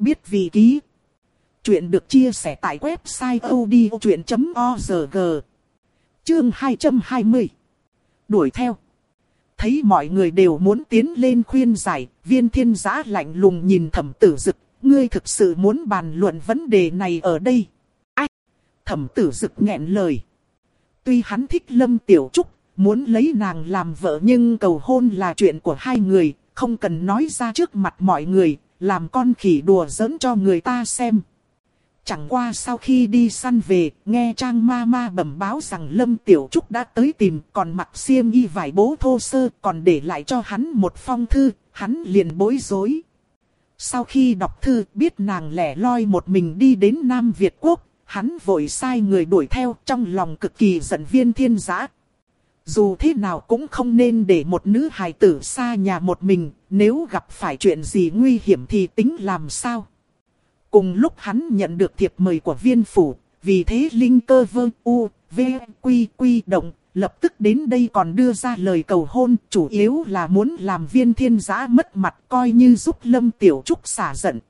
Biết vị ký. Chuyện được chia sẻ tại website odchuyện.org. Chương 220. Đuổi theo. Thấy mọi người đều muốn tiến lên khuyên giải, viên thiên giã lạnh lùng nhìn thẩm tử dực, ngươi thực sự muốn bàn luận vấn đề này ở đây. Ai? Thẩm tử dực nghẹn lời. Tuy hắn thích Lâm Tiểu Trúc, muốn lấy nàng làm vợ nhưng cầu hôn là chuyện của hai người, không cần nói ra trước mặt mọi người, làm con khỉ đùa giỡn cho người ta xem. Chẳng qua sau khi đi săn về, nghe Trang Ma Ma bẩm báo rằng Lâm Tiểu Trúc đã tới tìm, còn mặc xiêm y vải bố thô sơ, còn để lại cho hắn một phong thư, hắn liền bối rối. Sau khi đọc thư, biết nàng lẻ loi một mình đi đến Nam Việt Quốc, hắn vội sai người đuổi theo, trong lòng cực kỳ giận viên thiên giã. Dù thế nào cũng không nên để một nữ hài tử xa nhà một mình, nếu gặp phải chuyện gì nguy hiểm thì tính làm sao. Cùng lúc hắn nhận được thiệp mời của viên phủ, vì thế Linh cơ vơ u, v, quy quy động, lập tức đến đây còn đưa ra lời cầu hôn, chủ yếu là muốn làm viên thiên giã mất mặt coi như giúp Lâm Tiểu Trúc xả giận.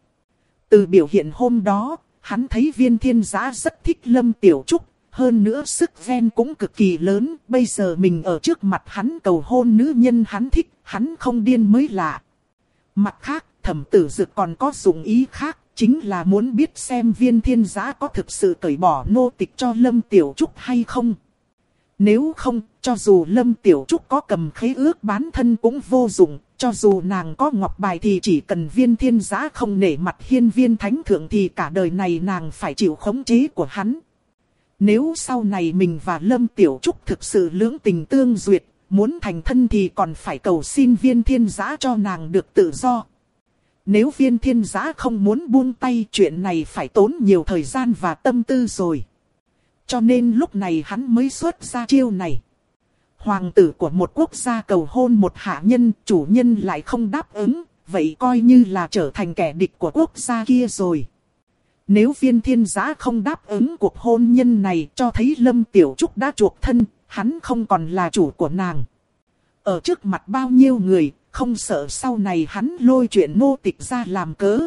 Từ biểu hiện hôm đó, hắn thấy viên thiên giã rất thích Lâm Tiểu Trúc, hơn nữa sức ven cũng cực kỳ lớn, bây giờ mình ở trước mặt hắn cầu hôn nữ nhân hắn thích, hắn không điên mới lạ. Mặt khác, thẩm tử dực còn có dụng ý khác, chính là muốn biết xem viên thiên giá có thực sự cởi bỏ nô tịch cho Lâm Tiểu Trúc hay không. Nếu không, cho dù Lâm Tiểu Trúc có cầm khế ước bán thân cũng vô dụng, cho dù nàng có ngọc bài thì chỉ cần viên thiên giá không nể mặt hiên viên thánh thượng thì cả đời này nàng phải chịu khống chế của hắn. Nếu sau này mình và Lâm Tiểu Trúc thực sự lưỡng tình tương duyệt, muốn thành thân thì còn phải cầu xin viên thiên giã cho nàng được tự do. Nếu viên thiên giã không muốn buông tay chuyện này phải tốn nhiều thời gian và tâm tư rồi. Cho nên lúc này hắn mới xuất ra chiêu này. Hoàng tử của một quốc gia cầu hôn một hạ nhân, chủ nhân lại không đáp ứng, vậy coi như là trở thành kẻ địch của quốc gia kia rồi. Nếu viên thiên giá không đáp ứng cuộc hôn nhân này cho thấy Lâm Tiểu Trúc đã chuộc thân, hắn không còn là chủ của nàng. Ở trước mặt bao nhiêu người, không sợ sau này hắn lôi chuyện nô tịch ra làm cớ.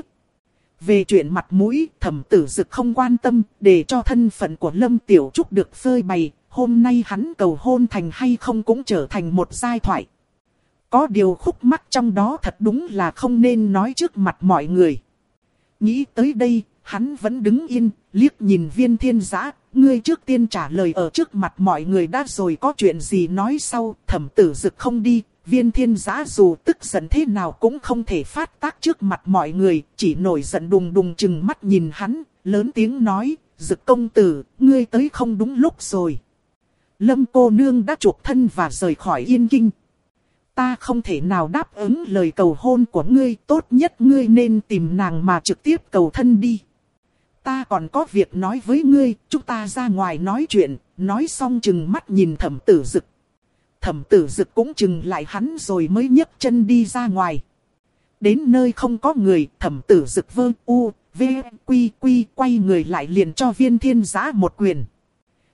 Về chuyện mặt mũi, thẩm tử dực không quan tâm, để cho thân phận của Lâm Tiểu Trúc được phơi bày, hôm nay hắn cầu hôn thành hay không cũng trở thành một giai thoại. Có điều khúc mắc trong đó thật đúng là không nên nói trước mặt mọi người. Nghĩ tới đây, hắn vẫn đứng yên, liếc nhìn viên thiên giã, ngươi trước tiên trả lời ở trước mặt mọi người đã rồi có chuyện gì nói sau, thẩm tử dực không đi, viên thiên giã dù tức giận thế nào cũng không thể phát tác trước mặt mọi người, chỉ nổi giận đùng đùng chừng mắt nhìn hắn, lớn tiếng nói, dực công tử, ngươi tới không đúng lúc rồi. Lâm cô nương đã chuộc thân và rời khỏi yên kinh. Ta không thể nào đáp ứng lời cầu hôn của ngươi, tốt nhất ngươi nên tìm nàng mà trực tiếp cầu thân đi. Ta còn có việc nói với ngươi, chúng ta ra ngoài nói chuyện, nói xong chừng mắt nhìn thẩm tử dực. Thẩm tử dực cũng chừng lại hắn rồi mới nhấc chân đi ra ngoài. Đến nơi không có người, thẩm tử dực vơ u, v, quy quy quay người lại liền cho viên thiên giã một quyền.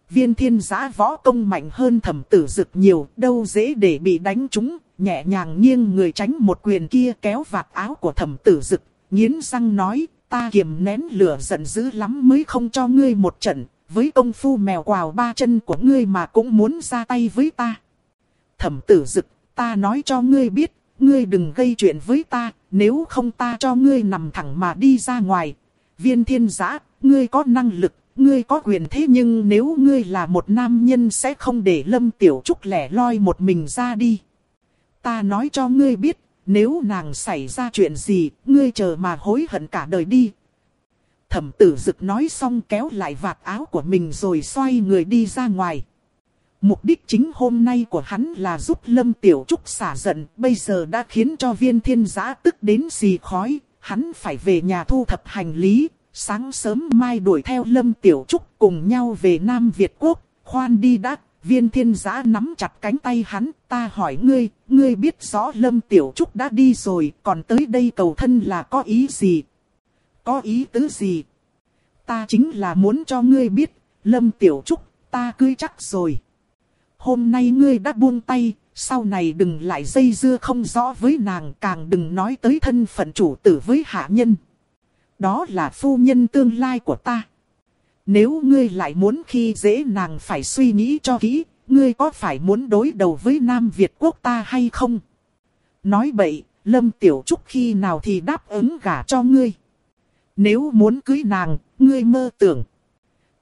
Viên thiên giã võ công mạnh hơn thẩm tử dực nhiều, đâu dễ để bị đánh trúng, nhẹ nhàng nghiêng người tránh một quyền kia kéo vạt áo của thẩm tử dực, nghiến răng nói, ta kiềm nén lửa giận dữ lắm mới không cho ngươi một trận, với công phu mèo quào ba chân của ngươi mà cũng muốn ra tay với ta. Thẩm tử dực, ta nói cho ngươi biết, ngươi đừng gây chuyện với ta, nếu không ta cho ngươi nằm thẳng mà đi ra ngoài. Viên thiên giã, ngươi có năng lực, ngươi có quyền thế nhưng nếu ngươi là một nam nhân sẽ không để lâm tiểu trúc lẻ loi một mình ra đi. Ta nói cho ngươi biết, nếu nàng xảy ra chuyện gì, ngươi chờ mà hối hận cả đời đi. Thẩm tử dực nói xong kéo lại vạt áo của mình rồi xoay người đi ra ngoài. Mục đích chính hôm nay của hắn là giúp Lâm Tiểu Trúc xả giận, bây giờ đã khiến cho viên thiên giã tức đến xì khói, hắn phải về nhà thu thập hành lý, sáng sớm mai đuổi theo Lâm Tiểu Trúc cùng nhau về Nam Việt Quốc, khoan đi đã, viên thiên giã nắm chặt cánh tay hắn, ta hỏi ngươi, ngươi biết rõ Lâm Tiểu Trúc đã đi rồi, còn tới đây cầu thân là có ý gì? Có ý tứ gì? Ta chính là muốn cho ngươi biết, Lâm Tiểu Trúc, ta cưới chắc rồi. Hôm nay ngươi đã buông tay, sau này đừng lại dây dưa không rõ với nàng, càng đừng nói tới thân phận chủ tử với hạ nhân. Đó là phu nhân tương lai của ta. Nếu ngươi lại muốn khi dễ nàng phải suy nghĩ cho kỹ, ngươi có phải muốn đối đầu với Nam Việt quốc ta hay không? Nói bậy, Lâm Tiểu Trúc khi nào thì đáp ứng gả cho ngươi. Nếu muốn cưới nàng, ngươi mơ tưởng.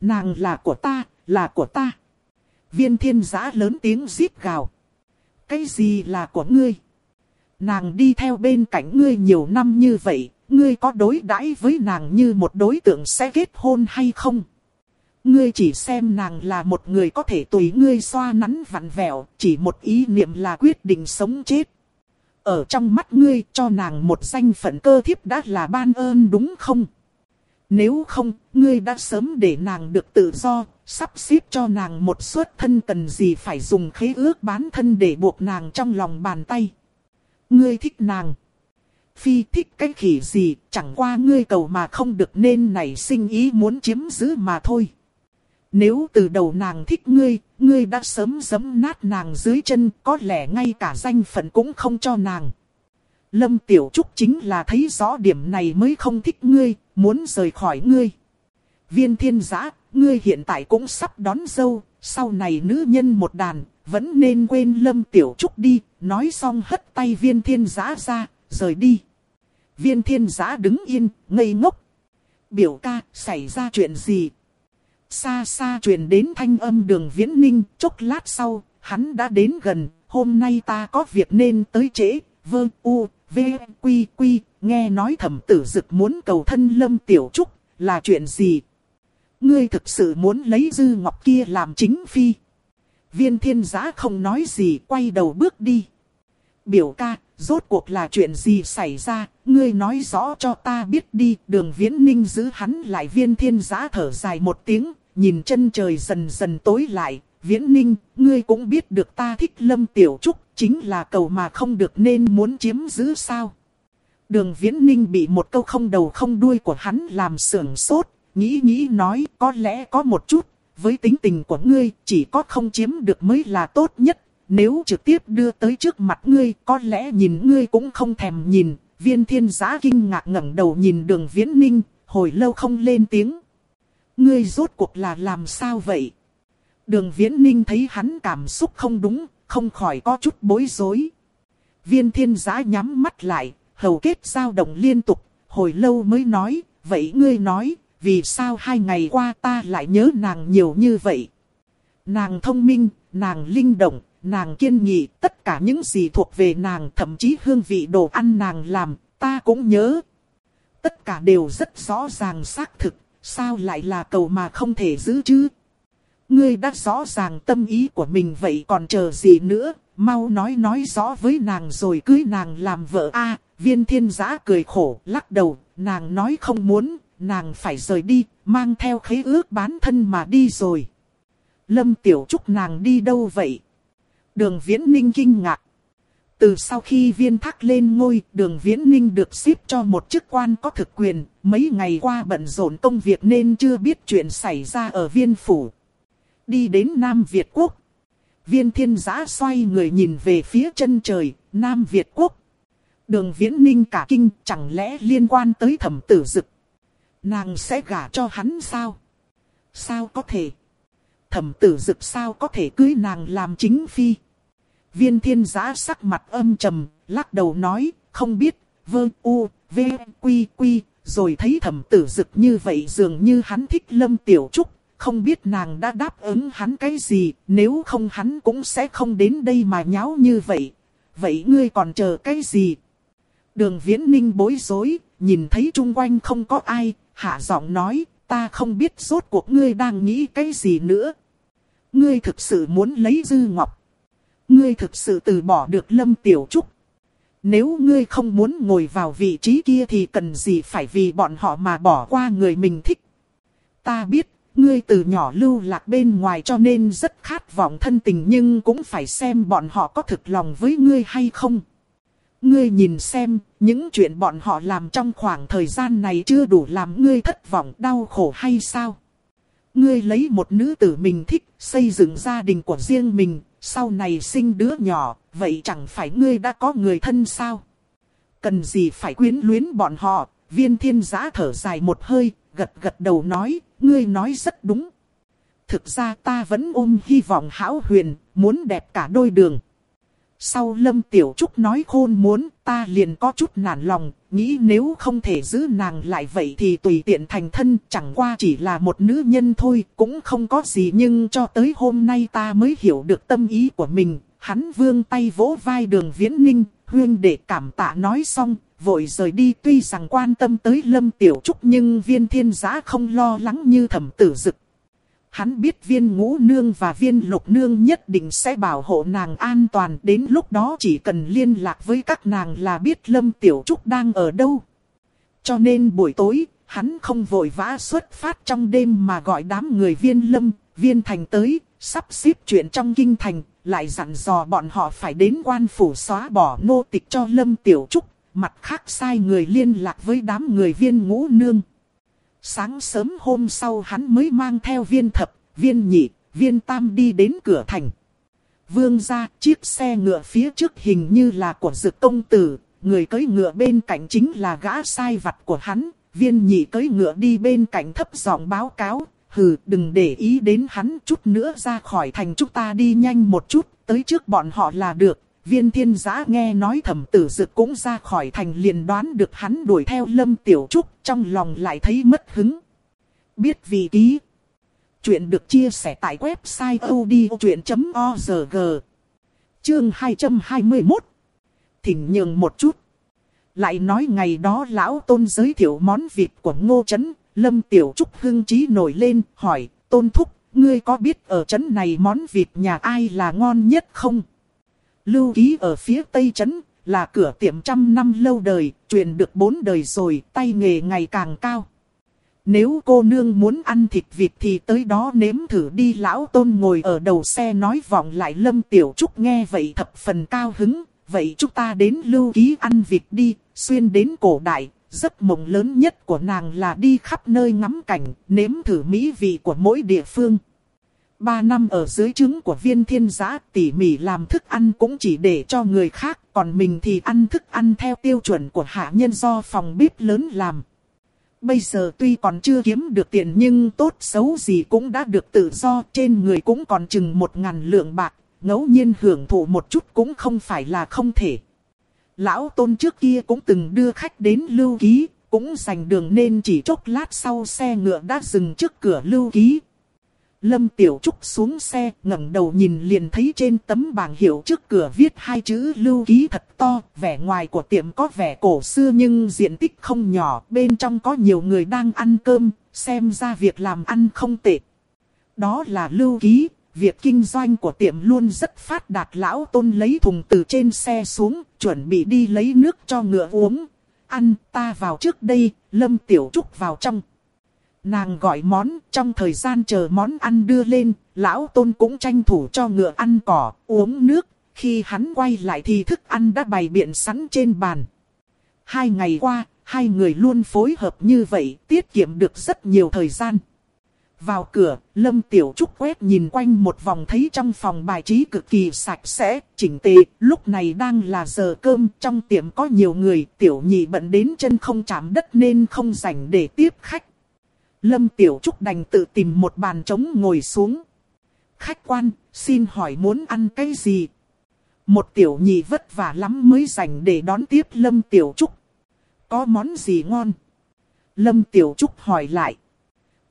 Nàng là của ta, là của ta. Viên thiên giã lớn tiếng giết gào. Cái gì là của ngươi? Nàng đi theo bên cạnh ngươi nhiều năm như vậy, ngươi có đối đãi với nàng như một đối tượng sẽ kết hôn hay không? Ngươi chỉ xem nàng là một người có thể tùy ngươi xoa nắn vặn vẹo, chỉ một ý niệm là quyết định sống chết. Ở trong mắt ngươi cho nàng một danh phận cơ thiếp đã là ban ơn đúng không? Nếu không, ngươi đã sớm để nàng được tự do, sắp xếp cho nàng một suất thân cần gì phải dùng khế ước bán thân để buộc nàng trong lòng bàn tay. Ngươi thích nàng. Phi thích cái khỉ gì, chẳng qua ngươi cầu mà không được nên nảy sinh ý muốn chiếm giữ mà thôi. Nếu từ đầu nàng thích ngươi, ngươi đã sớm giấm nát nàng dưới chân, có lẽ ngay cả danh phận cũng không cho nàng. Lâm Tiểu Trúc chính là thấy rõ điểm này mới không thích ngươi, muốn rời khỏi ngươi. Viên thiên giã, ngươi hiện tại cũng sắp đón dâu, sau này nữ nhân một đàn, vẫn nên quên Lâm Tiểu Trúc đi, nói xong hất tay viên thiên giã ra, rời đi. Viên thiên giã đứng yên, ngây ngốc. Biểu ca, xảy ra chuyện gì? Xa xa truyền đến thanh âm đường viễn ninh, chốc lát sau, hắn đã đến gần, hôm nay ta có việc nên tới trễ, vơ u, v, quy quy, nghe nói thẩm tử dực muốn cầu thân lâm tiểu trúc, là chuyện gì? Ngươi thực sự muốn lấy dư ngọc kia làm chính phi. Viên thiên giã không nói gì, quay đầu bước đi. Biểu ca, rốt cuộc là chuyện gì xảy ra, ngươi nói rõ cho ta biết đi. Đường viễn ninh giữ hắn lại viên thiên giá thở dài một tiếng, nhìn chân trời dần dần tối lại. Viễn ninh, ngươi cũng biết được ta thích lâm tiểu trúc, chính là cầu mà không được nên muốn chiếm giữ sao. Đường viễn ninh bị một câu không đầu không đuôi của hắn làm sưởng sốt, nghĩ nghĩ nói có lẽ có một chút, với tính tình của ngươi chỉ có không chiếm được mới là tốt nhất. Nếu trực tiếp đưa tới trước mặt ngươi có lẽ nhìn ngươi cũng không thèm nhìn. Viên thiên giã kinh ngạc ngẩng đầu nhìn đường viễn ninh, hồi lâu không lên tiếng. Ngươi rốt cuộc là làm sao vậy? Đường viễn ninh thấy hắn cảm xúc không đúng, không khỏi có chút bối rối. Viên thiên giã nhắm mắt lại, hầu kết dao động liên tục, hồi lâu mới nói, vậy ngươi nói, vì sao hai ngày qua ta lại nhớ nàng nhiều như vậy? Nàng thông minh, nàng linh động, nàng kiên nghị, tất cả những gì thuộc về nàng, thậm chí hương vị đồ ăn nàng làm, ta cũng nhớ. Tất cả đều rất rõ ràng xác thực, sao lại là cầu mà không thể giữ chứ? Ngươi đã rõ ràng tâm ý của mình vậy còn chờ gì nữa, mau nói nói rõ với nàng rồi cưới nàng làm vợ a viên thiên giã cười khổ, lắc đầu, nàng nói không muốn, nàng phải rời đi, mang theo khế ước bán thân mà đi rồi. Lâm Tiểu Trúc nàng đi đâu vậy? Đường Viễn Ninh kinh ngạc. Từ sau khi viên thác lên ngôi, đường Viễn Ninh được xếp cho một chức quan có thực quyền, mấy ngày qua bận rộn công việc nên chưa biết chuyện xảy ra ở viên phủ. Đi đến Nam Việt Quốc. Viên thiên giã xoay người nhìn về phía chân trời, Nam Việt Quốc. Đường Viễn Ninh cả kinh chẳng lẽ liên quan tới thẩm tử dực. Nàng sẽ gả cho hắn sao? Sao có thể? Thẩm tử dực sao có thể cưới nàng làm chính phi? Viên thiên giã sắc mặt âm trầm, lắc đầu nói, không biết, vơ u, v, quy quy, rồi thấy thẩm tử dực như vậy dường như hắn thích lâm tiểu trúc, không biết nàng đã đáp ứng hắn cái gì, nếu không hắn cũng sẽ không đến đây mà nháo như vậy. Vậy ngươi còn chờ cái gì? Đường viễn ninh bối rối, nhìn thấy chung quanh không có ai, hạ giọng nói, ta không biết rốt cuộc ngươi đang nghĩ cái gì nữa. Ngươi thực sự muốn lấy dư ngọc. Ngươi thực sự từ bỏ được lâm tiểu trúc. Nếu ngươi không muốn ngồi vào vị trí kia thì cần gì phải vì bọn họ mà bỏ qua người mình thích. Ta biết, ngươi từ nhỏ lưu lạc bên ngoài cho nên rất khát vọng thân tình nhưng cũng phải xem bọn họ có thực lòng với ngươi hay không. Ngươi nhìn xem, những chuyện bọn họ làm trong khoảng thời gian này chưa đủ làm ngươi thất vọng đau khổ hay sao? Ngươi lấy một nữ tử mình thích, xây dựng gia đình của riêng mình, sau này sinh đứa nhỏ, vậy chẳng phải ngươi đã có người thân sao? Cần gì phải quyến luyến bọn họ, viên thiên giã thở dài một hơi, gật gật đầu nói, ngươi nói rất đúng. Thực ra ta vẫn ôm hy vọng hão huyền, muốn đẹp cả đôi đường. Sau Lâm Tiểu Trúc nói khôn muốn, ta liền có chút nản lòng, nghĩ nếu không thể giữ nàng lại vậy thì tùy tiện thành thân, chẳng qua chỉ là một nữ nhân thôi, cũng không có gì nhưng cho tới hôm nay ta mới hiểu được tâm ý của mình. Hắn vương tay vỗ vai đường viễn ninh, huyên để cảm tạ nói xong, vội rời đi tuy rằng quan tâm tới Lâm Tiểu Trúc nhưng viên thiên giá không lo lắng như thẩm tử dực. Hắn biết viên ngũ nương và viên lục nương nhất định sẽ bảo hộ nàng an toàn. Đến lúc đó chỉ cần liên lạc với các nàng là biết Lâm Tiểu Trúc đang ở đâu. Cho nên buổi tối, hắn không vội vã xuất phát trong đêm mà gọi đám người viên lâm, viên thành tới, sắp xếp chuyện trong kinh thành, lại dặn dò bọn họ phải đến quan phủ xóa bỏ nô tịch cho Lâm Tiểu Trúc, mặt khác sai người liên lạc với đám người viên ngũ nương. Sáng sớm hôm sau hắn mới mang theo viên thập, viên nhị, viên tam đi đến cửa thành. Vương ra chiếc xe ngựa phía trước hình như là của dực công tử, người cưỡi ngựa bên cạnh chính là gã sai vặt của hắn. Viên nhị cưỡi ngựa đi bên cạnh thấp giọng báo cáo, hừ đừng để ý đến hắn chút nữa ra khỏi thành chúng ta đi nhanh một chút, tới trước bọn họ là được. Viên thiên giã nghe nói thẩm tử dực cũng ra khỏi thành liền đoán được hắn đuổi theo lâm tiểu trúc, trong lòng lại thấy mất hứng. Biết vị ký. Chuyện được chia sẻ tại website odchuyện.org. Chương 221. Thỉnh nhường một chút. Lại nói ngày đó lão tôn giới thiệu món vịt của ngô chấn, lâm tiểu trúc hưng trí nổi lên, hỏi, tôn thúc, ngươi có biết ở chấn này món vịt nhà ai là ngon nhất không? Lưu ký ở phía tây chấn, là cửa tiệm trăm năm lâu đời, truyền được bốn đời rồi, tay nghề ngày càng cao. Nếu cô nương muốn ăn thịt vịt thì tới đó nếm thử đi lão tôn ngồi ở đầu xe nói vọng lại lâm tiểu trúc nghe vậy thập phần cao hứng. Vậy chúng ta đến lưu ký ăn vịt đi, xuyên đến cổ đại, giấc mộng lớn nhất của nàng là đi khắp nơi ngắm cảnh, nếm thử mỹ vị của mỗi địa phương. Ba năm ở dưới trứng của viên thiên giã tỉ mỉ làm thức ăn cũng chỉ để cho người khác, còn mình thì ăn thức ăn theo tiêu chuẩn của hạ nhân do phòng bếp lớn làm. Bây giờ tuy còn chưa kiếm được tiền nhưng tốt xấu gì cũng đã được tự do trên người cũng còn chừng một ngàn lượng bạc, ngẫu nhiên hưởng thụ một chút cũng không phải là không thể. Lão tôn trước kia cũng từng đưa khách đến lưu ký, cũng dành đường nên chỉ chốc lát sau xe ngựa đã dừng trước cửa lưu ký. Lâm Tiểu Trúc xuống xe, ngẩng đầu nhìn liền thấy trên tấm bảng hiệu trước cửa viết hai chữ lưu ký thật to, vẻ ngoài của tiệm có vẻ cổ xưa nhưng diện tích không nhỏ, bên trong có nhiều người đang ăn cơm, xem ra việc làm ăn không tệ. Đó là lưu ký, việc kinh doanh của tiệm luôn rất phát đạt lão tôn lấy thùng từ trên xe xuống, chuẩn bị đi lấy nước cho ngựa uống. Ăn, ta vào trước đây, Lâm Tiểu Trúc vào trong. Nàng gọi món, trong thời gian chờ món ăn đưa lên, lão tôn cũng tranh thủ cho ngựa ăn cỏ, uống nước. Khi hắn quay lại thì thức ăn đã bày biện sẵn trên bàn. Hai ngày qua, hai người luôn phối hợp như vậy, tiết kiệm được rất nhiều thời gian. Vào cửa, Lâm Tiểu Trúc quét nhìn quanh một vòng thấy trong phòng bài trí cực kỳ sạch sẽ, chỉnh tề. Lúc này đang là giờ cơm, trong tiệm có nhiều người, Tiểu Nhị bận đến chân không chạm đất nên không rảnh để tiếp khách. Lâm Tiểu Trúc đành tự tìm một bàn trống ngồi xuống. Khách quan, xin hỏi muốn ăn cái gì? Một tiểu nhị vất vả lắm mới dành để đón tiếp Lâm Tiểu Trúc. Có món gì ngon? Lâm Tiểu Trúc hỏi lại.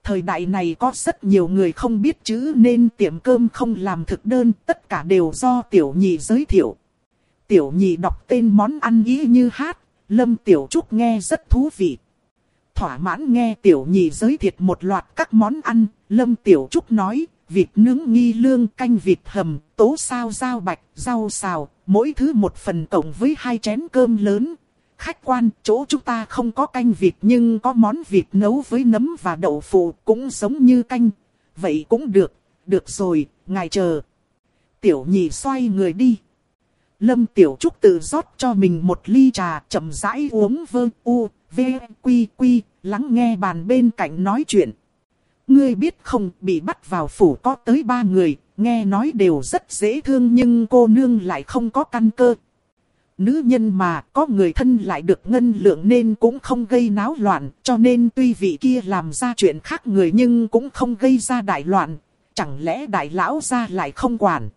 Thời đại này có rất nhiều người không biết chữ nên tiệm cơm không làm thực đơn, tất cả đều do tiểu nhị giới thiệu. Tiểu nhị đọc tên món ăn ý như hát, Lâm Tiểu Trúc nghe rất thú vị thỏa mãn nghe tiểu nhị giới thiệu một loạt các món ăn, Lâm Tiểu Trúc nói, vịt nướng nghi lương canh vịt hầm, tố sao rau bạch, rau xào, mỗi thứ một phần cộng với hai chén cơm lớn. Khách quan, chỗ chúng ta không có canh vịt nhưng có món vịt nấu với nấm và đậu phụ cũng giống như canh. Vậy cũng được, được rồi, ngài chờ. Tiểu nhị xoay người đi. Lâm Tiểu Trúc tự rót cho mình một ly trà chậm rãi uống vơ u, v, quy quy, lắng nghe bàn bên cạnh nói chuyện. Ngươi biết không, bị bắt vào phủ có tới ba người, nghe nói đều rất dễ thương nhưng cô nương lại không có căn cơ. Nữ nhân mà có người thân lại được ngân lượng nên cũng không gây náo loạn, cho nên tuy vị kia làm ra chuyện khác người nhưng cũng không gây ra đại loạn. Chẳng lẽ đại lão gia lại không quản?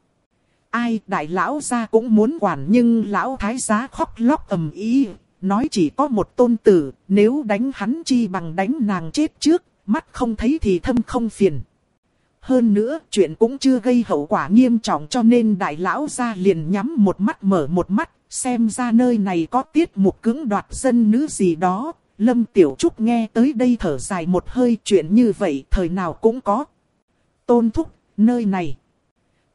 Ai đại lão gia cũng muốn quản nhưng lão thái giá khóc lóc ầm ý, nói chỉ có một tôn tử, nếu đánh hắn chi bằng đánh nàng chết trước, mắt không thấy thì thâm không phiền. Hơn nữa, chuyện cũng chưa gây hậu quả nghiêm trọng cho nên đại lão gia liền nhắm một mắt mở một mắt, xem ra nơi này có tiết mục cứng đoạt dân nữ gì đó. Lâm Tiểu Trúc nghe tới đây thở dài một hơi chuyện như vậy thời nào cũng có. Tôn thúc, nơi này.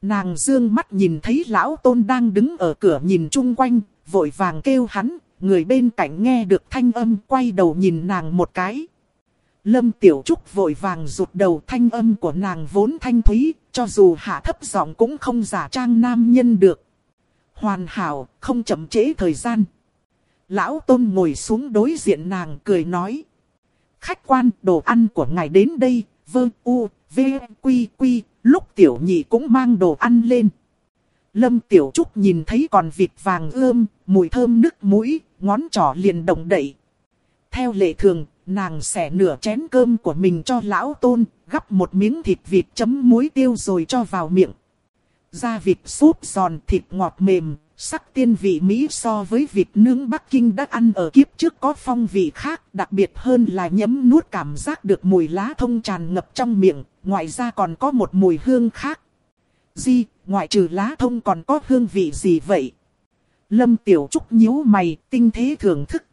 Nàng dương mắt nhìn thấy lão tôn đang đứng ở cửa nhìn chung quanh, vội vàng kêu hắn, người bên cạnh nghe được thanh âm quay đầu nhìn nàng một cái. Lâm Tiểu Trúc vội vàng rụt đầu thanh âm của nàng vốn thanh thúy, cho dù hạ thấp giọng cũng không giả trang nam nhân được. Hoàn hảo, không chậm trễ thời gian. Lão Tôn ngồi xuống đối diện nàng cười nói. Khách quan đồ ăn của ngài đến đây, vơ u, v, quy quy, lúc tiểu nhị cũng mang đồ ăn lên. Lâm Tiểu Trúc nhìn thấy còn vịt vàng ươm, mùi thơm nước mũi, ngón trỏ liền động đậy. Theo lệ thường, nàng xẻ nửa chén cơm của mình cho lão tôn, gắp một miếng thịt vịt chấm muối tiêu rồi cho vào miệng. Da vịt súp giòn thịt ngọt mềm, sắc tiên vị Mỹ so với vịt nướng Bắc Kinh đã ăn ở kiếp trước có phong vị khác, đặc biệt hơn là nhấm nuốt cảm giác được mùi lá thông tràn ngập trong miệng, ngoài ra còn có một mùi hương khác. Di, ngoại trừ lá thông còn có hương vị gì vậy? Lâm Tiểu Trúc nhíu mày, tinh thế thưởng thức.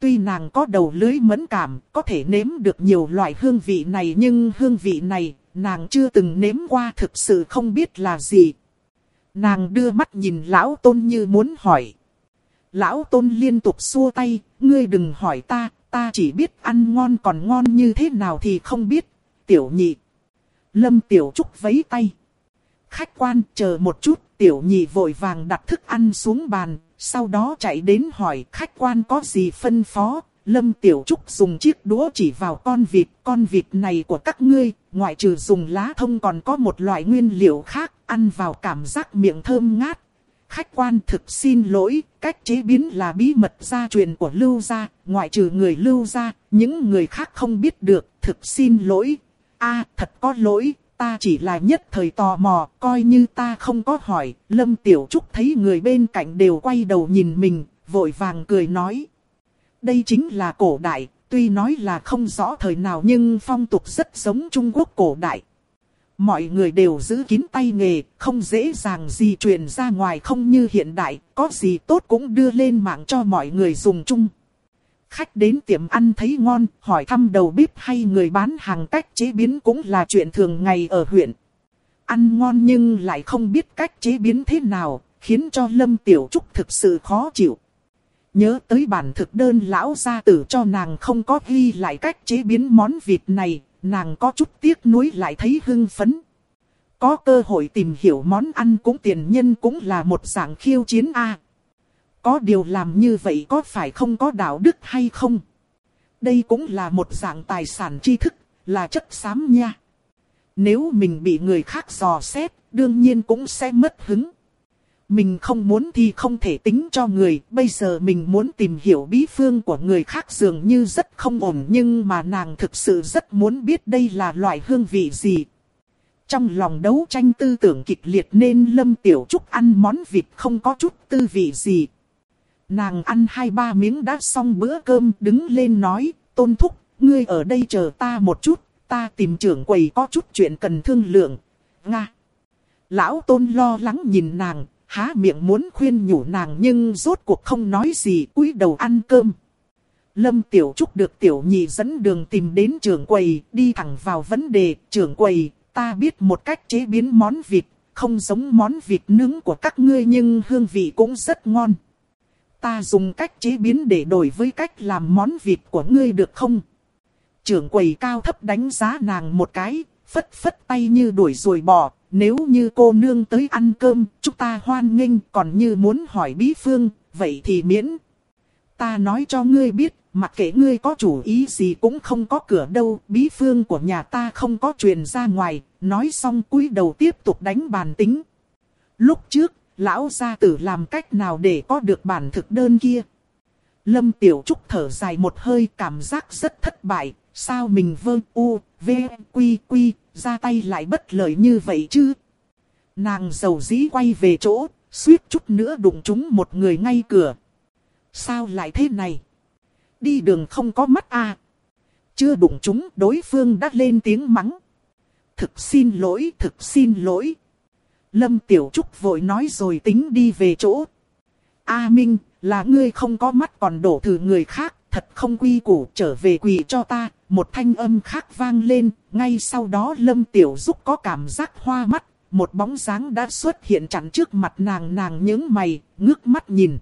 Tuy nàng có đầu lưới mẫn cảm, có thể nếm được nhiều loại hương vị này nhưng hương vị này, nàng chưa từng nếm qua thực sự không biết là gì. Nàng đưa mắt nhìn lão tôn như muốn hỏi. Lão tôn liên tục xua tay, ngươi đừng hỏi ta, ta chỉ biết ăn ngon còn ngon như thế nào thì không biết. Tiểu nhị. Lâm tiểu trúc vấy tay. Khách quan chờ một chút, tiểu nhị vội vàng đặt thức ăn xuống bàn, sau đó chạy đến hỏi khách quan có gì phân phó. Lâm Tiểu Trúc dùng chiếc đũa chỉ vào con vịt, con vịt này của các ngươi, ngoại trừ dùng lá thông còn có một loại nguyên liệu khác, ăn vào cảm giác miệng thơm ngát. Khách quan thực xin lỗi, cách chế biến là bí mật gia truyền của Lưu Gia, ngoại trừ người Lưu Gia, những người khác không biết được, thực xin lỗi. a thật có lỗi, ta chỉ là nhất thời tò mò, coi như ta không có hỏi. Lâm Tiểu Trúc thấy người bên cạnh đều quay đầu nhìn mình, vội vàng cười nói. Đây chính là cổ đại, tuy nói là không rõ thời nào nhưng phong tục rất giống Trung Quốc cổ đại. Mọi người đều giữ kín tay nghề, không dễ dàng gì truyền ra ngoài không như hiện đại, có gì tốt cũng đưa lên mạng cho mọi người dùng chung. Khách đến tiệm ăn thấy ngon, hỏi thăm đầu bếp hay người bán hàng cách chế biến cũng là chuyện thường ngày ở huyện. Ăn ngon nhưng lại không biết cách chế biến thế nào, khiến cho Lâm Tiểu Trúc thực sự khó chịu. Nhớ tới bản thực đơn lão gia tử cho nàng không có ghi lại cách chế biến món vịt này, nàng có chút tiếc nuối lại thấy hưng phấn. Có cơ hội tìm hiểu món ăn cũng tiền nhân cũng là một dạng khiêu chiến a. Có điều làm như vậy có phải không có đạo đức hay không? Đây cũng là một dạng tài sản tri thức, là chất xám nha. Nếu mình bị người khác dò xét, đương nhiên cũng sẽ mất hứng. Mình không muốn thì không thể tính cho người, bây giờ mình muốn tìm hiểu bí phương của người khác dường như rất không ổn nhưng mà nàng thực sự rất muốn biết đây là loại hương vị gì. Trong lòng đấu tranh tư tưởng kịch liệt nên Lâm Tiểu Trúc ăn món vịt không có chút tư vị gì. Nàng ăn hai ba miếng đã xong bữa cơm đứng lên nói, tôn thúc, ngươi ở đây chờ ta một chút, ta tìm trưởng quầy có chút chuyện cần thương lượng. Nga. Lão tôn lo lắng nhìn nàng, há miệng muốn khuyên nhủ nàng nhưng rốt cuộc không nói gì cúi đầu ăn cơm. Lâm Tiểu Trúc được Tiểu Nhị dẫn đường tìm đến trường quầy, đi thẳng vào vấn đề, trường quầy, ta biết một cách chế biến món vịt, không giống món vịt nướng của các ngươi nhưng hương vị cũng rất ngon. Ta dùng cách chế biến để đổi với cách làm món vịt của ngươi được không? Trưởng quầy cao thấp đánh giá nàng một cái, phất phất tay như đuổi rồi bỏ, nếu như cô nương tới ăn cơm, chúng ta hoan nghênh, còn như muốn hỏi bí phương, vậy thì miễn. Ta nói cho ngươi biết, mặc kệ ngươi có chủ ý gì cũng không có cửa đâu, bí phương của nhà ta không có truyền ra ngoài, nói xong cúi đầu tiếp tục đánh bàn tính. Lúc trước, lão gia tử làm cách nào để có được bản thực đơn kia. Lâm Tiểu Trúc thở dài một hơi cảm giác rất thất bại, sao mình vơ u, v, quy quy, ra tay lại bất lợi như vậy chứ. Nàng dầu dĩ quay về chỗ, suýt chút nữa đụng trúng một người ngay cửa. Sao lại thế này? Đi đường không có mắt à? Chưa đụng trúng đối phương đã lên tiếng mắng. Thực xin lỗi, thực xin lỗi. Lâm Tiểu Trúc vội nói rồi tính đi về chỗ. A Minh, là ngươi không có mắt còn đổ thử người khác, thật không quy củ trở về quỳ cho ta. Một thanh âm khác vang lên, ngay sau đó Lâm Tiểu Trúc có cảm giác hoa mắt. Một bóng dáng đã xuất hiện chắn trước mặt nàng nàng những mày, ngước mắt nhìn.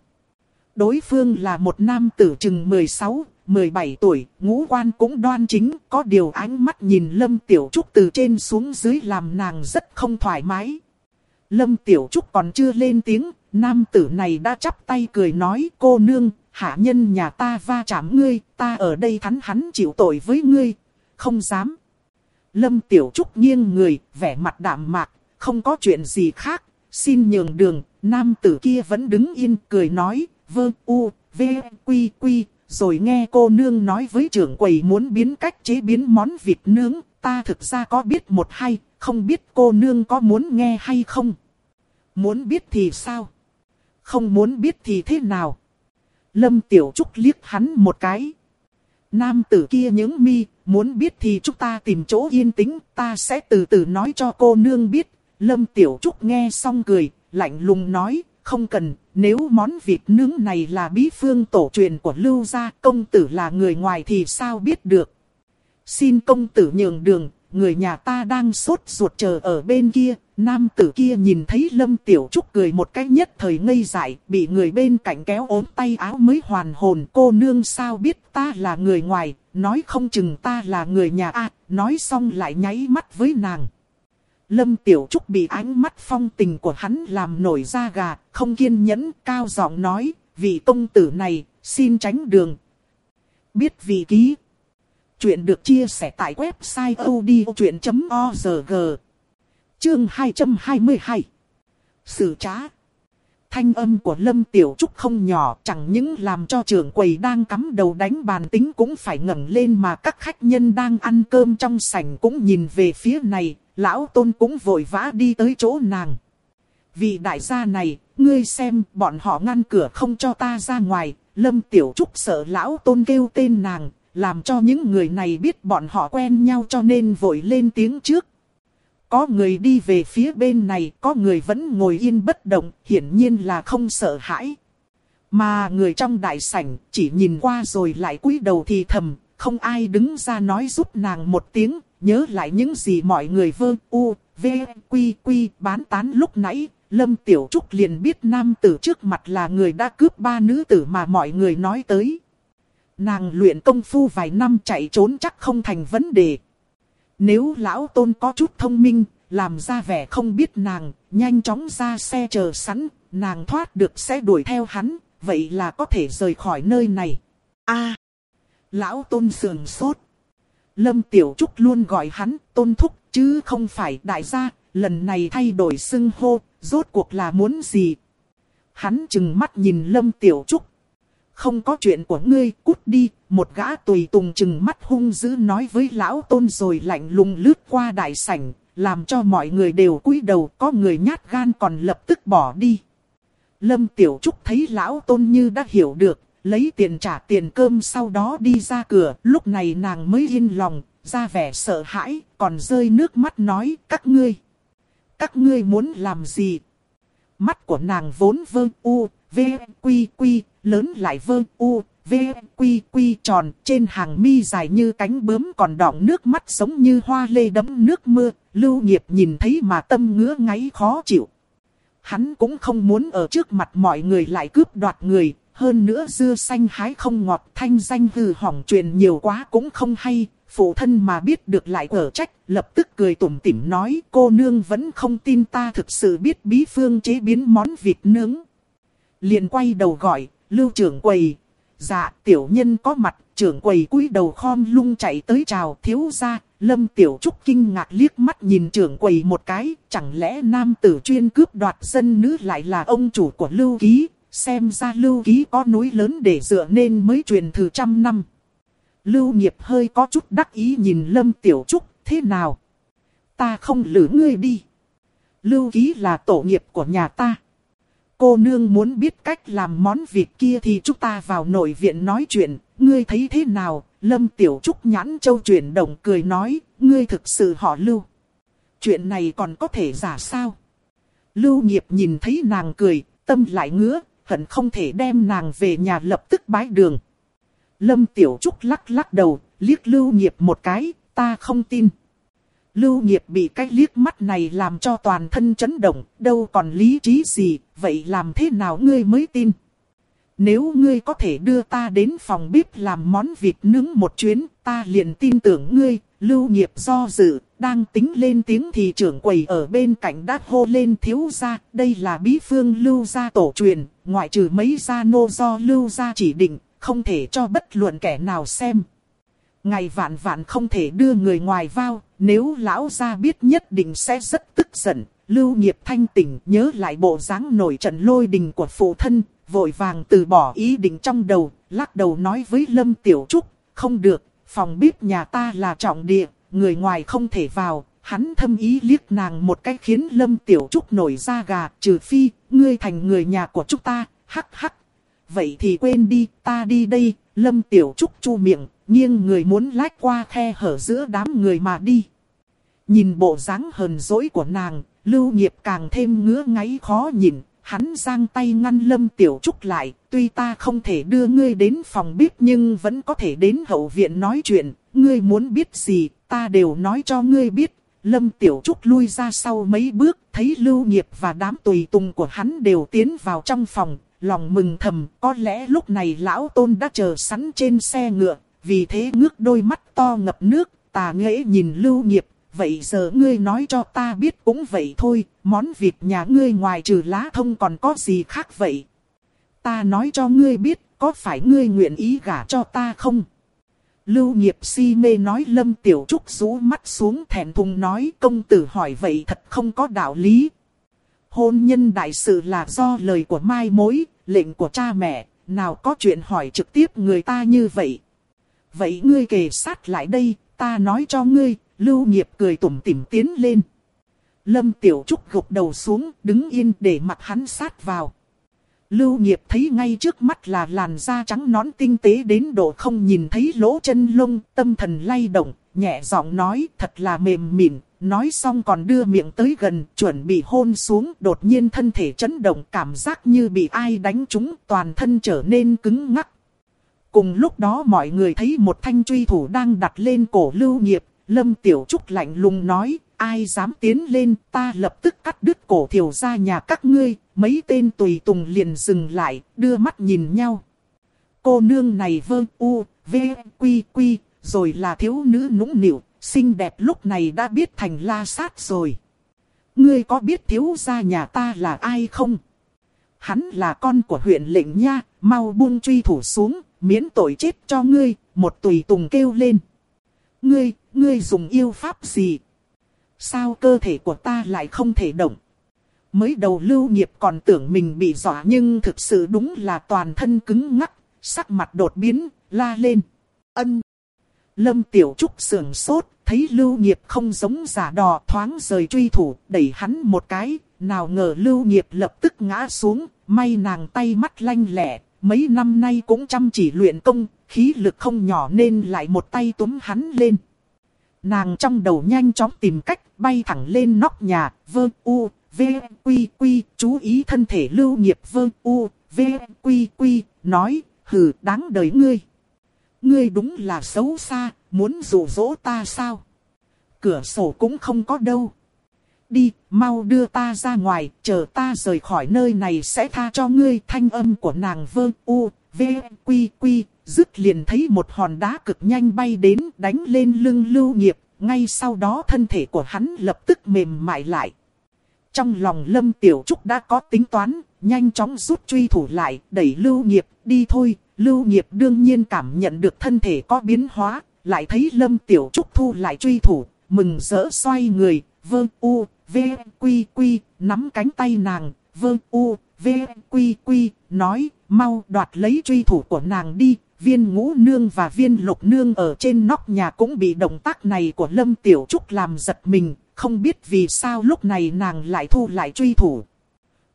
Đối phương là một nam tử chừng 16, 17 tuổi, ngũ quan cũng đoan chính, có điều ánh mắt nhìn Lâm Tiểu Trúc từ trên xuống dưới làm nàng rất không thoải mái. Lâm Tiểu Trúc còn chưa lên tiếng, nam tử này đã chắp tay cười nói cô nương, hạ nhân nhà ta va chạm ngươi, ta ở đây thắn hắn chịu tội với ngươi, không dám. Lâm Tiểu Trúc nghiêng người, vẻ mặt đạm mạc, không có chuyện gì khác, xin nhường đường, nam tử kia vẫn đứng yên cười nói, vơ u, v, quy quy, rồi nghe cô nương nói với trưởng quầy muốn biến cách chế biến món vịt nướng, ta thực ra có biết một hay, không biết cô nương có muốn nghe hay không. Muốn biết thì sao? Không muốn biết thì thế nào? Lâm Tiểu Trúc liếc hắn một cái. Nam tử kia những mi, muốn biết thì chúng ta tìm chỗ yên tĩnh, ta sẽ từ từ nói cho cô nương biết. Lâm Tiểu Trúc nghe xong cười, lạnh lùng nói, không cần, nếu món vịt nướng này là bí phương tổ truyền của Lưu gia, công tử là người ngoài thì sao biết được. Xin công tử nhường đường, người nhà ta đang sốt ruột chờ ở bên kia. Nam tử kia nhìn thấy Lâm Tiểu Trúc cười một cách nhất thời ngây dại, bị người bên cạnh kéo ốm tay áo mới hoàn hồn. Cô nương sao biết ta là người ngoài, nói không chừng ta là người nhà A, nói xong lại nháy mắt với nàng. Lâm Tiểu Trúc bị ánh mắt phong tình của hắn làm nổi da gà, không kiên nhẫn, cao giọng nói, vị công tử này, xin tránh đường. Biết vị ký. Chuyện được chia sẻ tại website odchuyện.org. Chương 222. Sử trá. Thanh âm của Lâm Tiểu Trúc không nhỏ, chẳng những làm cho trưởng quầy đang cắm đầu đánh bàn tính cũng phải ngẩng lên mà các khách nhân đang ăn cơm trong sảnh cũng nhìn về phía này, lão tôn cũng vội vã đi tới chỗ nàng. Vì đại gia này, ngươi xem, bọn họ ngăn cửa không cho ta ra ngoài, Lâm Tiểu Trúc sợ lão tôn kêu tên nàng, làm cho những người này biết bọn họ quen nhau cho nên vội lên tiếng trước. Có người đi về phía bên này, có người vẫn ngồi yên bất động, hiển nhiên là không sợ hãi. Mà người trong đại sảnh chỉ nhìn qua rồi lại cúi đầu thì thầm, không ai đứng ra nói giúp nàng một tiếng, nhớ lại những gì mọi người vơ u, v, quy quy bán tán lúc nãy. Lâm Tiểu Trúc liền biết nam tử trước mặt là người đã cướp ba nữ tử mà mọi người nói tới. Nàng luyện công phu vài năm chạy trốn chắc không thành vấn đề. Nếu lão tôn có chút thông minh, làm ra vẻ không biết nàng, nhanh chóng ra xe chờ sẵn, nàng thoát được sẽ đuổi theo hắn, vậy là có thể rời khỏi nơi này. a Lão tôn sườn sốt. Lâm Tiểu Trúc luôn gọi hắn tôn thúc chứ không phải đại gia, lần này thay đổi xưng hô, rốt cuộc là muốn gì. Hắn chừng mắt nhìn Lâm Tiểu Trúc. Không có chuyện của ngươi, cút đi, một gã tùy tùng chừng mắt hung dữ nói với lão tôn rồi lạnh lùng lướt qua đại sảnh, làm cho mọi người đều cúi đầu có người nhát gan còn lập tức bỏ đi. Lâm Tiểu Trúc thấy lão tôn như đã hiểu được, lấy tiền trả tiền cơm sau đó đi ra cửa, lúc này nàng mới yên lòng, ra vẻ sợ hãi, còn rơi nước mắt nói, các ngươi, các ngươi muốn làm gì? Mắt của nàng vốn vơ u, v, quy quy, lớn lại vơ u, v, quy quy tròn, trên hàng mi dài như cánh bướm còn đọng nước mắt giống như hoa lê đấm nước mưa, lưu nghiệp nhìn thấy mà tâm ngứa ngáy khó chịu. Hắn cũng không muốn ở trước mặt mọi người lại cướp đoạt người, hơn nữa dưa xanh hái không ngọt thanh danh hư hỏng truyền nhiều quá cũng không hay. Phụ thân mà biết được lại ở trách, lập tức cười tủm tỉm nói cô nương vẫn không tin ta thực sự biết bí phương chế biến món vịt nướng. liền quay đầu gọi, lưu trưởng quầy. Dạ, tiểu nhân có mặt, trưởng quầy cúi đầu khom lung chạy tới chào thiếu gia, Lâm Tiểu Trúc kinh ngạc liếc mắt nhìn trưởng quầy một cái, chẳng lẽ nam tử chuyên cướp đoạt dân nữ lại là ông chủ của Lưu Ký, xem ra Lưu Ký có núi lớn để dựa nên mới truyền thử trăm năm. Lưu Nghiệp hơi có chút đắc ý nhìn Lâm Tiểu Trúc, thế nào? Ta không lử ngươi đi. Lưu Ký là tổ nghiệp của nhà ta. Cô nương muốn biết cách làm món vịt kia thì chúng ta vào nội viện nói chuyện, ngươi thấy thế nào? Lâm Tiểu Trúc nhãn châu chuyển động cười nói, ngươi thực sự họ Lưu. Chuyện này còn có thể giả sao? Lưu nghiệp nhìn thấy nàng cười, tâm lại ngứa, hận không thể đem nàng về nhà lập tức bái đường. Lâm Tiểu Trúc lắc lắc đầu, liếc Lưu nghiệp một cái, ta không tin. Lưu nghiệp bị cái liếc mắt này làm cho toàn thân chấn động, đâu còn lý trí gì, vậy làm thế nào ngươi mới tin? Nếu ngươi có thể đưa ta đến phòng bếp làm món vịt nướng một chuyến, ta liền tin tưởng ngươi, lưu nghiệp do dự, đang tính lên tiếng thì trưởng quầy ở bên cạnh đã hô lên thiếu gia, đây là bí phương lưu gia tổ truyền, ngoại trừ mấy gia nô do lưu gia chỉ định, không thể cho bất luận kẻ nào xem. Ngày vạn vạn không thể đưa người ngoài vào, nếu lão gia biết nhất định sẽ rất tức giận. Lưu nghiệp thanh tỉnh nhớ lại bộ dáng nổi trận lôi đình của phụ thân, vội vàng từ bỏ ý định trong đầu, lắc đầu nói với Lâm Tiểu Trúc, không được, phòng bếp nhà ta là trọng địa, người ngoài không thể vào. Hắn thâm ý liếc nàng một cách khiến Lâm Tiểu Trúc nổi da gà, trừ phi, ngươi thành người nhà của chúng ta, hắc hắc. Vậy thì quên đi, ta đi đây, Lâm Tiểu Trúc chu miệng, nghiêng người muốn lách qua khe hở giữa đám người mà đi. Nhìn bộ dáng hờn dỗi của nàng, lưu nghiệp càng thêm ngứa ngáy khó nhìn, hắn giang tay ngăn Lâm Tiểu Trúc lại, tuy ta không thể đưa ngươi đến phòng bếp nhưng vẫn có thể đến hậu viện nói chuyện, ngươi muốn biết gì, ta đều nói cho ngươi biết. Lâm Tiểu Trúc lui ra sau mấy bước, thấy Lưu Nghiệp và đám tùy tùng của hắn đều tiến vào trong phòng, lòng mừng thầm, có lẽ lúc này lão tôn đã chờ sẵn trên xe ngựa, vì thế ngước đôi mắt to ngập nước, tà nghễ nhìn Lưu Nghiệp, vậy giờ ngươi nói cho ta biết cũng vậy thôi, món vịt nhà ngươi ngoài trừ lá thông còn có gì khác vậy? Ta nói cho ngươi biết, có phải ngươi nguyện ý gả cho ta không? Lưu nghiệp si mê nói lâm tiểu trúc rũ mắt xuống thẹn thùng nói công tử hỏi vậy thật không có đạo lý. Hôn nhân đại sự là do lời của mai mối, lệnh của cha mẹ, nào có chuyện hỏi trực tiếp người ta như vậy. Vậy ngươi kề sát lại đây, ta nói cho ngươi, Lưu nghiệp cười tủm tỉm tiến lên. Lâm Tiểu Trúc gục đầu xuống, đứng yên để mặt hắn sát vào. Lưu nghiệp thấy ngay trước mắt là làn da trắng nón tinh tế đến độ không nhìn thấy lỗ chân lông, tâm thần lay động, nhẹ giọng nói thật là mềm mịn, nói xong còn đưa miệng tới gần, chuẩn bị hôn xuống, đột nhiên thân thể chấn động cảm giác như bị ai đánh trúng, toàn thân trở nên cứng ngắc. Cùng lúc đó mọi người thấy một thanh truy thủ đang đặt lên cổ lưu nghiệp, Lâm Tiểu Trúc lạnh lùng nói, ai dám tiến lên, ta lập tức cắt đứt cổ thiểu ra nhà các ngươi, mấy tên tùy tùng liền dừng lại, đưa mắt nhìn nhau. Cô nương này vơ u, v, quy quy, rồi là thiếu nữ nũng nịu, xinh đẹp lúc này đã biết thành la sát rồi. Ngươi có biết thiếu gia nhà ta là ai không? Hắn là con của huyện lệnh nha, mau buông truy thủ xuống, miễn tội chết cho ngươi, một tùy tùng kêu lên. Ngươi, ngươi dùng yêu pháp gì? Sao cơ thể của ta lại không thể động? Mới đầu lưu nghiệp còn tưởng mình bị dọa nhưng thực sự đúng là toàn thân cứng ngắc, sắc mặt đột biến, la lên. Ân. Lâm Tiểu Trúc sườn sốt, thấy lưu nghiệp không giống giả đò thoáng rời truy thủ, đẩy hắn một cái, nào ngờ lưu nghiệp lập tức ngã xuống, may nàng tay mắt lanh lẹ, mấy năm nay cũng chăm chỉ luyện công, khí lực không nhỏ nên lại một tay túm hắn lên. Nàng trong đầu nhanh chóng tìm cách bay thẳng lên nóc nhà, vơ u, v, quy quy, chú ý thân thể lưu nghiệp vơ u, v, quy quy, nói, hừ, đáng đời ngươi. Ngươi đúng là xấu xa, muốn dụ dỗ ta sao? Cửa sổ cũng không có đâu. Đi, mau đưa ta ra ngoài, chờ ta rời khỏi nơi này sẽ tha cho ngươi. Thanh âm của nàng vơ u, v, quy quy, dứt liền thấy một hòn đá cực nhanh bay đến đánh lên lưng lưu nghiệp, ngay sau đó thân thể của hắn lập tức mềm mại lại. Trong lòng Lâm Tiểu Trúc đã có tính toán, nhanh chóng rút truy thủ lại, đẩy lưu nghiệp, đi thôi, lưu nghiệp đương nhiên cảm nhận được thân thể có biến hóa, lại thấy Lâm Tiểu Trúc thu lại truy thủ, mừng rỡ xoay người, vơ u, v, quy quy, nắm cánh tay nàng, vơ u, v, quy quy, nói, mau đoạt lấy truy thủ của nàng đi. Viên ngũ nương và viên lục nương ở trên nóc nhà cũng bị động tác này của Lâm Tiểu Trúc làm giật mình, không biết vì sao lúc này nàng lại thu lại truy thủ.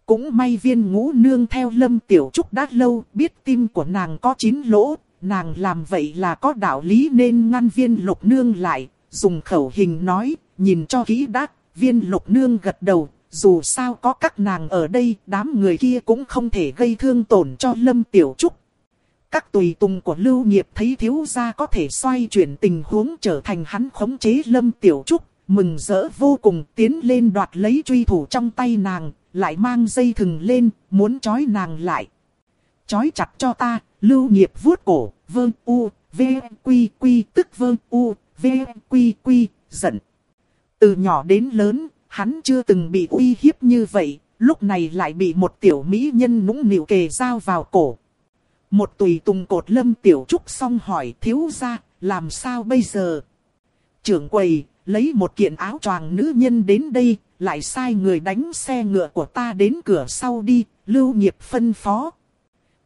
Cũng may viên ngũ nương theo Lâm Tiểu Trúc đã lâu biết tim của nàng có chín lỗ, nàng làm vậy là có đạo lý nên ngăn viên lục nương lại, dùng khẩu hình nói, nhìn cho kỹ đắc, viên lục nương gật đầu, dù sao có các nàng ở đây, đám người kia cũng không thể gây thương tổn cho Lâm Tiểu Trúc. Các tùy tùng của Lưu Nghiệp thấy thiếu gia có thể xoay chuyển tình huống trở thành hắn khống chế Lâm Tiểu Trúc, mừng rỡ vô cùng tiến lên đoạt lấy truy thủ trong tay nàng, lại mang dây thừng lên, muốn trói nàng lại. Trói chặt cho ta, Lưu Nghiệp vuốt cổ, vương u, v, quy quy tức vương u, v, quy quy, giận. Từ nhỏ đến lớn, hắn chưa từng bị uy hiếp như vậy, lúc này lại bị một tiểu mỹ nhân nũng nịu kề dao vào cổ. Một tùy tùng cột lâm tiểu trúc xong hỏi thiếu ra, làm sao bây giờ? Trưởng quầy, lấy một kiện áo choàng nữ nhân đến đây, lại sai người đánh xe ngựa của ta đến cửa sau đi, lưu nghiệp phân phó.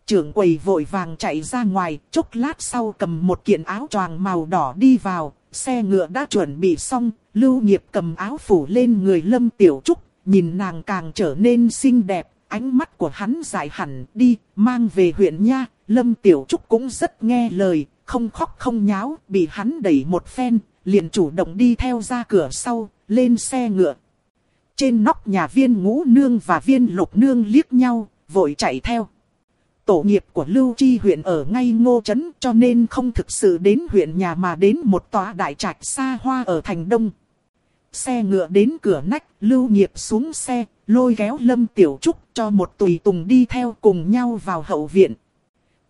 Trưởng quầy vội vàng chạy ra ngoài, chốc lát sau cầm một kiện áo choàng màu đỏ đi vào, xe ngựa đã chuẩn bị xong, lưu nghiệp cầm áo phủ lên người lâm tiểu trúc, nhìn nàng càng trở nên xinh đẹp, ánh mắt của hắn dài hẳn đi, mang về huyện nha, lâm tiểu trúc cũng rất nghe lời, không khóc không nháo, bị hắn đẩy một phen, liền chủ động đi theo ra cửa sau, lên xe ngựa. Trên nóc nhà viên ngũ nương và viên lục nương liếc nhau, vội chạy theo. Tổ nghiệp của Lưu Chi huyện ở ngay Ngô Trấn cho nên không thực sự đến huyện nhà mà đến một tòa đại trạch xa hoa ở thành đông. Xe ngựa đến cửa nách, Lưu Nghiệp xuống xe, lôi kéo Lâm Tiểu Trúc cho một tùy tùng đi theo cùng nhau vào hậu viện.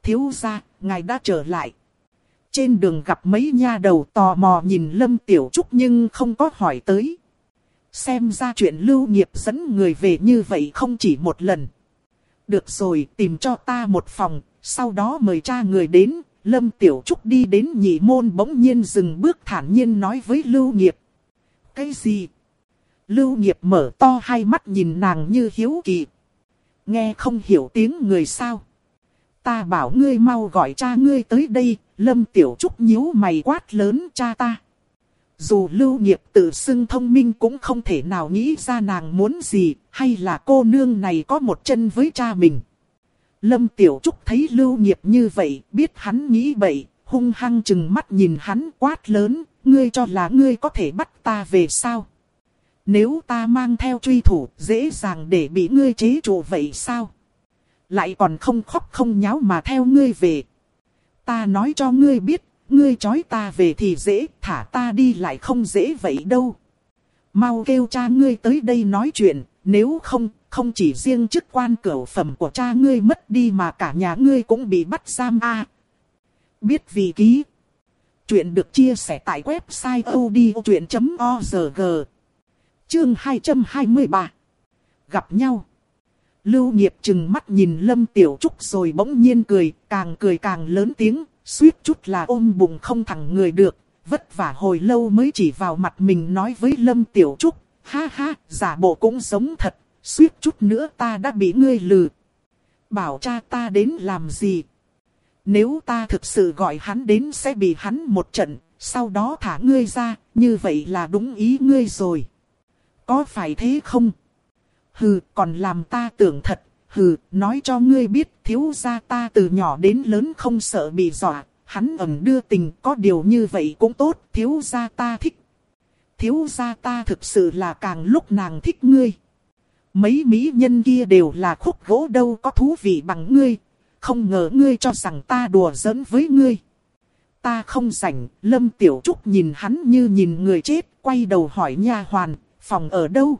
Thiếu ra, ngài đã trở lại. Trên đường gặp mấy nha đầu tò mò nhìn Lâm Tiểu Trúc nhưng không có hỏi tới. Xem ra chuyện lưu nghiệp dẫn người về như vậy không chỉ một lần. Được rồi, tìm cho ta một phòng, sau đó mời cha người đến. Lâm Tiểu Trúc đi đến nhị môn bỗng nhiên dừng bước thản nhiên nói với Lưu Nghiệp. Cái gì? Lưu Nghiệp mở to hai mắt nhìn nàng như hiếu kỳ. Nghe không hiểu tiếng người sao. Ta bảo ngươi mau gọi cha ngươi tới đây, Lâm Tiểu Trúc nhíu mày quát lớn cha ta. Dù lưu nghiệp tự xưng thông minh cũng không thể nào nghĩ ra nàng muốn gì, hay là cô nương này có một chân với cha mình. Lâm Tiểu Trúc thấy lưu nghiệp như vậy, biết hắn nghĩ bậy, hung hăng chừng mắt nhìn hắn quát lớn, ngươi cho là ngươi có thể bắt ta về sao? Nếu ta mang theo truy thủ, dễ dàng để bị ngươi chế trụ vậy sao? Lại còn không khóc không nháo mà theo ngươi về. Ta nói cho ngươi biết, ngươi chói ta về thì dễ, thả ta đi lại không dễ vậy đâu. Mau kêu cha ngươi tới đây nói chuyện, nếu không, không chỉ riêng chức quan cửu phẩm của cha ngươi mất đi mà cả nhà ngươi cũng bị bắt giam a. biết vì ký. Chuyện được chia sẻ tại website odchuyện.org. Chương 223. Gặp nhau. Lưu nghiệp chừng mắt nhìn Lâm Tiểu Trúc rồi bỗng nhiên cười, càng cười càng lớn tiếng, suýt chút là ôm bụng không thẳng người được, vất vả hồi lâu mới chỉ vào mặt mình nói với Lâm Tiểu Trúc, ha ha, giả bộ cũng giống thật, suýt chút nữa ta đã bị ngươi lừa. Bảo cha ta đến làm gì? Nếu ta thực sự gọi hắn đến sẽ bị hắn một trận, sau đó thả ngươi ra, như vậy là đúng ý ngươi rồi. Có phải thế không? Hừ, còn làm ta tưởng thật, hừ, nói cho ngươi biết thiếu gia ta từ nhỏ đến lớn không sợ bị dọa, hắn ẩn đưa tình có điều như vậy cũng tốt, thiếu gia ta thích. Thiếu gia ta thực sự là càng lúc nàng thích ngươi. Mấy mỹ nhân kia đều là khúc gỗ đâu có thú vị bằng ngươi, không ngờ ngươi cho rằng ta đùa giỡn với ngươi. Ta không rảnh, Lâm Tiểu Trúc nhìn hắn như nhìn người chết, quay đầu hỏi nha hoàn, phòng ở đâu?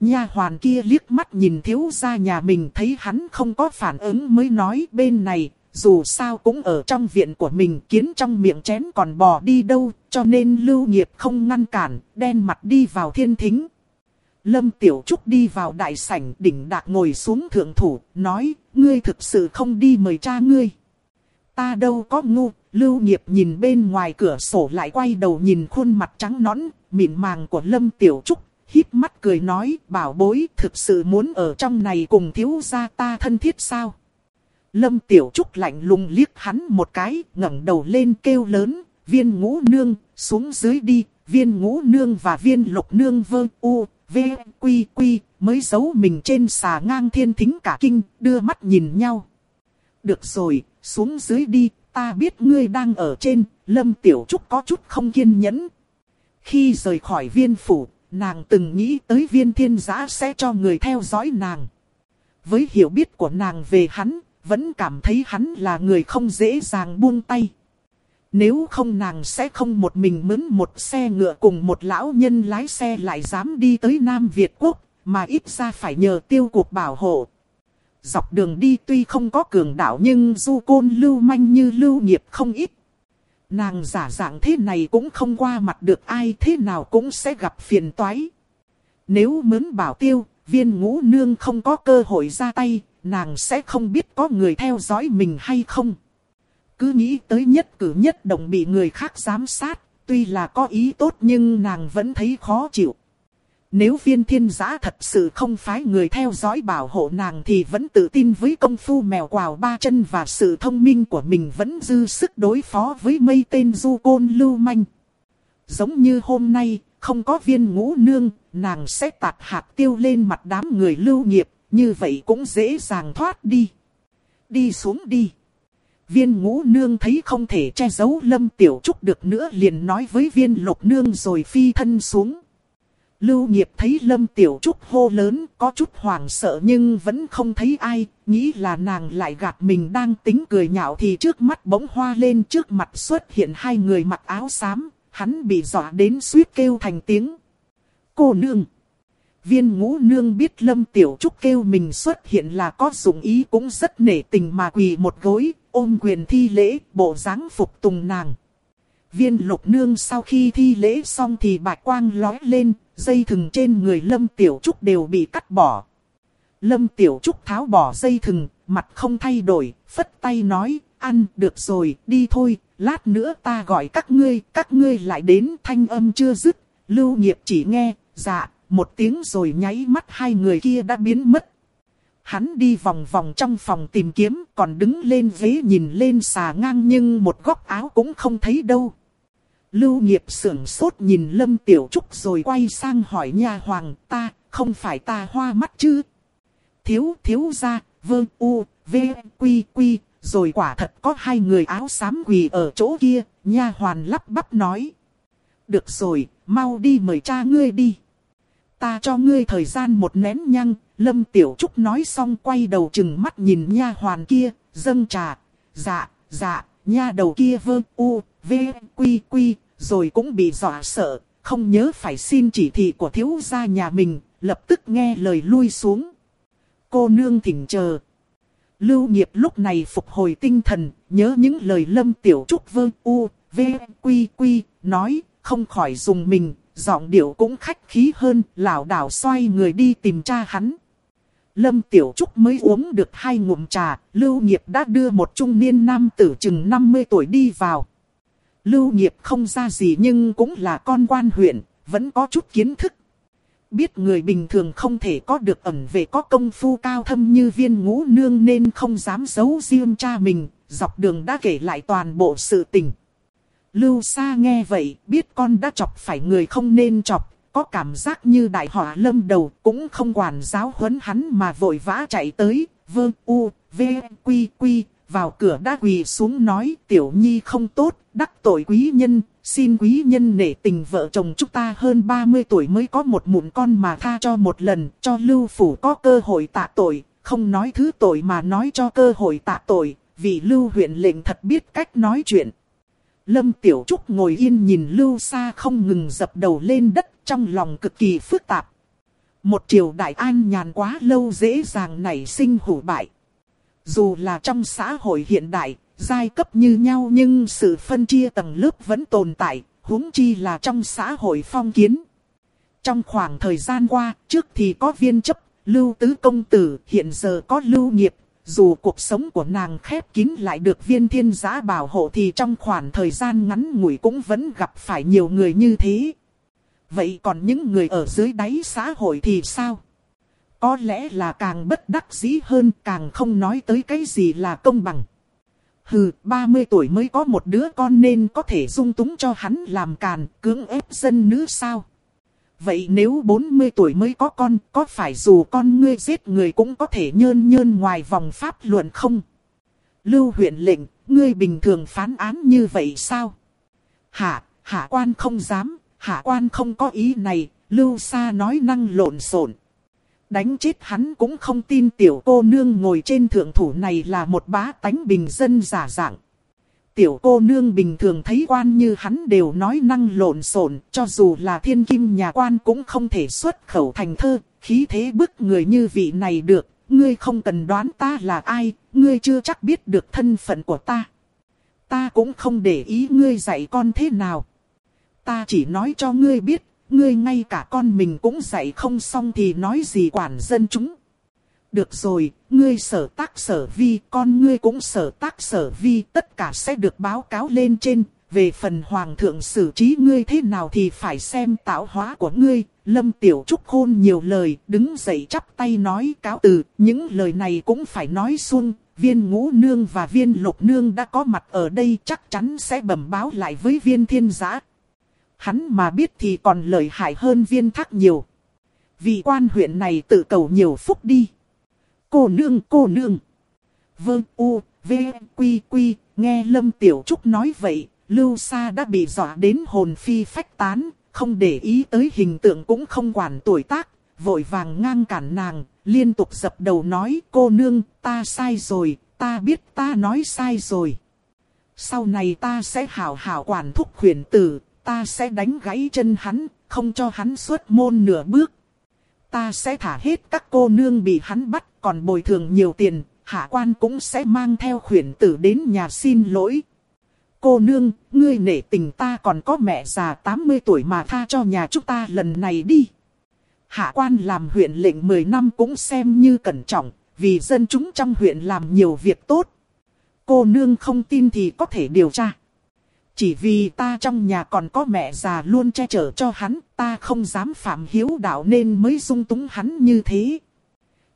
Nha hoàn kia liếc mắt nhìn thiếu gia nhà mình thấy hắn không có phản ứng mới nói bên này, dù sao cũng ở trong viện của mình kiến trong miệng chén còn bò đi đâu, cho nên lưu nghiệp không ngăn cản, đen mặt đi vào thiên thính. Lâm Tiểu Trúc đi vào đại sảnh đỉnh đạc ngồi xuống thượng thủ, nói, ngươi thực sự không đi mời cha ngươi. ta đâu có ngu, lưu nghiệp nhìn bên ngoài cửa sổ lại quay đầu nhìn khuôn mặt trắng nõn, mịn màng của Lâm Tiểu Trúc, híp mắt cười nói, bảo bối thực sự muốn ở trong này cùng thiếu gia ta thân thiết sao? Lâm Tiểu Trúc lạnh lùng liếc hắn một cái, ngẩng đầu lên kêu lớn, viên ngũ nương, xuống dưới đi, viên ngũ nương và viên lục nương vơ u, v, quy quy, mới giấu mình trên xà ngang thiên thính cả kinh, đưa mắt nhìn nhau. Được rồi, xuống dưới đi, ta biết ngươi đang ở trên, Lâm Tiểu Trúc có chút không kiên nhẫn. Khi rời khỏi viên phủ, nàng từng nghĩ tới viên thiên giã sẽ cho người theo dõi nàng. Với hiểu biết của nàng về hắn, vẫn cảm thấy hắn là người không dễ dàng buông tay. Nếu không nàng sẽ không một mình mướn một xe ngựa cùng một lão nhân lái xe lại dám đi tới Nam Việt Quốc, mà ít ra phải nhờ tiêu cuộc bảo hộ. Dọc đường đi tuy không có cường đạo nhưng du côn lưu manh như lưu nghiệp không ít. Nàng giả dạng thế này cũng không qua mặt được ai thế nào cũng sẽ gặp phiền toái. Nếu mướn bảo tiêu, viên ngũ nương không có cơ hội ra tay, nàng sẽ không biết có người theo dõi mình hay không. Cứ nghĩ tới nhất cử nhất động bị người khác giám sát, tuy là có ý tốt nhưng nàng vẫn thấy khó chịu. Nếu viên thiên giã thật sự không phái người theo dõi bảo hộ nàng thì vẫn tự tin với công phu mèo quào ba chân và sự thông minh của mình vẫn dư sức đối phó với mây tên du côn lưu manh. Giống như hôm nay, không có viên ngũ nương, nàng sẽ tạt hạt tiêu lên mặt đám người lưu nghiệp, như vậy cũng dễ dàng thoát đi. Đi xuống đi. Viên ngũ nương thấy không thể che giấu lâm tiểu trúc được nữa liền nói với viên lục nương rồi phi thân xuống. Lưu nghiệp thấy Lâm Tiểu Trúc hô lớn có chút hoảng sợ nhưng vẫn không thấy ai, nghĩ là nàng lại gạt mình đang tính cười nhạo thì trước mắt bỗng hoa lên trước mặt xuất hiện hai người mặc áo xám, hắn bị dọa đến suýt kêu thành tiếng. Cô nương! Viên ngũ nương biết Lâm Tiểu Trúc kêu mình xuất hiện là có dụng ý cũng rất nể tình mà quỳ một gối, ôm quyền thi lễ, bộ dáng phục tùng nàng. Viên lục nương sau khi thi lễ xong thì bạch quang lói lên, dây thừng trên người Lâm Tiểu Trúc đều bị cắt bỏ. Lâm Tiểu Trúc tháo bỏ dây thừng, mặt không thay đổi, phất tay nói, ăn được rồi, đi thôi, lát nữa ta gọi các ngươi, các ngươi lại đến thanh âm chưa dứt, lưu nghiệp chỉ nghe, dạ, một tiếng rồi nháy mắt hai người kia đã biến mất. Hắn đi vòng vòng trong phòng tìm kiếm, còn đứng lên ghế nhìn lên xà ngang nhưng một góc áo cũng không thấy đâu. Lưu nghiệp sưởng sốt nhìn Lâm Tiểu Trúc rồi quay sang hỏi nha hoàng ta, không phải ta hoa mắt chứ? Thiếu, thiếu ra, vơ u, v, quy, quy, rồi quả thật có hai người áo xám quỳ ở chỗ kia, nha hoàn lắp bắp nói. Được rồi, mau đi mời cha ngươi đi. Ta cho ngươi thời gian một nén nhăng, Lâm Tiểu Trúc nói xong quay đầu chừng mắt nhìn nha hoàn kia, dâng trà, dạ, dạ, nha đầu kia vơ u, v, quy, quy, rồi cũng bị dọa sợ, không nhớ phải xin chỉ thị của thiếu gia nhà mình, lập tức nghe lời lui xuống. Cô nương thỉnh chờ. Lưu nghiệp lúc này phục hồi tinh thần, nhớ những lời lâm tiểu trúc vơ u, v, quy quy, nói, không khỏi dùng mình, giọng điệu cũng khách khí hơn, lảo đảo xoay người đi tìm cha hắn. Lâm Tiểu Trúc mới uống được hai ngụm trà, Lưu Nghiệp đã đưa một trung niên nam tử chừng 50 tuổi đi vào. Lưu nghiệp không ra gì nhưng cũng là con quan huyện, vẫn có chút kiến thức. Biết người bình thường không thể có được ẩn về có công phu cao thâm như viên ngũ nương nên không dám giấu riêng cha mình, dọc đường đã kể lại toàn bộ sự tình. Lưu Sa nghe vậy, biết con đã chọc phải người không nên chọc, có cảm giác như đại họa lâm đầu, cũng không quản giáo huấn hắn mà vội vã chạy tới, vương u, v, quy quy, vào cửa đã quỳ xuống nói tiểu nhi không tốt, đắc tội quý nhân, xin quý nhân nể tình vợ chồng chúng ta hơn 30 tuổi mới có một mụn con mà tha cho một lần, cho lưu phủ có cơ hội tạ tội, không nói thứ tội mà nói cho cơ hội tạ tội, vì lưu huyện lệnh thật biết cách nói chuyện. Lâm Tiểu Trúc ngồi yên nhìn lưu xa không ngừng dập đầu lên đất trong lòng cực kỳ phức tạp. Một triều đại an nhàn quá lâu dễ dàng nảy sinh hủ bại. Dù là trong xã hội hiện đại, giai cấp như nhau nhưng sự phân chia tầng lớp vẫn tồn tại, huống chi là trong xã hội phong kiến. Trong khoảng thời gian qua, trước thì có viên chấp, lưu tứ công tử, hiện giờ có lưu nghiệp, Dù cuộc sống của nàng khép kín lại được viên thiên giã bảo hộ thì trong khoảng thời gian ngắn ngủi cũng vẫn gặp phải nhiều người như thế. Vậy còn những người ở dưới đáy xã hội thì sao? Có lẽ là càng bất đắc dĩ hơn càng không nói tới cái gì là công bằng. Hừ, 30 tuổi mới có một đứa con nên có thể dung túng cho hắn làm càn, cưỡng ép dân nữ sao? Vậy nếu 40 tuổi mới có con, có phải dù con ngươi giết người cũng có thể nhơn nhơn ngoài vòng pháp luận không? Lưu huyện lệnh, ngươi bình thường phán án như vậy sao? Hạ, hạ quan không dám, hạ quan không có ý này, Lưu Sa nói năng lộn xộn. Đánh chết hắn cũng không tin tiểu cô nương ngồi trên thượng thủ này là một bá tánh bình dân giả dạng. Tiểu cô nương bình thường thấy quan như hắn đều nói năng lộn xộn, cho dù là thiên kim nhà quan cũng không thể xuất khẩu thành thơ, khí thế bức người như vị này được, ngươi không cần đoán ta là ai, ngươi chưa chắc biết được thân phận của ta. Ta cũng không để ý ngươi dạy con thế nào. Ta chỉ nói cho ngươi biết, ngươi ngay cả con mình cũng dạy không xong thì nói gì quản dân chúng. Được rồi, ngươi sở tác sở vi, con ngươi cũng sở tác sở vi, tất cả sẽ được báo cáo lên trên. Về phần hoàng thượng xử trí ngươi thế nào thì phải xem tạo hóa của ngươi. Lâm Tiểu Trúc khôn nhiều lời, đứng dậy chắp tay nói cáo từ, những lời này cũng phải nói xuân. Viên ngũ nương và viên lục nương đã có mặt ở đây chắc chắn sẽ bẩm báo lại với viên thiên giã. Hắn mà biết thì còn lợi hại hơn viên thác nhiều. Vì quan huyện này tự cầu nhiều phúc đi. Cô nương cô nương. Vương U, V, Quy Quy, nghe Lâm Tiểu Trúc nói vậy, Lưu Sa đã bị dọa đến hồn phi phách tán, không để ý tới hình tượng cũng không quản tuổi tác, vội vàng ngang cản nàng, liên tục dập đầu nói cô nương, ta sai rồi, ta biết ta nói sai rồi. Sau này ta sẽ hảo hảo quản thúc khuyển tử, ta sẽ đánh gãy chân hắn, không cho hắn xuất môn nửa bước. Ta sẽ thả hết các cô nương bị hắn bắt, còn bồi thường nhiều tiền, hạ quan cũng sẽ mang theo khuyển tử đến nhà xin lỗi. Cô nương, ngươi nể tình ta còn có mẹ già 80 tuổi mà tha cho nhà chúng ta lần này đi. Hạ quan làm huyện lệnh 10 năm cũng xem như cẩn trọng, vì dân chúng trong huyện làm nhiều việc tốt. Cô nương không tin thì có thể điều tra. Chỉ vì ta trong nhà còn có mẹ già luôn che chở cho hắn, ta không dám phạm hiếu đạo nên mới dung túng hắn như thế.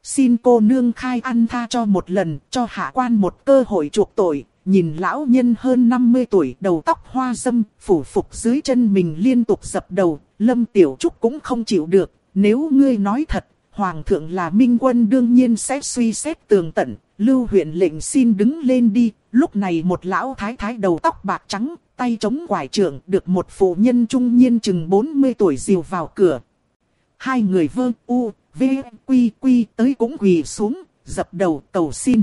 Xin cô nương khai ăn tha cho một lần, cho hạ quan một cơ hội chuộc tội. Nhìn lão nhân hơn 50 tuổi, đầu tóc hoa dâm, phủ phục dưới chân mình liên tục dập đầu, Lâm Tiểu Trúc cũng không chịu được. Nếu ngươi nói thật, Hoàng thượng là minh quân đương nhiên sẽ suy xét tường tận. Lưu huyện lệnh xin đứng lên đi, lúc này một lão thái thái đầu tóc bạc trắng, tay chống quải trưởng được một phụ nhân trung niên chừng 40 tuổi dìu vào cửa. Hai người vơ u, v, quy quy tới cũng quỳ xuống, dập đầu cầu xin.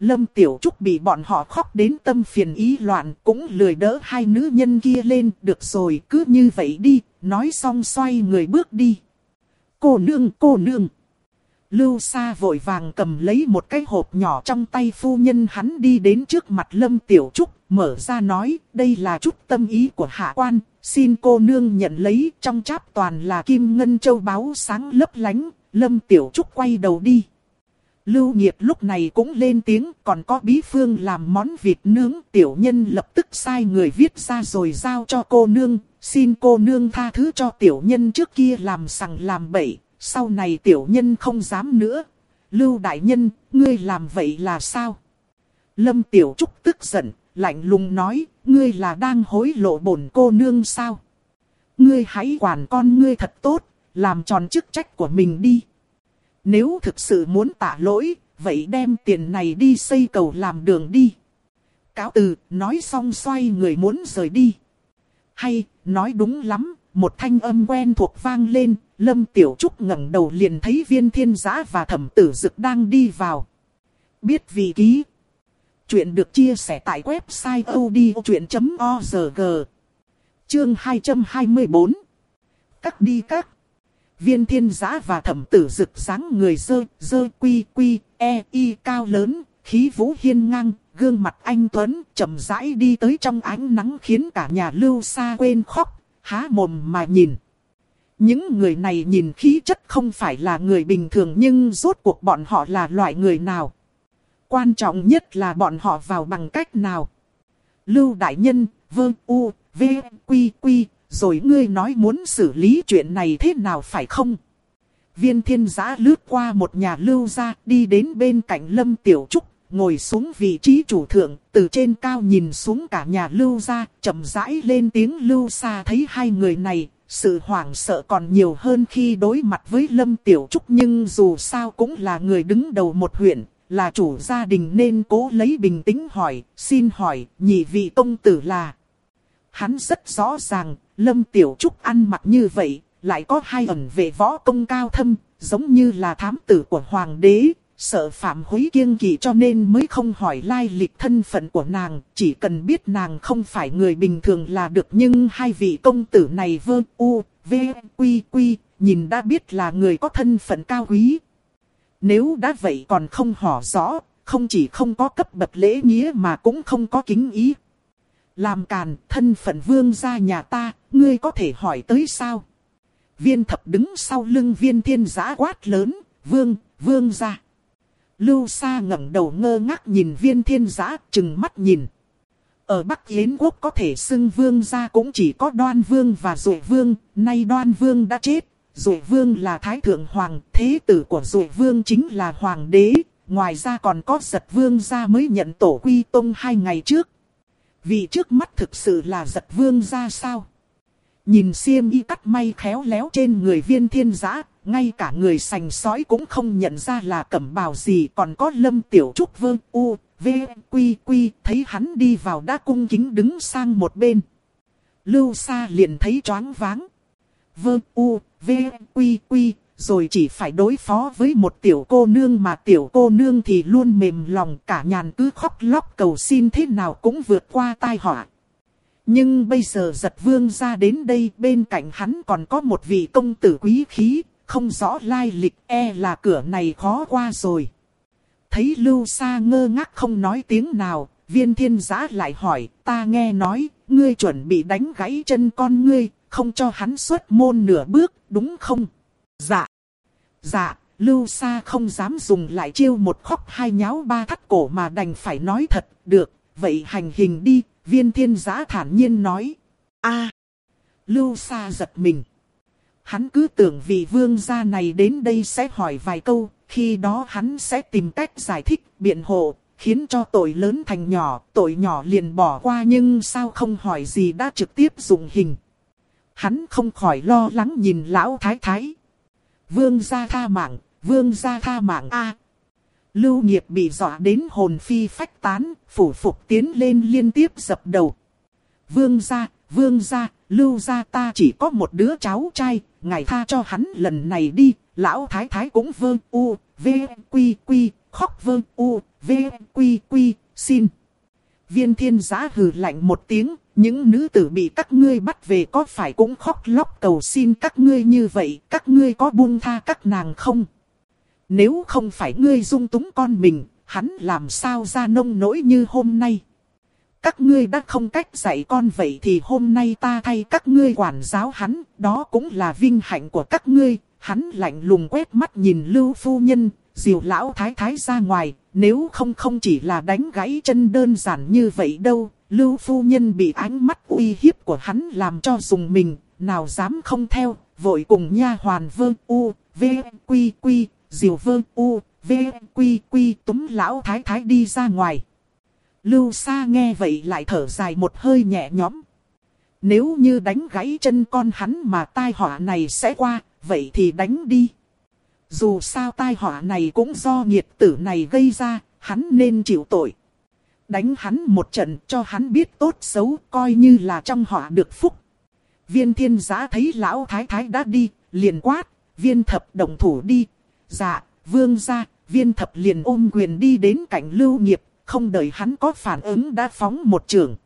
Lâm Tiểu Trúc bị bọn họ khóc đến tâm phiền ý loạn cũng lười đỡ hai nữ nhân kia lên. Được rồi cứ như vậy đi, nói xong xoay người bước đi. Cô nương, cô nương. Lưu Sa vội vàng cầm lấy một cái hộp nhỏ trong tay phu nhân hắn đi đến trước mặt Lâm Tiểu Trúc, mở ra nói, đây là chút tâm ý của hạ quan, xin cô nương nhận lấy, trong cháp toàn là kim ngân châu báu sáng lấp lánh, Lâm Tiểu Trúc quay đầu đi. Lưu Nghiệp lúc này cũng lên tiếng, còn có bí phương làm món vịt nướng, tiểu nhân lập tức sai người viết ra rồi giao cho cô nương, xin cô nương tha thứ cho tiểu nhân trước kia làm sằng làm bậy, sau này tiểu nhân không dám nữa. Lưu đại nhân, ngươi làm vậy là sao? Lâm Tiểu Trúc tức giận, lạnh lùng nói, ngươi là đang hối lộ bổn cô nương sao? Ngươi hãy quản con ngươi thật tốt, làm tròn chức trách của mình đi. Nếu thực sự muốn tạ lỗi, vậy đem tiền này đi xây cầu làm đường đi. Cáo từ, nói xong xoay người muốn rời đi. Hay, nói đúng lắm, một thanh âm quen thuộc vang lên, Lâm Tiểu Trúc ngẩng đầu liền thấy viên thiên giã và thẩm tử dực đang đi vào. Biết vị ký. Chuyện được chia sẻ tại website odchuyện.org. Chương 224. Cắt đi các. Viên thiên giã và thẩm tử dực sáng người dơ, dơ quy quy, e y cao lớn, khí vũ hiên ngang, gương mặt anh Tuấn, chậm rãi đi tới trong ánh nắng khiến cả nhà lưu xa quên khóc, há mồm mà nhìn. Những người này nhìn khí chất không phải là người bình thường nhưng rốt cuộc bọn họ là loại người nào. Quan trọng nhất là bọn họ vào bằng cách nào. Lưu Đại Nhân, Vương U, V, Quy, Quy, rồi ngươi nói muốn xử lý chuyện này thế nào phải không? Viên thiên giã lướt qua một nhà lưu ra, đi đến bên cạnh Lâm Tiểu Trúc, ngồi xuống vị trí chủ thượng, từ trên cao nhìn xuống cả nhà lưu ra, chậm rãi lên tiếng lưu xa thấy hai người này, sự hoảng sợ còn nhiều hơn khi đối mặt với Lâm Tiểu Trúc nhưng dù sao cũng là người đứng đầu một huyện, là chủ gia đình nên cố lấy bình tĩnh hỏi, xin hỏi, nhị vị công tử là... Hắn rất rõ ràng, Lâm Tiểu Trúc ăn mặc như vậy, lại có hai ẩn về võ công cao thâm, giống như là thám tử của hoàng đế, sợ phạm hối kiêng kỵ cho nên mới không hỏi lai lịch thân phận của nàng, chỉ cần biết nàng không phải người bình thường là được nhưng hai vị công tử này vơ u, v, quy quy, nhìn đã biết là người có thân phận cao quý. Nếu đã vậy còn không hỏi rõ, không chỉ không có cấp bậc lễ nghĩa mà cũng không có kính ý. Làm càn, thân phận vương gia nhà ta, ngươi có thể hỏi tới sao? Viên thập đứng sau lưng viên thiên giã quát lớn, vương, vương gia. Lưu Sa ngẩng đầu ngơ ngác nhìn viên thiên giã, chừng mắt nhìn. Ở Bắc Yến quốc có thể xưng vương gia cũng chỉ có đoan vương và dụ vương, nay đoan vương đã chết. Dụ vương là thái thượng hoàng, thế tử của dụ vương chính là hoàng đế, ngoài ra còn có giật vương gia mới nhận tổ quy tông hai ngày trước. Vì trước mắt thực sự là giật vương gia sao? Nhìn xiêm y cắt may khéo léo trên người viên thiên giã, ngay cả người sành sói cũng không nhận ra là cẩm bào gì còn có lâm tiểu trúc vương u, v, quy quy, thấy hắn đi vào đã cung kính đứng sang một bên. Lưu xa liền thấy choáng váng. Vương u, v, quy quy, rồi chỉ phải đối phó với một tiểu cô nương mà tiểu cô nương thì luôn mềm lòng cả nhàn cứ khóc lóc cầu xin thế nào cũng vượt qua tai họa. Nhưng bây giờ giật vương ra đến đây bên cạnh hắn còn có một vị công tử quý khí, không rõ lai lịch e là cửa này khó qua rồi. Thấy lưu sa ngơ ngác không nói tiếng nào, viên thiên giã lại hỏi, ta nghe nói, ngươi chuẩn bị đánh gãy chân con ngươi, không cho hắn xuất môn nửa bước, đúng không? Dạ. Dạ, lưu sa không dám dùng lại chiêu một khóc hai nháo ba thắt cổ mà đành phải nói thật, được, vậy hành hình đi, viên thiên giã thản nhiên nói. a lưu sa giật mình. Hắn cứ tưởng vị vương gia này đến đây sẽ hỏi vài câu, khi đó hắn sẽ tìm cách giải thích, biện hộ, khiến cho tội lớn thành nhỏ, tội nhỏ liền bỏ qua nhưng sao không hỏi gì đã trực tiếp dùng hình. Hắn không khỏi lo lắng nhìn lão thái thái. Vương gia tha mạng, vương gia tha mạng a. Lưu nghiệp bị dọa đến hồn phi phách tán, phủ phục tiến lên liên tiếp dập đầu. Vương gia, vương gia, lưu gia ta chỉ có một đứa cháu trai, ngài tha cho hắn lần này đi, lão thái thái cũng vương u, v, quy quy, khóc vương u, v, quy quy, xin. Viên thiên giá hừ lạnh một tiếng, những nữ tử bị các ngươi bắt về có phải cũng khóc lóc cầu xin các ngươi như vậy, các ngươi có buông tha các nàng không? Nếu không phải ngươi dung túng con mình, hắn làm sao ra nông nỗi như hôm nay? Các ngươi đã không cách dạy con vậy thì hôm nay ta thay các ngươi quản giáo hắn, đó cũng là vinh hạnh của các ngươi. Hắn lạnh lùng quét mắt nhìn Lưu Phu Nhân, diều lão thái thái ra ngoài, nếu không không chỉ là đánh gãy chân đơn giản như vậy đâu. Lưu Phu Nhân bị ánh mắt uy hiếp của hắn làm cho dùng mình, nào dám không theo, vội cùng nha hoàn vương u, v, quy quy, diều vương u, v, quy quy túm lão thái thái đi ra ngoài. Lưu Sa nghe vậy lại thở dài một hơi nhẹ nhõm. Nếu như đánh gãy chân con hắn mà tai họa này sẽ qua, vậy thì đánh đi. Dù sao tai họa này cũng do Nhiệt tử này gây ra, hắn nên chịu tội. Đánh hắn một trận cho hắn biết tốt xấu, coi như là trong họa được phúc. Viên thiên Giá thấy lão thái thái đã đi, liền quát, viên thập đồng thủ đi. Dạ, vương ra, viên thập liền ôm quyền đi đến cạnh lưu nghiệp, không đợi hắn có phản ứng đã phóng một trường.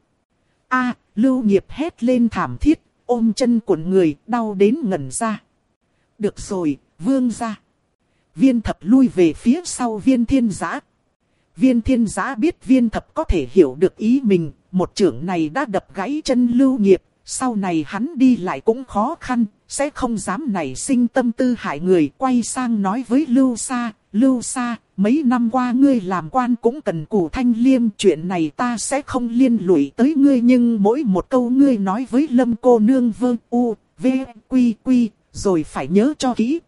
A, lưu nghiệp hét lên thảm thiết, ôm chân cuộn người, đau đến ngẩn ra. Được rồi, vương ra. Viên thập lui về phía sau viên thiên giã. Viên thiên giã biết viên thập có thể hiểu được ý mình, một trưởng này đã đập gãy chân lưu nghiệp, sau này hắn đi lại cũng khó khăn, sẽ không dám nảy sinh tâm tư hại người, quay sang nói với lưu sa, lưu sa, mấy năm qua ngươi làm quan cũng cần củ thanh liêm. Chuyện này ta sẽ không liên lụy tới ngươi nhưng mỗi một câu ngươi nói với lâm cô nương vương u, v, quy quy, rồi phải nhớ cho kỹ.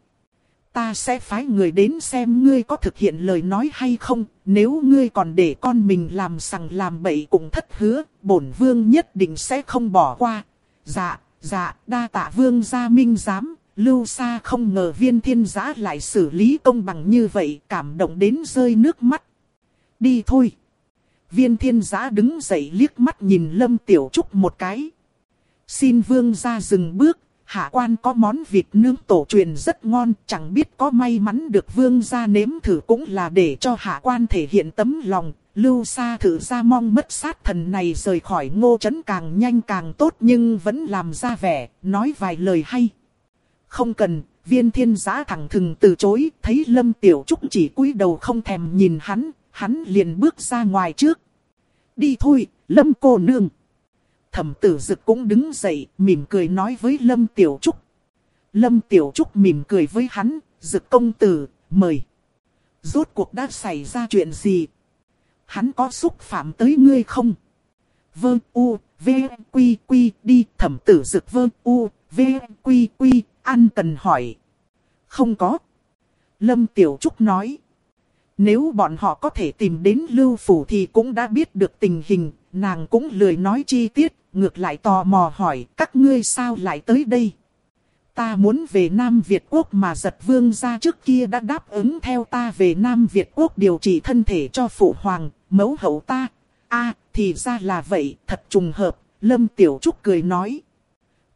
Ta sẽ phái người đến xem ngươi có thực hiện lời nói hay không, nếu ngươi còn để con mình làm sằng làm bậy cũng thất hứa, bổn vương nhất định sẽ không bỏ qua. Dạ, dạ, đa tạ vương gia minh giám, lưu Sa không ngờ viên thiên giã lại xử lý công bằng như vậy, cảm động đến rơi nước mắt. Đi thôi. Viên thiên giã đứng dậy liếc mắt nhìn Lâm Tiểu Trúc một cái. Xin vương gia dừng bước, hạ quan có món vịt nướng tổ truyền rất ngon, chẳng biết có may mắn được vương gia nếm thử cũng là để cho hạ quan thể hiện tấm lòng. Lưu Sa thử ra mong mất sát thần này rời khỏi ngô trấn càng nhanh càng tốt nhưng vẫn làm ra vẻ, nói vài lời hay. Không cần, viên thiên giã thẳng thừng từ chối, thấy Lâm Tiểu Trúc chỉ cúi đầu không thèm nhìn hắn, hắn liền bước ra ngoài trước. Đi thôi, Lâm cô nương. Thẩm tử dực cũng đứng dậy, mỉm cười nói với Lâm Tiểu Trúc. Lâm Tiểu Trúc mỉm cười với hắn, dực công tử, mời. Rốt cuộc đã xảy ra chuyện gì? Hắn có xúc phạm tới ngươi không? Vơ u, v, quy quy, đi, thẩm tử dực vơ u, v, quy quy, An cần hỏi. Không có. Lâm Tiểu Trúc nói. Nếu bọn họ có thể tìm đến Lưu Phủ thì cũng đã biết được tình hình, nàng cũng lười nói chi tiết, ngược lại tò mò hỏi các ngươi sao lại tới đây. Ta muốn về Nam Việt Quốc mà giật vương ra trước kia đã đáp ứng theo ta về Nam Việt Quốc điều trị thân thể cho phụ hoàng, mẫu hậu ta. a thì ra là vậy, thật trùng hợp, Lâm Tiểu Trúc cười nói.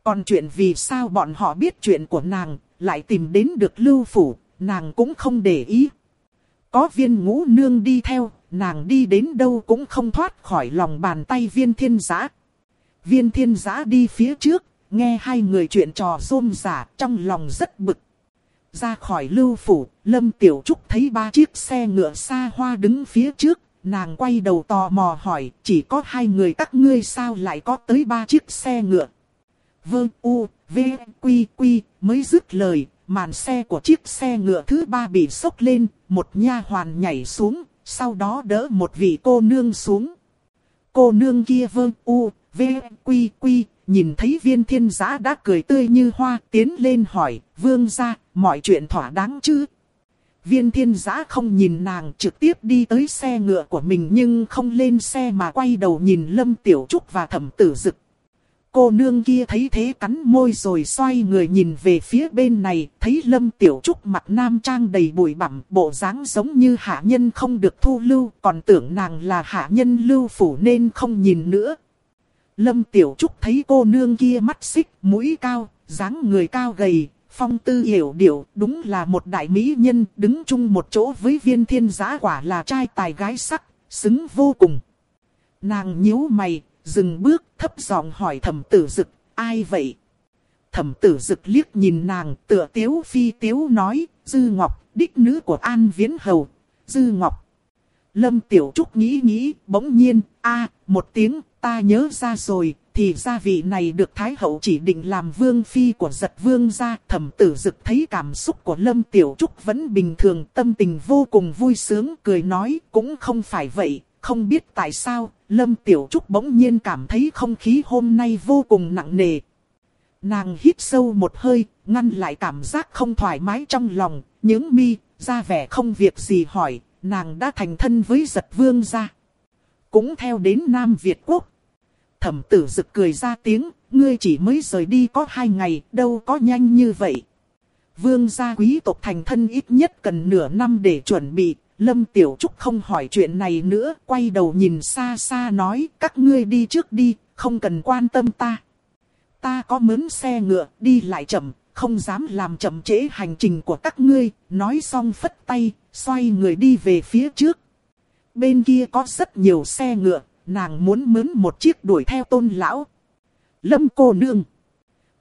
Còn chuyện vì sao bọn họ biết chuyện của nàng, lại tìm đến được lưu phủ, nàng cũng không để ý. Có viên ngũ nương đi theo, nàng đi đến đâu cũng không thoát khỏi lòng bàn tay viên thiên giã. Viên thiên giã đi phía trước, nghe hai người chuyện trò rôm giả trong lòng rất bực. Ra khỏi lưu phủ, Lâm Tiểu Trúc thấy ba chiếc xe ngựa xa hoa đứng phía trước, nàng quay đầu tò mò hỏi, chỉ có hai người các ngươi sao lại có tới ba chiếc xe ngựa. Vương U, V, Quy, Quy, mới dứt lời, màn xe của chiếc xe ngựa thứ ba bị sốc lên, một nha hoàn nhảy xuống, sau đó đỡ một vị cô nương xuống. Cô nương kia vương U, V, Quy, Quy, nhìn thấy viên thiên giã đã cười tươi như hoa, tiến lên hỏi, vương ra, mọi chuyện thỏa đáng chứ? Viên thiên giã không nhìn nàng trực tiếp đi tới xe ngựa của mình nhưng không lên xe mà quay đầu nhìn Lâm Tiểu Trúc và thẩm tử dực. Cô nương kia thấy thế cắn môi rồi xoay người nhìn về phía bên này, thấy Lâm Tiểu Trúc mặt nam trang đầy bụi bặm, bộ dáng giống như hạ nhân không được thu lưu, còn tưởng nàng là hạ nhân lưu phủ nên không nhìn nữa. Lâm Tiểu Trúc thấy cô nương kia mắt xích, mũi cao, dáng người cao gầy, phong tư hiểu điệu, đúng là một đại mỹ nhân, đứng chung một chỗ với viên thiên giá quả là trai tài gái sắc, xứng vô cùng. Nàng nhíu mày, dừng bước, thấp giọng hỏi thẩm tử dực, ai vậy? Thẩm tử dực liếc nhìn nàng, tựa tiếu phi tiếu nói, Dư Ngọc, đích nữ của An Viễn Hầu, Dư Ngọc. Lâm Tiểu Trúc nghĩ nghĩ, bỗng nhiên, a một tiếng, ta nhớ ra rồi, thì gia vị này được Thái Hậu chỉ định làm vương phi của giật vương gia. Thẩm tử dực thấy cảm xúc của Lâm Tiểu Trúc vẫn bình thường, tâm tình vô cùng vui sướng, cười nói, cũng không phải vậy, không biết tại sao, Lâm Tiểu Trúc bỗng nhiên cảm thấy không khí hôm nay vô cùng nặng nề. Nàng hít sâu một hơi, ngăn lại cảm giác không thoải mái trong lòng, những mi, ra vẻ không việc gì hỏi, nàng đã thành thân với giật vương gia. Cũng theo đến Nam Việt Quốc. Thẩm tử rực cười ra tiếng, ngươi chỉ mới rời đi có hai ngày, đâu có nhanh như vậy. Vương gia quý tộc thành thân ít nhất cần nửa năm để chuẩn bị, Lâm Tiểu Trúc không hỏi chuyện này nữa, quay đầu nhìn xa xa nói, các ngươi đi trước đi, không cần quan tâm ta. Ta có mướn xe ngựa, đi lại chậm, không dám làm chậm trễ hành trình của các ngươi, nói xong phất tay, xoay người đi về phía trước. Bên kia có rất nhiều xe ngựa, nàng muốn mướn một chiếc đuổi theo tôn lão. Lâm cô nương.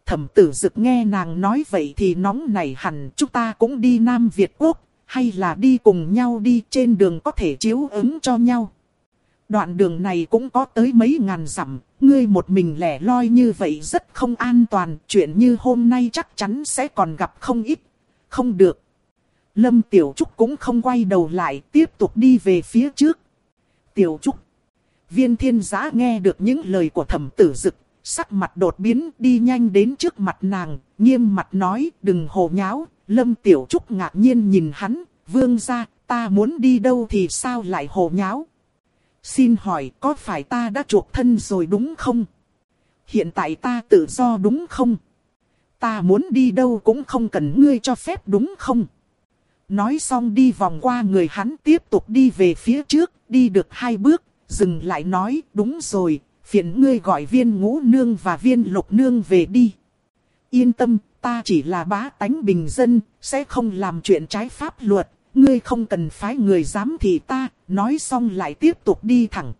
Thẩm tử dực nghe nàng nói vậy thì nóng nảy hẳn chúng ta cũng đi Nam Việt Quốc, hay là đi cùng nhau đi trên đường có thể chiếu ứng cho nhau. Đoạn đường này cũng có tới mấy ngàn dặm, ngươi một mình lẻ loi như vậy rất không an toàn, chuyện như hôm nay chắc chắn sẽ còn gặp không ít. Không được. Lâm Tiểu Trúc cũng không quay đầu lại, tiếp tục đi về phía trước. Tiểu Trúc. Viên thiên giã nghe được những lời của thẩm tử dực, sắc mặt đột biến đi nhanh đến trước mặt nàng, nghiêm mặt nói đừng hồ nháo. Lâm Tiểu Trúc ngạc nhiên nhìn hắn, vương ra, ta muốn đi đâu thì sao lại hồ nháo. Xin hỏi có phải ta đã chuộc thân rồi đúng không? Hiện tại ta tự do đúng không? Ta muốn đi đâu cũng không cần ngươi cho phép đúng không? Nói xong đi vòng qua người hắn tiếp tục đi về phía trước, đi được hai bước, dừng lại nói đúng rồi, phiền ngươi gọi viên ngũ nương và viên lục nương về đi. Yên tâm, ta chỉ là bá tánh bình dân, sẽ không làm chuyện trái pháp luật, ngươi không cần phái người dám thì ta, nói xong lại tiếp tục đi thẳng.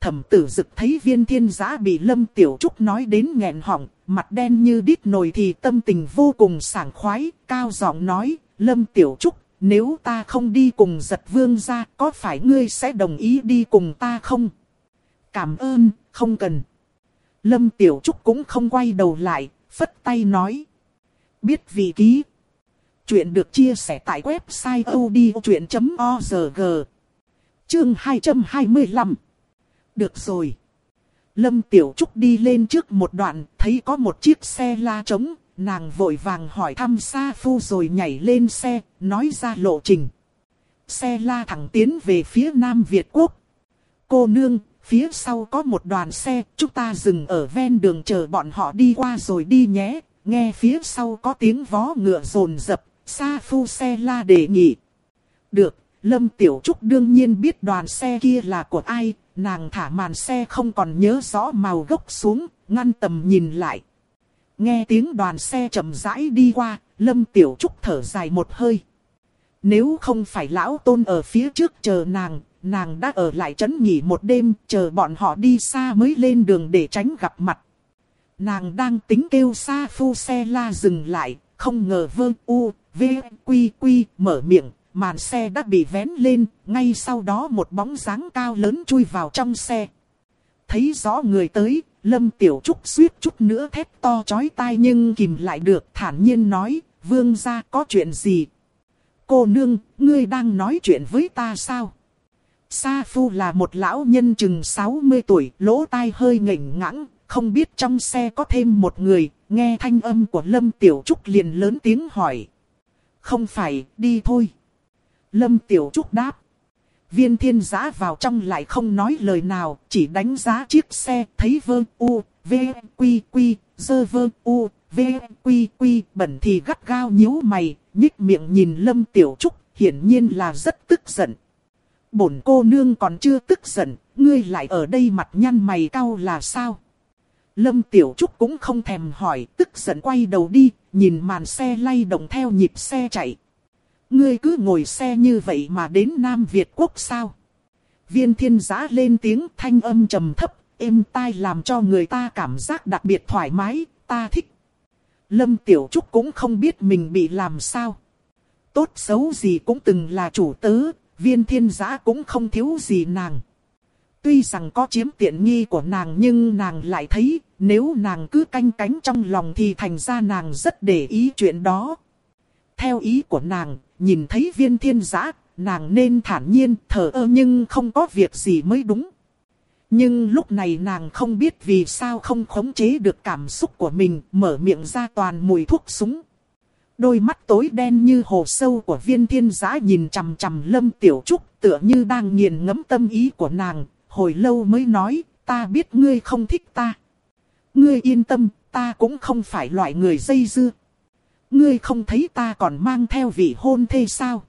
Thẩm tử dực thấy viên thiên giã bị lâm tiểu trúc nói đến nghẹn họng, mặt đen như đít nồi thì tâm tình vô cùng sảng khoái, cao giọng nói, lâm tiểu trúc, nếu ta không đi cùng giật vương ra, có phải ngươi sẽ đồng ý đi cùng ta không? Cảm ơn, không cần. Lâm tiểu trúc cũng không quay đầu lại, phất tay nói. Biết vị ký. Chuyện được chia sẻ tại website odchuyện.org. Chương 225. Được rồi. Lâm Tiểu Trúc đi lên trước một đoạn, thấy có một chiếc xe la trống, nàng vội vàng hỏi thăm Sa Phu rồi nhảy lên xe, nói ra lộ trình. Xe la thẳng tiến về phía Nam Việt Quốc. Cô nương, phía sau có một đoàn xe, chúng ta dừng ở ven đường chờ bọn họ đi qua rồi đi nhé. Nghe phía sau có tiếng vó ngựa rồn rập, xa Phu xe la đề nghị. Được, Lâm Tiểu Trúc đương nhiên biết đoàn xe kia là của ai, nàng thả màn xe không còn nhớ rõ màu gốc xuống, ngăn tầm nhìn lại. Nghe tiếng đoàn xe chậm rãi đi qua, Lâm Tiểu Trúc thở dài một hơi. Nếu không phải lão tôn ở phía trước chờ nàng, nàng đã ở lại trấn nghỉ một đêm, chờ bọn họ đi xa mới lên đường để tránh gặp mặt. Nàng đang tính kêu xa phu xe la dừng lại, không ngờ vơ u, v, quy quy, mở miệng, màn xe đã bị vén lên, ngay sau đó một bóng dáng cao lớn chui vào trong xe. Thấy rõ người tới, Lâm Tiểu Trúc suýt chút nữa thét to chói tai nhưng kìm lại được thản nhiên nói, vương gia có chuyện gì? Cô nương, ngươi đang nói chuyện với ta sao? Sa Phu là một lão nhân chừng 60 tuổi, lỗ tai hơi ngẩng ngãng, không biết trong xe có thêm một người, nghe thanh âm của Lâm Tiểu Trúc liền lớn tiếng hỏi. Không phải, đi thôi. Lâm Tiểu Trúc đáp. Viên thiên giã vào trong lại không nói lời nào, chỉ đánh giá chiếc xe, thấy vơ u, v, quy quy, dơ vơ u, v, quy quy, bẩn thì gắt gao nhíu mày, nhích miệng nhìn Lâm Tiểu Trúc, hiển nhiên là rất tức giận. Bổn cô nương còn chưa tức giận, ngươi lại ở đây mặt nhăn mày cau là sao? Lâm Tiểu Trúc cũng không thèm hỏi, tức giận quay đầu đi, nhìn màn xe lay động theo nhịp xe chạy. Ngươi cứ ngồi xe như vậy mà đến Nam Việt Quốc sao? Viên thiên giã lên tiếng thanh âm trầm thấp, êm tai làm cho người ta cảm giác đặc biệt thoải mái, ta thích. Lâm Tiểu Trúc cũng không biết mình bị làm sao. Tốt xấu gì cũng từng là chủ tớ, viên thiên giã cũng không thiếu gì nàng. Tuy rằng có chiếm tiện nghi của nàng nhưng nàng lại thấy nếu nàng cứ canh cánh trong lòng thì thành ra nàng rất để ý chuyện đó. Theo ý của nàng, nhìn thấy viên thiên giã, nàng nên thản nhiên thở ơ nhưng không có việc gì mới đúng. Nhưng lúc này nàng không biết vì sao không khống chế được cảm xúc của mình, mở miệng ra toàn mùi thuốc súng. Đôi mắt tối đen như hồ sâu của viên thiên giã nhìn chằm chằm lâm tiểu trúc tựa như đang nghiền ngẫm tâm ý của nàng, hồi lâu mới nói, ta biết ngươi không thích ta. Ngươi yên tâm, ta cũng không phải loại người dây dưa. Ngươi không thấy ta còn mang theo vị hôn thê sao?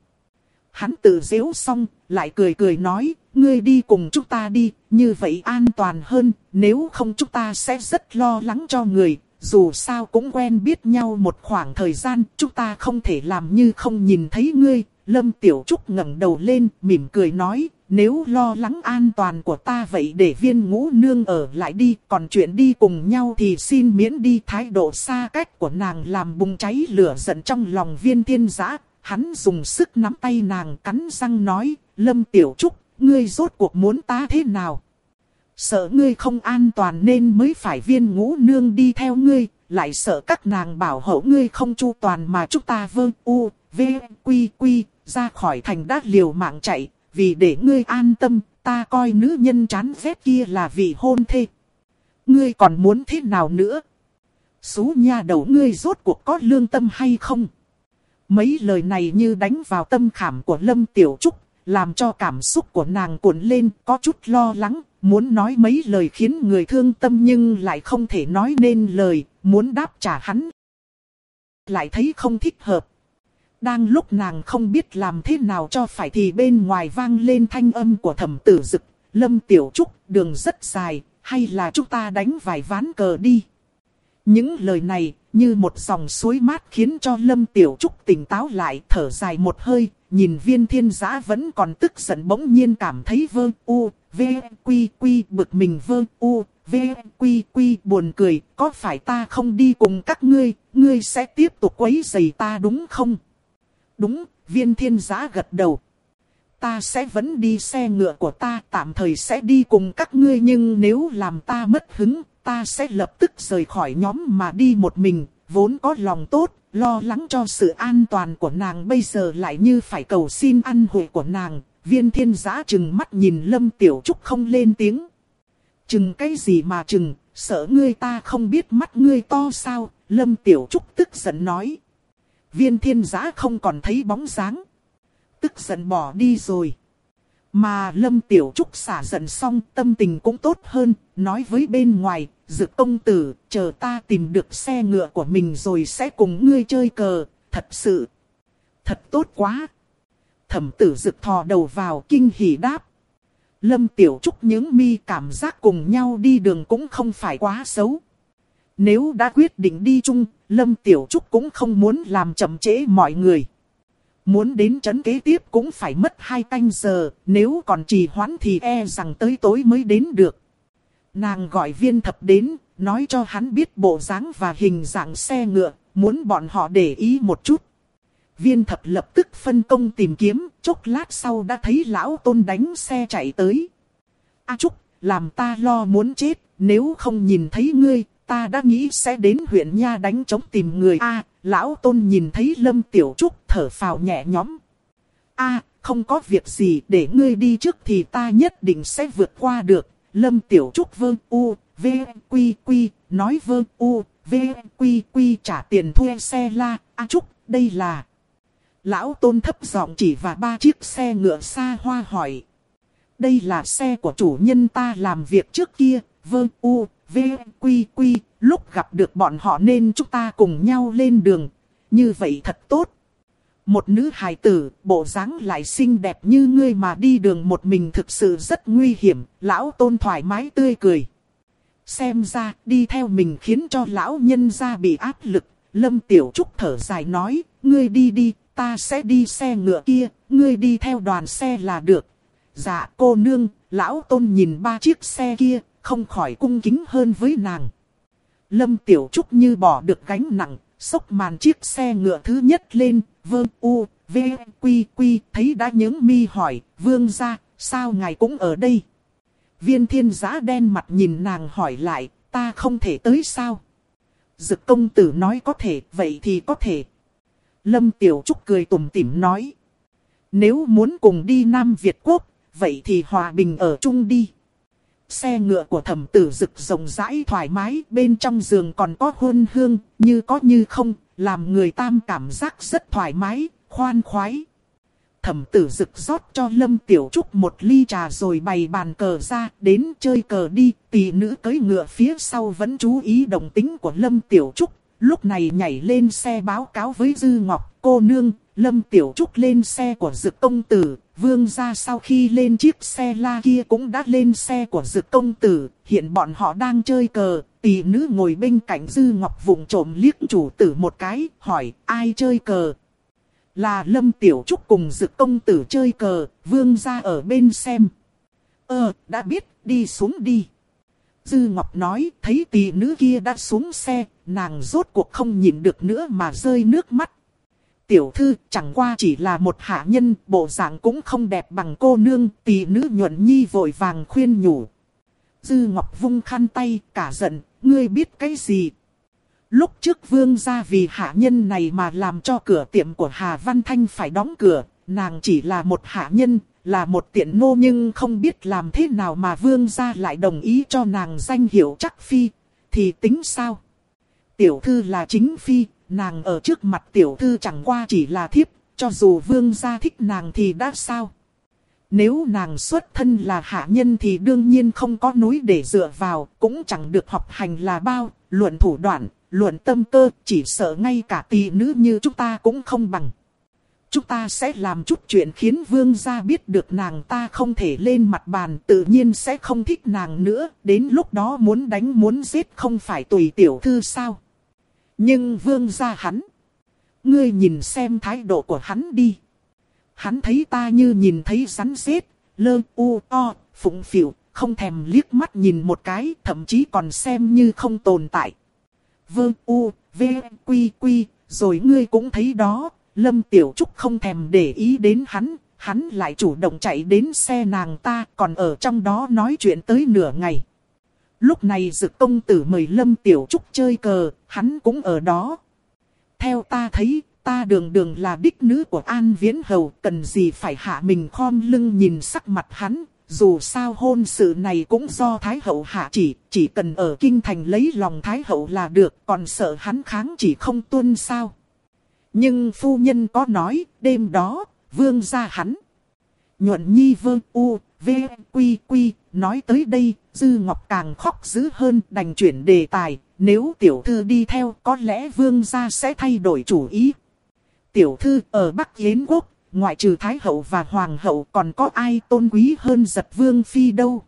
Hắn tự dễu xong, lại cười cười nói, ngươi đi cùng chúng ta đi, như vậy an toàn hơn, nếu không chúng ta sẽ rất lo lắng cho người, dù sao cũng quen biết nhau một khoảng thời gian, chúng ta không thể làm như không nhìn thấy ngươi. Lâm Tiểu Trúc ngẩng đầu lên, mỉm cười nói, nếu lo lắng an toàn của ta vậy để viên ngũ nương ở lại đi, còn chuyện đi cùng nhau thì xin miễn đi thái độ xa cách của nàng làm bùng cháy lửa giận trong lòng viên thiên giã. Hắn dùng sức nắm tay nàng cắn răng nói, Lâm Tiểu Trúc, ngươi rốt cuộc muốn ta thế nào? Sợ ngươi không an toàn nên mới phải viên ngũ nương đi theo ngươi, lại sợ các nàng bảo hộ ngươi không chu toàn mà chúng ta vơ u, V, Quy, Quy, ra khỏi thành đát liều mạng chạy, vì để ngươi an tâm, ta coi nữ nhân chán ghét kia là vị hôn thê. Ngươi còn muốn thế nào nữa? Xú nha đầu ngươi rốt cuộc có lương tâm hay không? Mấy lời này như đánh vào tâm khảm của Lâm Tiểu Trúc, làm cho cảm xúc của nàng cuộn lên, có chút lo lắng, muốn nói mấy lời khiến người thương tâm nhưng lại không thể nói nên lời, muốn đáp trả hắn. Lại thấy không thích hợp. Đang lúc nàng không biết làm thế nào cho phải thì bên ngoài vang lên thanh âm của thẩm tử dực, Lâm Tiểu Trúc, đường rất dài, hay là chúng ta đánh vài ván cờ đi. Những lời này, như một dòng suối mát khiến cho Lâm Tiểu Trúc tỉnh táo lại, thở dài một hơi, nhìn viên thiên giã vẫn còn tức giận bỗng nhiên cảm thấy vơ u, v, quy quy bực mình vơ u, v, quy quy buồn cười, có phải ta không đi cùng các ngươi, ngươi sẽ tiếp tục quấy giày ta đúng không? Đúng, viên thiên giã gật đầu. Ta sẽ vẫn đi xe ngựa của ta, tạm thời sẽ đi cùng các ngươi nhưng nếu làm ta mất hứng, ta sẽ lập tức rời khỏi nhóm mà đi một mình, vốn có lòng tốt, lo lắng cho sự an toàn của nàng bây giờ lại như phải cầu xin ăn hội của nàng. Viên thiên giã chừng mắt nhìn Lâm Tiểu Trúc không lên tiếng. Chừng cái gì mà chừng, sợ ngươi ta không biết mắt ngươi to sao, Lâm Tiểu Trúc tức giận nói. Viên thiên giã không còn thấy bóng dáng. Tức giận bỏ đi rồi. Mà Lâm Tiểu Trúc xả giận xong tâm tình cũng tốt hơn, nói với bên ngoài, Dực công tử, chờ ta tìm được xe ngựa của mình rồi sẽ cùng ngươi chơi cờ, thật sự. Thật tốt quá. Thẩm tử dực thò đầu vào kinh hỉ đáp. Lâm Tiểu Trúc những mi cảm giác cùng nhau đi đường cũng không phải quá xấu. Nếu đã quyết định đi chung, Lâm Tiểu Trúc cũng không muốn làm chậm trễ mọi người. Muốn đến chấn kế tiếp cũng phải mất hai canh giờ, nếu còn trì hoãn thì e rằng tới tối mới đến được. Nàng gọi viên thập đến, nói cho hắn biết bộ dáng và hình dạng xe ngựa, muốn bọn họ để ý một chút. Viên thập lập tức phân công tìm kiếm, chốc lát sau đã thấy lão tôn đánh xe chạy tới. A Trúc, làm ta lo muốn chết, nếu không nhìn thấy ngươi, ta đã nghĩ sẽ đến huyện Nha đánh chống tìm người. A, lão tôn nhìn thấy Lâm Tiểu Trúc thở phào nhẹ nhõm. A, không có việc gì để ngươi đi trước thì ta nhất định sẽ vượt qua được. Lâm Tiểu Trúc vương u, v, quy quy, nói vương u, v, quy quy trả tiền thuê xe la, a Trúc, đây là... Lão Tôn thấp giọng chỉ và ba chiếc xe ngựa xa hoa hỏi. Đây là xe của chủ nhân ta làm việc trước kia, vương u, v, quy quy, lúc gặp được bọn họ nên chúng ta cùng nhau lên đường. Như vậy thật tốt. Một nữ hài tử, bộ dáng lại xinh đẹp như ngươi mà đi đường một mình thực sự rất nguy hiểm, lão tôn thoải mái tươi cười. Xem ra, đi theo mình khiến cho lão nhân gia bị áp lực, lâm tiểu trúc thở dài nói, ngươi đi đi, ta sẽ đi xe ngựa kia, ngươi đi theo đoàn xe là được. Dạ cô nương, lão tôn nhìn ba chiếc xe kia, không khỏi cung kính hơn với nàng. Lâm tiểu trúc như bỏ được gánh nặng, xốc màn chiếc xe ngựa thứ nhất lên, vương u, v, quy quy, thấy đã những mi hỏi, vương ra, sao ngài cũng ở đây? Viên thiên giã đen mặt nhìn nàng hỏi lại, ta không thể tới sao? Dực công tử nói có thể, vậy thì có thể. Lâm Tiểu Trúc cười tủm tỉm nói. Nếu muốn cùng đi Nam Việt Quốc, vậy thì hòa bình ở chung đi. Xe ngựa của thẩm tử rực rộng rãi thoải mái, bên trong giường còn có hôn hương, như có như không, làm người tam cảm giác rất thoải mái, khoan khoái. Thẩm tử rực rót cho Lâm Tiểu Trúc một ly trà rồi bày bàn cờ ra, đến chơi cờ đi, tỷ nữ cưới ngựa phía sau vẫn chú ý đồng tính của Lâm Tiểu Trúc, lúc này nhảy lên xe báo cáo với Dư Ngọc, cô nương, Lâm Tiểu Trúc lên xe của Dực Công Tử, Vương gia sau khi lên chiếc xe la kia cũng đã lên xe của Dực Công Tử, hiện bọn họ đang chơi cờ, tỷ nữ ngồi bên cạnh Dư Ngọc vùng trộm liếc chủ tử một cái, hỏi ai chơi cờ. Là Lâm Tiểu Trúc cùng Dực Công Tử chơi cờ, Vương gia ở bên xem. Ờ, đã biết, đi xuống đi. Dư Ngọc nói, thấy tỷ nữ kia đã xuống xe, nàng rốt cuộc không nhìn được nữa mà rơi nước mắt tiểu thư chẳng qua chỉ là một hạ nhân, bộ dạng cũng không đẹp bằng cô nương, tỷ nữ nhuận nhi vội vàng khuyên nhủ. Dư Ngọc vung khăn tay, cả giận, ngươi biết cái gì? Lúc trước vương gia vì hạ nhân này mà làm cho cửa tiệm của Hà Văn Thanh phải đóng cửa, nàng chỉ là một hạ nhân, là một tiện nô nhưng không biết làm thế nào mà vương gia lại đồng ý cho nàng danh hiệu chắc phi, thì tính sao? Tiểu thư là chính phi, nàng ở trước mặt tiểu thư chẳng qua chỉ là thiếp, cho dù vương gia thích nàng thì đã sao? Nếu nàng xuất thân là hạ nhân thì đương nhiên không có núi để dựa vào, cũng chẳng được học hành là bao, luận thủ đoạn, luận tâm cơ, chỉ sợ ngay cả tỷ nữ như chúng ta cũng không bằng. Chúng ta sẽ làm chút chuyện khiến vương gia biết được nàng ta không thể lên mặt bàn, tự nhiên sẽ không thích nàng nữa, đến lúc đó muốn đánh muốn giết không phải tùy tiểu thư sao. Nhưng vương gia hắn, ngươi nhìn xem thái độ của hắn đi. Hắn thấy ta như nhìn thấy rắn rết, lơ u o, phụng phịu, không thèm liếc mắt nhìn một cái, thậm chí còn xem như không tồn tại. vương u, v, quy quy, rồi ngươi cũng thấy đó, Lâm Tiểu Trúc không thèm để ý đến hắn, hắn lại chủ động chạy đến xe nàng ta, còn ở trong đó nói chuyện tới nửa ngày. Lúc này dực công tử mời Lâm Tiểu Trúc chơi cờ, hắn cũng ở đó. Theo ta thấy, ta đường đường là đích nữ của An Viễn Hầu, cần gì phải hạ mình khom lưng nhìn sắc mặt hắn, dù sao hôn sự này cũng do Thái Hậu hạ chỉ, chỉ cần ở Kinh Thành lấy lòng Thái Hậu là được, còn sợ hắn kháng chỉ không tuân sao. Nhưng phu nhân có nói, đêm đó, vương ra hắn. Nhuận nhi vương u, v, quy quy, nói tới đây, Dư Ngọc càng khóc dữ hơn đành chuyển đề tài, nếu tiểu thư đi theo có lẽ vương gia sẽ thay đổi chủ ý. Tiểu thư ở Bắc Yến Quốc, ngoại trừ Thái Hậu và Hoàng Hậu còn có ai tôn quý hơn giật vương phi đâu.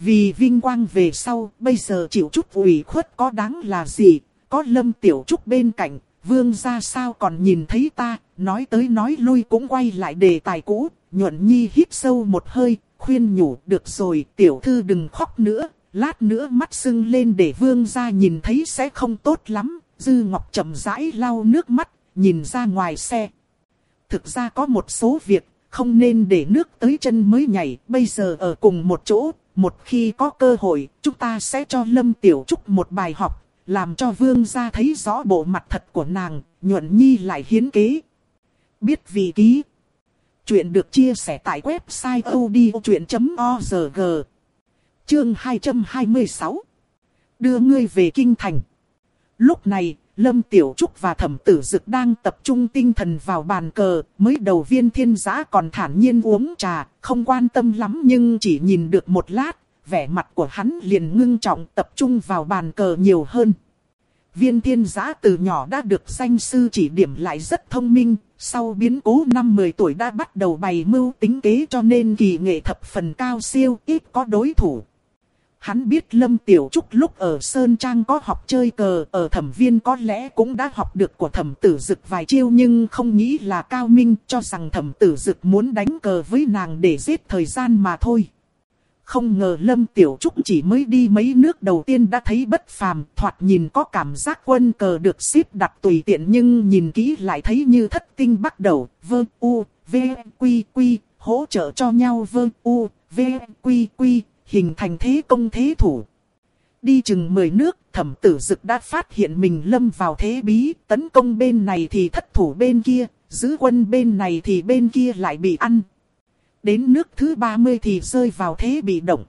Vì vinh quang về sau, bây giờ chịu chút ủy khuất có đáng là gì, có lâm tiểu trúc bên cạnh, vương gia sao còn nhìn thấy ta, nói tới nói lui cũng quay lại đề tài cũ, nhuận nhi hít sâu một hơi, khuyên nhủ, được rồi, tiểu thư đừng khóc nữa, lát nữa mắt sưng lên để vương gia nhìn thấy sẽ không tốt lắm, dư ngọc chậm rãi lau nước mắt, nhìn ra ngoài xe. Thực ra có một số việc, không nên để nước tới chân mới nhảy, bây giờ ở cùng một chỗ, một khi có cơ hội, chúng ta sẽ cho Lâm Tiểu Trúc một bài học, làm cho vương gia thấy rõ bộ mặt thật của nàng, nhuận nhi lại hiến kế. Biết vị ký. Chuyện được chia sẻ tại website odchuyện.org. Chương 226. Đưa ngươi về kinh thành. Lúc này, Lâm Tiểu Trúc và Thẩm Tử Dực đang tập trung tinh thần vào bàn cờ, mới đầu viên thiên giã còn thản nhiên uống trà, không quan tâm lắm nhưng chỉ nhìn được một lát, vẻ mặt của hắn liền ngưng trọng tập trung vào bàn cờ nhiều hơn. Viên thiên giã từ nhỏ đã được danh sư chỉ điểm lại rất thông minh, sau biến cố năm 10 tuổi đã bắt đầu bày mưu tính kế cho nên kỳ nghệ thập phần cao siêu, ít có đối thủ. Hắn biết Lâm Tiểu Trúc lúc ở Sơn Trang có học chơi cờ, ở thẩm viên có lẽ cũng đã học được của thẩm tử dực vài chiêu nhưng không nghĩ là cao minh cho rằng thẩm tử dực muốn đánh cờ với nàng để giết thời gian mà thôi. Không ngờ Lâm Tiểu Trúc chỉ mới đi mấy nước đầu tiên đã thấy bất phàm, thoạt nhìn có cảm giác quân cờ được xếp đặt tùy tiện nhưng nhìn kỹ lại thấy như thất tinh bắt đầu, vơ u, v, quy quy, hỗ trợ cho nhau vơ u, v, quy quy, hình thành thế công thế thủ. Đi chừng 10 nước, thẩm tử dực đã phát hiện mình lâm vào thế bí, tấn công bên này thì thất thủ bên kia, giữ quân bên này thì bên kia lại bị ăn. Đến nước thứ 30 thì rơi vào thế bị động.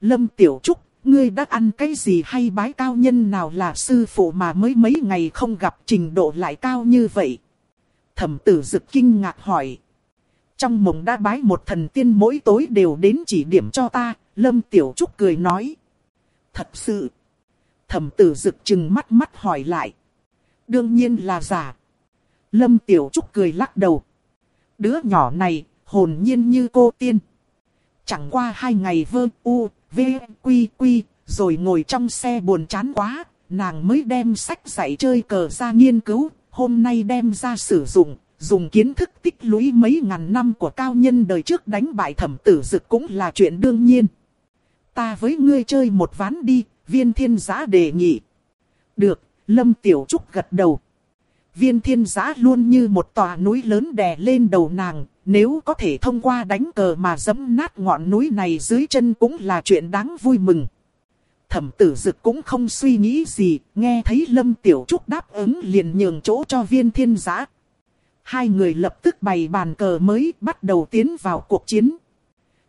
Lâm Tiểu Trúc, ngươi đã ăn cái gì hay bái cao nhân nào là sư phụ mà mới mấy ngày không gặp trình độ lại cao như vậy? Thẩm tử dực kinh ngạc hỏi. Trong mộng đã bái một thần tiên mỗi tối đều đến chỉ điểm cho ta, Lâm Tiểu Trúc cười nói. Thật sự. Thẩm tử Dực chừng mắt mắt hỏi lại. Đương nhiên là giả. Lâm Tiểu Trúc cười lắc đầu. Đứa nhỏ này, hồn nhiên như cô tiên. Chẳng qua hai ngày vơ u, v, quy quy, rồi ngồi trong xe buồn chán quá, nàng mới đem sách dạy chơi cờ ra nghiên cứu, hôm nay đem ra sử dụng, dùng kiến thức tích lũy mấy ngàn năm của cao nhân đời trước đánh bại thẩm tử dực cũng là chuyện đương nhiên ta với ngươi chơi một ván đi, viên thiên giã đề nghị. Được, Lâm Tiểu Trúc gật đầu. Viên thiên giã luôn như một tòa núi lớn đè lên đầu nàng, nếu có thể thông qua đánh cờ mà dẫm nát ngọn núi này dưới chân cũng là chuyện đáng vui mừng. thẩm tử dực cũng không suy nghĩ gì, nghe thấy Lâm Tiểu Trúc đáp ứng liền nhường chỗ cho viên thiên giã. Hai người lập tức bày bàn cờ mới bắt đầu tiến vào cuộc chiến.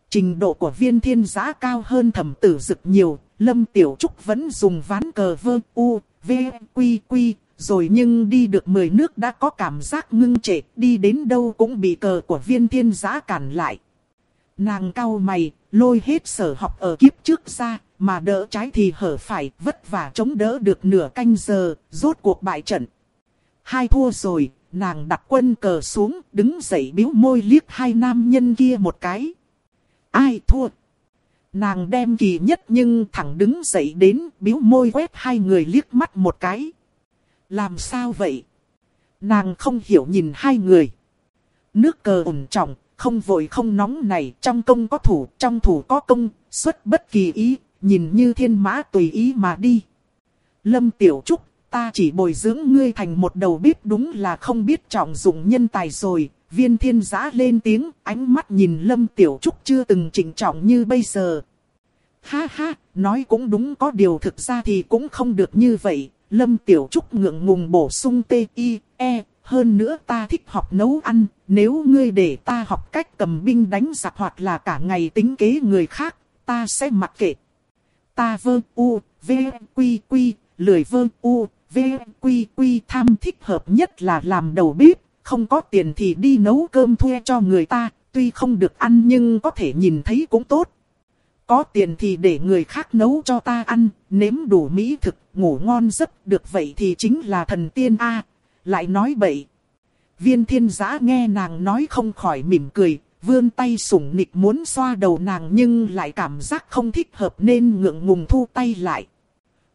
Trình độ của viên thiên giã cao hơn thẩm tử dực nhiều, Lâm Tiểu Trúc vẫn dùng ván cờ vơ u, v, quy quy, rồi nhưng đi được 10 nước đã có cảm giác ngưng trệ, đi đến đâu cũng bị cờ của viên thiên giã cản lại. Nàng cau mày, lôi hết sở học ở kiếp trước ra, mà đỡ trái thì hở phải, vất vả chống đỡ được nửa canh giờ, rốt cuộc bại trận. Hai thua rồi, nàng đặt quân cờ xuống, đứng dậy biếu môi liếc hai nam nhân kia một cái. Ai thua? Nàng đem kỳ nhất nhưng thẳng đứng dậy đến, biếu môi quét hai người liếc mắt một cái. Làm sao vậy? Nàng không hiểu nhìn hai người. Nước cờ ổn trọng, không vội không nóng này, trong công có thủ, trong thủ có công, xuất bất kỳ ý, nhìn như thiên mã tùy ý mà đi. Lâm Tiểu Trúc, ta chỉ bồi dưỡng ngươi thành một đầu bếp đúng là không biết trọng dụng nhân tài rồi. Viên thiên giã lên tiếng, ánh mắt nhìn Lâm Tiểu Trúc chưa từng chỉnh trọng như bây giờ. Ha ha, nói cũng đúng có điều thực ra thì cũng không được như vậy. Lâm Tiểu Trúc ngượng ngùng bổ sung T, I, E, hơn nữa ta thích học nấu ăn, nếu ngươi để ta học cách cầm binh đánh giặc hoặc là cả ngày tính kế người khác, ta sẽ mặc kệ. Ta vơ u, v, quy quy, lười vơ u, v, quy quy tham thích hợp nhất là làm đầu bếp, không có tiền thì đi nấu cơm thuê cho người ta, tuy không được ăn nhưng có thể nhìn thấy cũng tốt. Có tiền thì để người khác nấu cho ta ăn, nếm đủ mỹ thực, ngủ ngon giấc được vậy thì chính là thần tiên A. lại nói bậy. Viên thiên giã nghe nàng nói không khỏi mỉm cười, vươn tay sủng nịch muốn xoa đầu nàng nhưng lại cảm giác không thích hợp nên ngượng ngùng thu tay lại.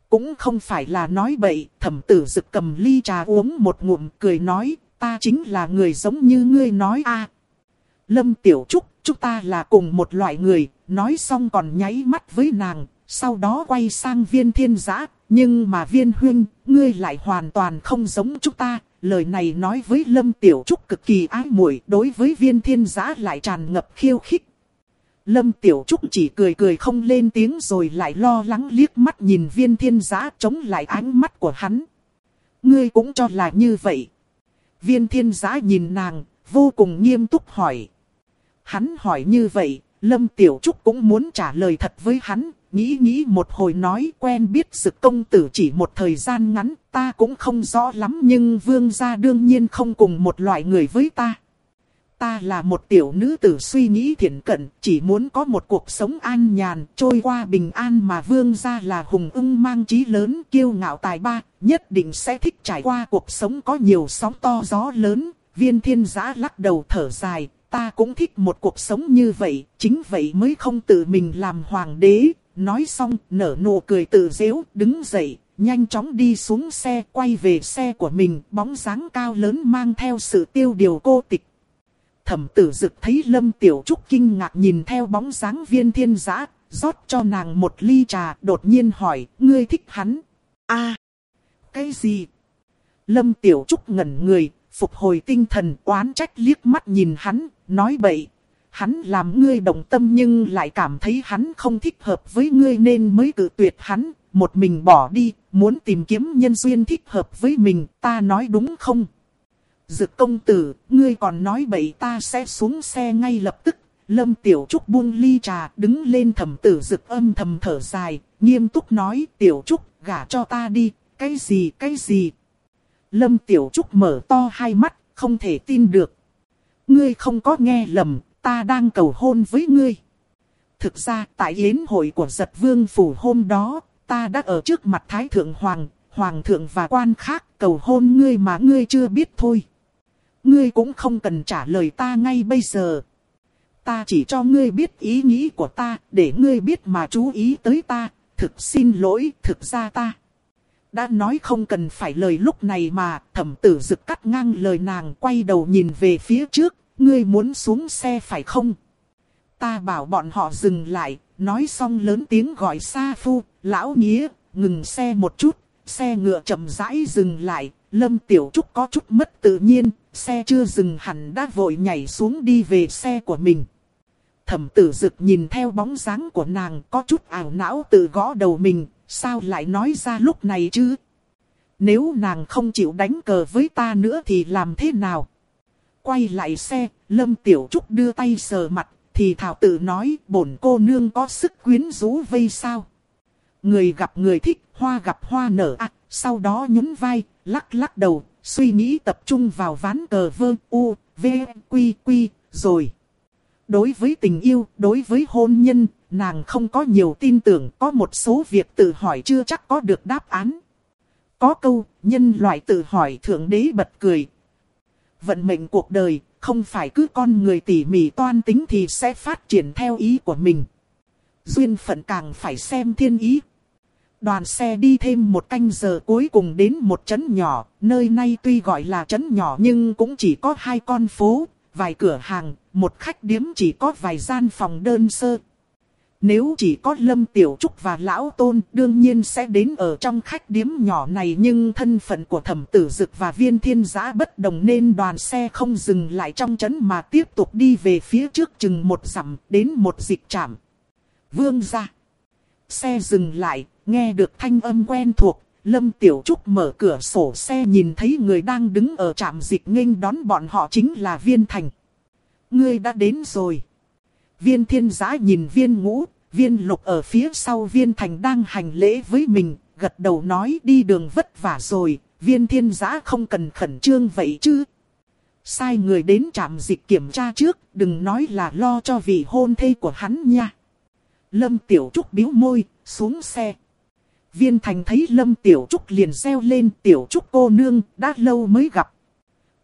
Cũng không phải là nói bậy, thẩm tử dực cầm ly trà uống một ngụm cười nói, ta chính là người giống như ngươi nói a. Lâm Tiểu Trúc, chúng ta là cùng một loại người, nói xong còn nháy mắt với nàng, sau đó quay sang viên thiên giã, nhưng mà viên huynh, ngươi lại hoàn toàn không giống chúng ta, lời này nói với Lâm Tiểu Trúc cực kỳ ái muội, đối với viên thiên giã lại tràn ngập khiêu khích. Lâm Tiểu Trúc chỉ cười cười không lên tiếng rồi lại lo lắng liếc mắt nhìn viên thiên giã chống lại ánh mắt của hắn. Ngươi cũng cho là như vậy. Viên thiên giã nhìn nàng, vô cùng nghiêm túc hỏi. Hắn hỏi như vậy, Lâm Tiểu Trúc cũng muốn trả lời thật với hắn, nghĩ nghĩ một hồi nói quen biết sự công tử chỉ một thời gian ngắn, ta cũng không rõ lắm nhưng vương gia đương nhiên không cùng một loại người với ta. Ta là một tiểu nữ tử suy nghĩ thiện cận, chỉ muốn có một cuộc sống an nhàn, trôi qua bình an mà vương gia là hùng ưng mang trí lớn, kiêu ngạo tài ba, nhất định sẽ thích trải qua cuộc sống có nhiều sóng to gió lớn. Viên thiên giã lắc đầu thở dài, ta cũng thích một cuộc sống như vậy, chính vậy mới không tự mình làm hoàng đế, Nói xong, nở nụ cười tự dễu, đứng dậy, nhanh chóng đi xuống xe, quay về xe của mình, bóng dáng cao lớn mang theo sự tiêu điều cô tịch. Thẩm tử dực thấy Lâm Tiểu Trúc kinh ngạc nhìn theo bóng dáng viên thiên giã, rót cho nàng một ly trà, đột nhiên hỏi, ngươi thích hắn? a cái gì? Lâm Tiểu Trúc ngẩn người, phục hồi tinh thần, oán trách liếc mắt nhìn hắn, nói bậy, hắn làm ngươi đồng tâm nhưng lại cảm thấy hắn không thích hợp với ngươi nên mới cự tuyệt hắn, một mình bỏ đi, muốn tìm kiếm nhân duyên thích hợp với mình, ta nói đúng không? Dực công tử, ngươi còn nói bậy ta sẽ xuống xe ngay lập tức. Lâm Tiểu Trúc buông ly trà, đứng lên thầm tử dực âm thầm thở dài, nghiêm túc nói, Tiểu Trúc, gả cho ta đi, cái gì, cái gì? Lâm Tiểu Trúc mở to hai mắt, không thể tin được. Ngươi không có nghe lầm, ta đang cầu hôn với ngươi. Thực ra, tại yến hội của giật vương phủ hôm đó, ta đã ở trước mặt Thái Thượng Hoàng, Hoàng thượng và quan khác cầu hôn ngươi mà ngươi chưa biết thôi. Ngươi cũng không cần trả lời ta ngay bây giờ. Ta chỉ cho ngươi biết ý nghĩ của ta, để ngươi biết mà chú ý tới ta. Thực xin lỗi, thực ra ta. Đã nói không cần phải lời lúc này mà, thẩm tử dực cắt ngang lời nàng quay đầu nhìn về phía trước, ngươi muốn xuống xe phải không? Ta bảo bọn họ dừng lại, nói xong lớn tiếng gọi xa Phu, lão nghĩa, ngừng xe một chút, xe ngựa chậm rãi dừng lại, Lâm Tiểu Trúc có chút mất tự nhiên, xe chưa dừng hẳn đã vội nhảy xuống đi về xe của mình. Thẩm tử dực nhìn theo bóng dáng của nàng có chút ảo não tự gõ đầu mình, sao lại nói ra lúc này chứ? Nếu nàng không chịu đánh cờ với ta nữa thì làm thế nào? Quay lại xe, Lâm Tiểu Trúc đưa tay sờ mặt, thì thảo tự nói bổn cô nương có sức quyến rũ vây sao. Người gặp người thích, hoa gặp hoa nở à, sau đó nhún vai, lắc lắc đầu, suy nghĩ tập trung vào ván cờ vơ u, v, quy quy, rồi. Đối với tình yêu, đối với hôn nhân, nàng không có nhiều tin tưởng, có một số việc tự hỏi chưa chắc có được đáp án. Có câu, nhân loại tự hỏi thượng đế bật cười. Vận mệnh cuộc đời, không phải cứ con người tỉ mỉ toan tính thì sẽ phát triển theo ý của mình. Duyên phận càng phải xem thiên ý. Đoàn xe đi thêm một canh giờ cuối cùng đến một trấn nhỏ, nơi này tuy gọi là trấn nhỏ nhưng cũng chỉ có hai con phố, vài cửa hàng, một khách điếm chỉ có vài gian phòng đơn sơ. Nếu chỉ có Lâm Tiểu Trúc và Lão Tôn đương nhiên sẽ đến ở trong khách điếm nhỏ này nhưng thân phận của thẩm tử dực và viên thiên giã bất đồng nên đoàn xe không dừng lại trong trấn mà tiếp tục đi về phía trước chừng một dặm đến một dịch trạm. Vương ra. Xe dừng lại, nghe được thanh âm quen thuộc, Lâm Tiểu Trúc mở cửa sổ xe nhìn thấy người đang đứng ở trạm dịch nghênh đón bọn họ chính là Viên Thành. Ngươi đã đến rồi. Viên thiên giã nhìn viên ngũ, viên lục ở phía sau viên thành đang hành lễ với mình, gật đầu nói đi đường vất vả rồi, viên thiên giã không cần khẩn trương vậy chứ. Sai người đến trạm dịch kiểm tra trước, đừng nói là lo cho vị hôn thê của hắn nha. Lâm Tiểu Trúc biếu môi, xuống xe. Viên Thành thấy Lâm Tiểu Trúc liền reo lên Tiểu Trúc cô nương, đã lâu mới gặp.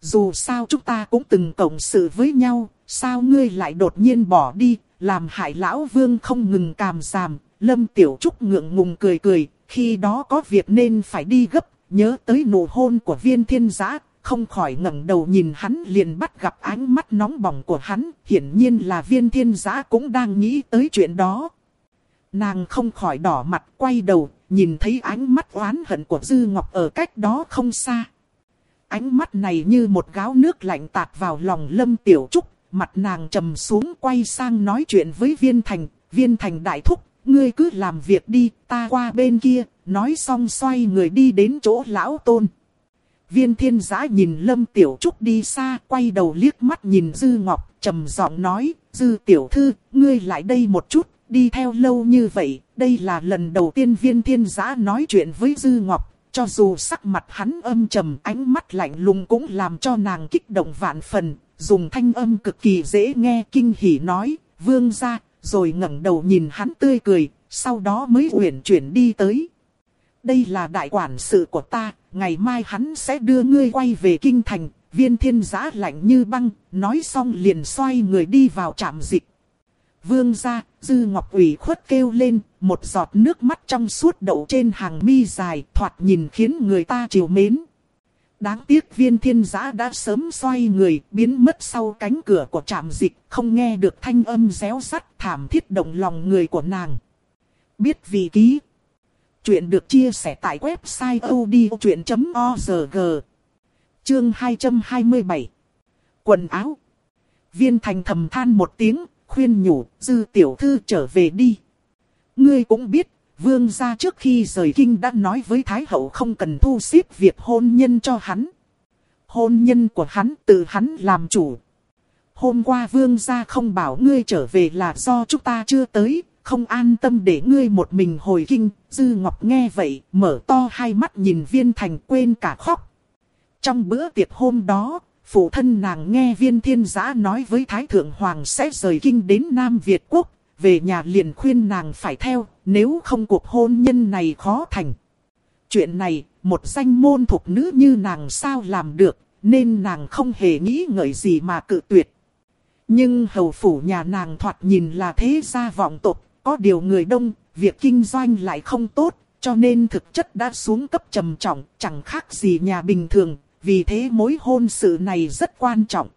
Dù sao chúng ta cũng từng cộng sự với nhau, sao ngươi lại đột nhiên bỏ đi, làm hại lão vương không ngừng càm giảm. Lâm Tiểu Trúc ngượng ngùng cười cười, khi đó có việc nên phải đi gấp, nhớ tới nụ hôn của viên thiên giã, không khỏi ngẩng đầu nhìn hắn liền bắt gặp ánh mắt nóng bỏng của hắn, hiển nhiên là viên thiên giã cũng đang nghĩ tới chuyện đó. Nàng không khỏi đỏ mặt quay đầu, nhìn thấy ánh mắt oán hận của Dư Ngọc ở cách đó không xa. Ánh mắt này như một gáo nước lạnh tạt vào lòng Lâm Tiểu Trúc, mặt nàng trầm xuống quay sang nói chuyện với Viên Thành, Viên Thành đại thúc, ngươi cứ làm việc đi, ta qua bên kia, nói xong xoay người đi đến chỗ lão tôn. Viên thiên giã nhìn Lâm Tiểu Trúc đi xa, quay đầu liếc mắt nhìn Dư Ngọc, trầm giọng nói, Dư Tiểu Thư, ngươi lại đây một chút, đi theo lâu như vậy, đây là lần đầu tiên viên thiên giã nói chuyện với Dư Ngọc, cho dù sắc mặt hắn âm trầm ánh mắt lạnh lùng cũng làm cho nàng kích động vạn phần, dùng thanh âm cực kỳ dễ nghe kinh hỉ nói, vương ra, rồi ngẩng đầu nhìn hắn tươi cười, sau đó mới uyển chuyển đi tới. Đây là đại quản sự của ta, ngày mai hắn sẽ đưa ngươi quay về kinh thành, viên thiên giã lạnh như băng, nói xong liền xoay người đi vào trạm dịch. Vương ra, dư ngọc ủy khuất kêu lên, một giọt nước mắt trong suốt đậu trên hàng mi dài, thoạt nhìn khiến người ta chiều mến. Đáng tiếc viên thiên giã đã sớm xoay người, biến mất sau cánh cửa của trạm dịch, không nghe được thanh âm réo sắt thảm thiết động lòng người của nàng. Biết vì ký. Chuyện được chia sẻ tại website odchuyện.org. Chương 227. Quần áo. Viên thành thầm than một tiếng, khuyên nhủ, dư tiểu thư trở về đi. Ngươi cũng biết, vương gia trước khi rời kinh đã nói với Thái hậu không cần thu xếp việc hôn nhân cho hắn. Hôn nhân của hắn tự hắn làm chủ. Hôm qua vương gia không bảo ngươi trở về là do chúng ta chưa tới, không an tâm để ngươi một mình hồi kinh. Dư Ngọc nghe vậy, mở to hai mắt nhìn viên thành quên cả khóc. Trong bữa tiệc hôm đó, phụ thân nàng nghe viên thiên giã nói với Thái Thượng Hoàng sẽ rời kinh đến Nam Việt Quốc, về nhà liền khuyên nàng phải theo, nếu không cuộc hôn nhân này khó thành. Chuyện này, một danh môn thuộc nữ như nàng sao làm được, nên nàng không hề nghĩ ngợi gì mà cự tuyệt. Nhưng hầu phủ nhà nàng thoạt nhìn là thế gia vọng tộc, có điều người đông, việc kinh doanh lại không tốt, cho nên thực chất đã xuống cấp trầm trọng, chẳng khác gì nhà bình thường, vì thế mối hôn sự này rất quan trọng.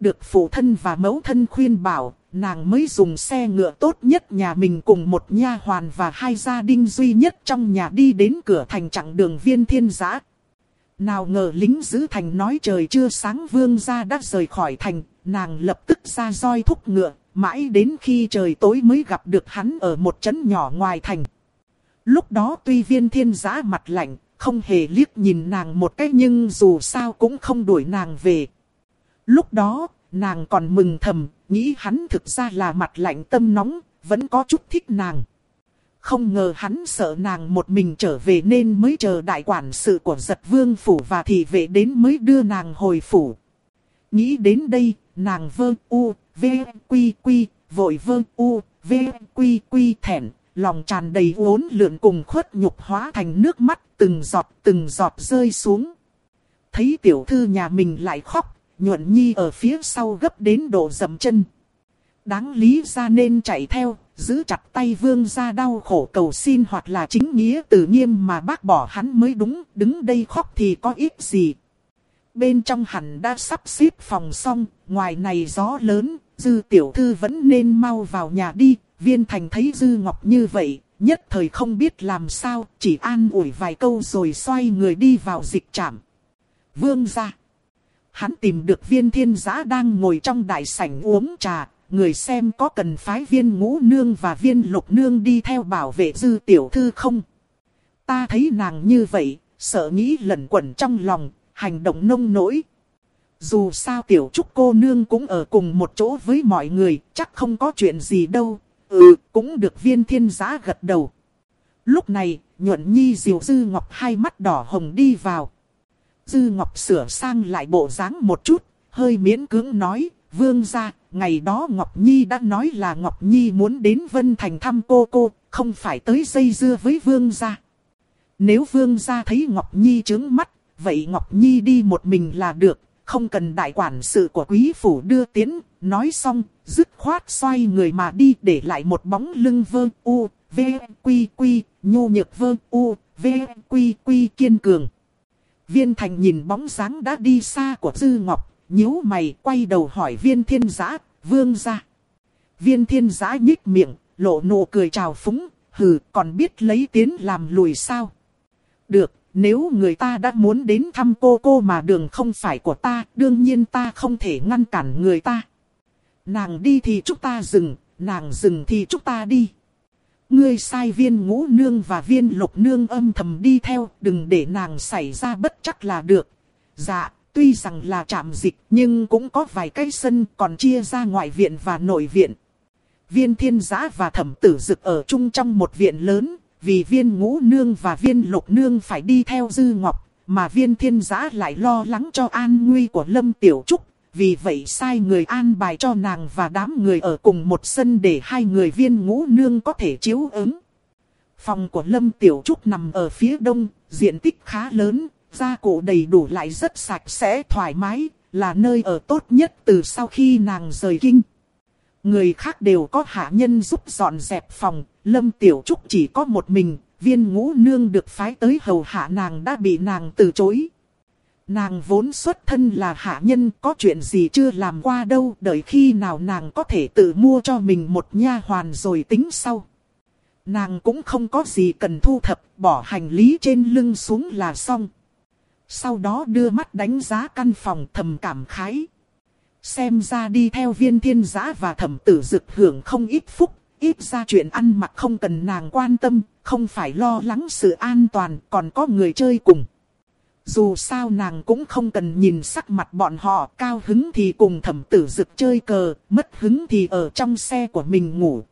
Được phụ thân và mẫu thân khuyên bảo, nàng mới dùng xe ngựa tốt nhất nhà mình cùng một nha hoàn và hai gia đình duy nhất trong nhà đi đến cửa thành chặng đường viên thiên giã. Nào ngờ lính giữ thành nói trời chưa sáng vương gia đã rời khỏi thành, nàng lập tức ra roi thúc ngựa, mãi đến khi trời tối mới gặp được hắn ở một trấn nhỏ ngoài thành. Lúc đó tuy viên thiên giã mặt lạnh, không hề liếc nhìn nàng một cái nhưng dù sao cũng không đuổi nàng về. Lúc đó, nàng còn mừng thầm, nghĩ hắn thực ra là mặt lạnh tâm nóng, vẫn có chút thích nàng. Không ngờ hắn sợ nàng một mình trở về nên mới chờ đại quản sự của giật vương phủ và thị vệ đến mới đưa nàng hồi phủ. Nghĩ đến đây, nàng vơ u, v, quy quy, vội vơ u, v, quy quy thẹn, lòng tràn đầy uốn lượn cùng khuất nhục hóa thành nước mắt, từng giọt từng giọt rơi xuống. Thấy tiểu thư nhà mình lại khóc, nhuận nhi ở phía sau gấp đến độ dầm chân. Đáng lý ra nên chạy theo, giữ chặt tay vương ra đau khổ cầu xin hoặc là chính nghĩa tự nghiêm mà bác bỏ hắn mới đúng, đứng đây khóc thì có ít gì. Bên trong hẳn đã sắp xếp phòng xong, ngoài này gió lớn, dư tiểu thư vẫn nên mau vào nhà đi, viên thành thấy dư ngọc như vậy, nhất thời không biết làm sao, chỉ an ủi vài câu rồi xoay người đi vào dịch trạm. Vương ra. Hắn tìm được viên thiên giã đang ngồi trong đại sảnh uống trà, người xem có cần phái viên ngũ nương và viên lục nương đi theo bảo vệ dư tiểu thư không. Ta thấy nàng như vậy, sợ nghĩ lẩn quẩn trong lòng, hành động nông nỗi. Dù sao tiểu trúc cô nương cũng ở cùng một chỗ với mọi người, chắc không có chuyện gì đâu. Ừ, cũng được viên thiên giá gật đầu. Lúc này, nhuận nhi diều dư ngọc hai mắt đỏ hồng đi vào. Dư ngọc sửa sang lại bộ dáng một chút, hơi miễn cưỡng nói, vương ra, ngày đó Ngọc Nhi đã nói là Ngọc Nhi muốn đến Vân Thành thăm cô cô, không phải tới dây dưa với vương gia. Nếu vương gia thấy Ngọc Nhi trướng mắt, vậy Ngọc Nhi đi một mình là được, không cần đại quản sự của quý phủ đưa tiến, nói xong, dứt khoát xoay người mà đi để lại một bóng lưng vơ u, v, quy quy, nhô nhược vơ u, v, quy quy kiên cường. Viên thành nhìn bóng dáng đã đi xa của Dư Ngọc, nhíu mày quay đầu hỏi viên thiên giã, vương ra. Viên thiên giã nhích miệng, lộ nụ cười chào phúng, hừ, còn biết lấy tiến làm lùi sao. Được, nếu người ta đã muốn đến thăm cô cô mà đường không phải của ta, đương nhiên ta không thể ngăn cản người ta. Nàng đi thì chúng ta dừng, nàng dừng thì chúng ta đi. Ngươi sai viên ngũ nương và viên lục nương âm thầm đi theo, đừng để nàng xảy ra bất chắc là được. Dạ, tuy rằng là trạm dịch nhưng cũng có vài cái sân còn chia ra ngoại viện và nội viện. Viên thiên giã và thẩm tử dực ở chung trong một viện lớn, vì viên ngũ nương và viên lục nương phải đi theo dư ngọc, mà viên thiên giã lại lo lắng cho an nguy của Lâm Tiểu Trúc. Vì vậy sai người an bài cho nàng và đám người ở cùng một sân để hai người viên ngũ nương có thể chiếu ứng. Phòng của Lâm Tiểu Trúc nằm ở phía đông, diện tích khá lớn, gia cụ đầy đủ lại rất sạch sẽ thoải mái, là nơi ở tốt nhất từ sau khi nàng rời kinh. Người khác đều có hạ nhân giúp dọn dẹp phòng, Lâm Tiểu Trúc chỉ có một mình, viên ngũ nương được phái tới hầu hạ nàng đã bị nàng từ chối. Nàng vốn xuất thân là hạ nhân, có chuyện gì chưa làm qua đâu, đợi khi nào nàng có thể tự mua cho mình một nha hoàn rồi tính sau. Nàng cũng không có gì cần thu thập, bỏ hành lý trên lưng xuống là xong. Sau đó đưa mắt đánh giá căn phòng thầm cảm khái. Xem ra đi theo viên thiên giã và thẩm tử dực hưởng không ít phúc, ít ra chuyện ăn mặc không cần nàng quan tâm, không phải lo lắng sự an toàn, còn có người chơi cùng. Dù sao nàng cũng không cần nhìn sắc mặt bọn họ, cao hứng thì cùng thẩm tử dực chơi cờ, mất hứng thì ở trong xe của mình ngủ.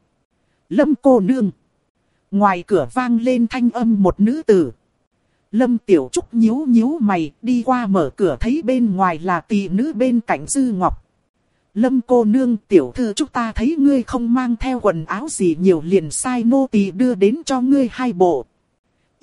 Lâm cô nương. Ngoài cửa vang lên thanh âm một nữ tử. Lâm Tiểu Trúc nhíu nhíu mày, đi qua mở cửa thấy bên ngoài là tỷ nữ bên cạnh Dư Ngọc. Lâm cô nương tiểu thư chúng ta thấy ngươi không mang theo quần áo gì nhiều liền sai nô tỳ đưa đến cho ngươi hai bộ.